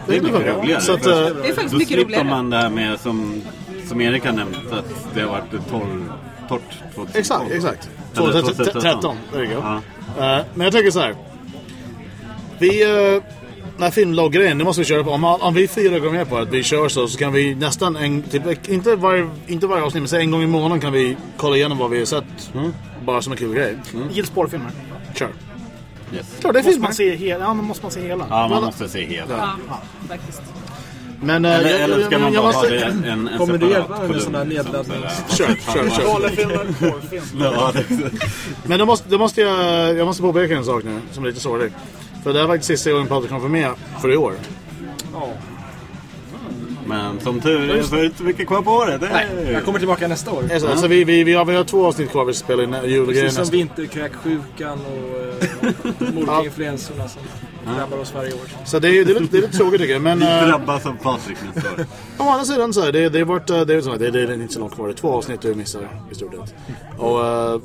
Speaker 1: Det blir bra.
Speaker 4: roligare.
Speaker 1: Så att,
Speaker 5: Det
Speaker 1: eh,
Speaker 5: är faktiskt
Speaker 4: Då
Speaker 5: mycket
Speaker 4: slipper
Speaker 5: roligare.
Speaker 4: man det här med som, som Erik har nämnt att det har varit torr, torrt 2012.
Speaker 1: exakt, exakt.
Speaker 4: Eller
Speaker 1: 2013.
Speaker 4: 2013.
Speaker 1: There you go.
Speaker 4: Ja.
Speaker 1: Eh, men jag tänker så här. Vi... Uh, den här filmlogggrejen, det måste vi köra på. Om, om vi fyra går med på att vi kör så, så kan vi nästan en... Typ, inte, varje, inte varje avsnitt, men säg en gång i månaden kan vi kolla igenom vad vi har sett. Bara som en kul grej.
Speaker 2: Gills spårfilmer.
Speaker 1: Kör.
Speaker 4: Yes.
Speaker 1: Klart, det
Speaker 2: Måste
Speaker 1: filmer.
Speaker 2: man se hela? Ja, men måste man se hela?
Speaker 4: Ja, man måste se hela.
Speaker 5: Ja, faktiskt.
Speaker 1: Men eh,
Speaker 4: Eller,
Speaker 1: jag,
Speaker 4: eller ska
Speaker 1: jag,
Speaker 4: man
Speaker 1: jag,
Speaker 4: bara
Speaker 1: måste...
Speaker 4: ha det en, en, en
Speaker 3: Kommer du hjälpa med
Speaker 4: kolumn?
Speaker 3: sån här nedladdning?
Speaker 1: Kör, kör, kör.
Speaker 4: Ja,
Speaker 1: Men då måste, då måste jag, jag måste påpeka en sak nu som är lite sorglig. För det här var faktiskt sista gången Patrik kommer med för i år.
Speaker 4: men som tur är så är det inte mycket kvar på året. Det är,
Speaker 3: Jag kommer tillbaka nästa år.
Speaker 1: Är Så, så vi, vi, vi, har, vi har två avsnitt kvar vi ska spela in julgrejen
Speaker 3: Precis som vinterkräksjukan och uh, molkeninfluensorna som drabbar oss varje år.
Speaker 1: Så det är, det är, lite, det är lite tråkigt tycker jag. Men
Speaker 4: Vi
Speaker 1: äh,
Speaker 4: drabbas av Patrik nästa år.
Speaker 1: å andra sidan så är det, det, är varit, eh, det, är, så, det, är, det är inte så långt kvar. Det är två avsnitt du missar i stort sett. Och äh,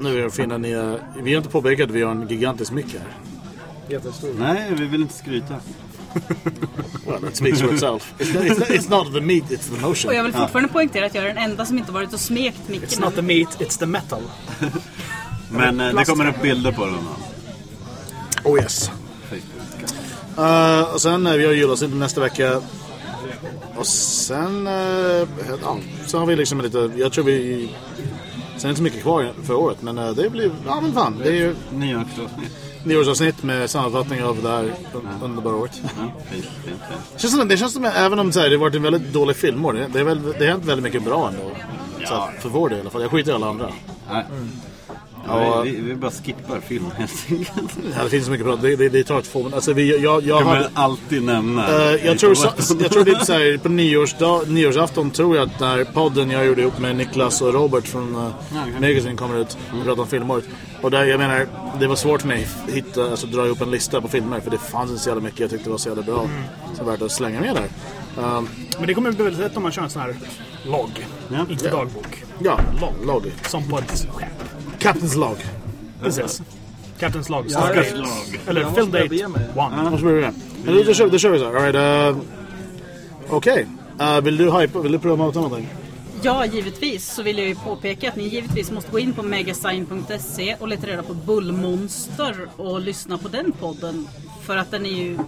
Speaker 1: nu är det fina nya... Vi har inte påpekat att vi har en gigantisk mick här.
Speaker 3: Jättestor.
Speaker 4: Nej, vi vill inte skryta.
Speaker 1: Well, that speaks for itself. It's not, it's not, it's not the meat, it's the motion.
Speaker 5: Och jag vill fortfarande poängtera att jag är den enda som inte varit och smekt
Speaker 2: It's
Speaker 5: micken.
Speaker 2: not the meat, it's the metal.
Speaker 4: Men eh, det kommer upp bilder på den.
Speaker 1: Oh yes. Uh, och sen, eh, vi har julavsnitt nästa vecka. Och sen, uh, ja, så har vi liksom lite, jag tror vi, sen är det inte så mycket kvar för året. Men uh, det blir, ja men fan. Det är ju
Speaker 4: Nyårsavsnitt.
Speaker 1: nyårsavsnitt med sammanfattning av det här un- underbara året.
Speaker 4: Ja, fint, fint, fint.
Speaker 1: Det känns som, det känns som även om så här, det har varit en väldigt dålig filmår, det, det, är väl, det har hänt väldigt mycket bra ändå. Så att, för vår del i alla fall. Jag skiter i alla andra.
Speaker 4: Nej. Ja, vi, vi, vi bara skippar film helt enkelt.
Speaker 1: Ja, det finns så mycket bra. Det, det, det tar två minuter. Alltså, vi, jag, jag
Speaker 4: kommer
Speaker 1: hade...
Speaker 4: alltid nämna.
Speaker 1: Eh, jag, tror, så, jag tror det är så här, på nyårsdag, nyårsafton tror jag att när podden jag gjorde ihop med Niklas och Robert från uh, Magazine kommer ut och pratar om filmåret. Och där, jag menar, det var svårt för mig att hitta, alltså, dra ihop en lista på filmer för det fanns inte så jävla mycket jag tyckte var så jävla bra. Så värt att slänga med där. Um,
Speaker 2: Men det kommer bli väldigt lätt om man kör en sån här logg.
Speaker 4: Ja.
Speaker 2: Inte dagbok.
Speaker 1: ja, log.
Speaker 2: Som på ett skepp.
Speaker 1: Captain's log.
Speaker 2: Precis. Captain's log.
Speaker 3: Ja, jag- jag
Speaker 2: Eller
Speaker 3: måste
Speaker 2: film date
Speaker 3: bege mig.
Speaker 2: one.
Speaker 1: Måste börja med. Då, kör, då kör vi så här. All right, uh, Okej. Uh, vill du hypa? Vill du promota någonting?
Speaker 5: Ja, givetvis så vill jag ju påpeka att ni givetvis måste gå in på megasign.se och leta reda på Bullmonster och lyssna på den podden. För att den är ju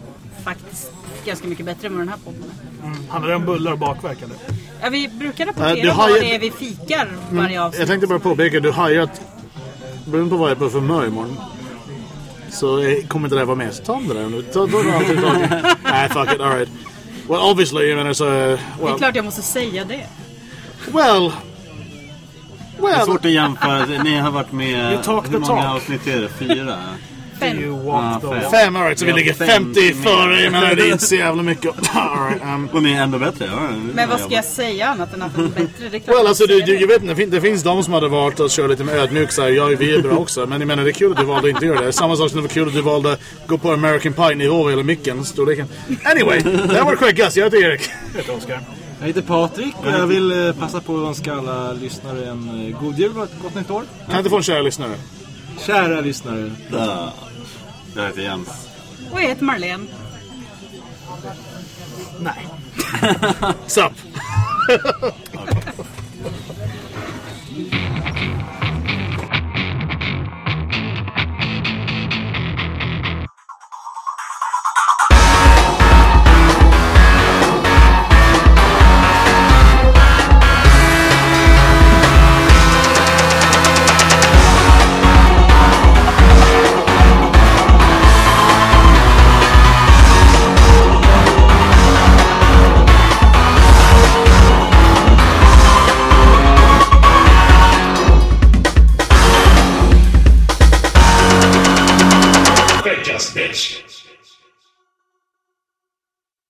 Speaker 5: faktiskt ganska mycket bättre än vad den här podden är.
Speaker 2: Handlar det om bullar och bakverk eller?
Speaker 5: Ja, vi brukar
Speaker 1: Äh,
Speaker 5: rapportera
Speaker 1: har
Speaker 5: vad det är vi fikar varje avsnitt.
Speaker 1: Jag tänkte bara påpeka, du har ju att beroende på vad jag är på för humör imorgon så eh, kommer inte det vara med. Så ta om det där nu. Ta, ta det i. Nej, fuck it. Alright. Well, obviously, jag menar så... eh,
Speaker 5: Det är
Speaker 1: Well,
Speaker 5: klart jag måste säga det.
Speaker 1: well...
Speaker 4: Det är
Speaker 1: Well...
Speaker 4: svårt att jämföra. Ni har varit med...
Speaker 2: You the
Speaker 4: hur många
Speaker 2: talk.
Speaker 4: avsnitt är det? Fyra?
Speaker 5: Fem.
Speaker 2: The
Speaker 4: fem.
Speaker 1: Fem, alright. Så vi ligger
Speaker 4: 50
Speaker 1: 50 före. Jag menar, det är inte så jävla mycket. Alright. Um,
Speaker 4: Och ni är ändå bättre? Ja,
Speaker 5: Men vad ska jag säga annat än att den är bättre? Det är klart
Speaker 1: Well, alltså, du, du,
Speaker 5: det.
Speaker 1: jag vet inte, det fin- det finns de som hade valt att köra lite med ödmjuk så här, ja, vi är bra också. Men jag menar, det är kul att du valde att inte göra det. Samma sak som det var kul att du valde att gå på American Pie-nivå vad gäller micken, storleken. Anyway, det här var skäggast. Jag heter Erik.
Speaker 2: Jag heter Oskar.
Speaker 3: Jag heter Patrik och jag vill eh, passa på att önska alla lyssnare en eh, god jul och ett gott nytt år.
Speaker 1: Kan jag inte få en kära lyssnare?
Speaker 3: Kära lyssnare.
Speaker 4: Ja. Jag heter Jens.
Speaker 5: Och jag heter Marlene.
Speaker 2: Nej.
Speaker 1: Sup?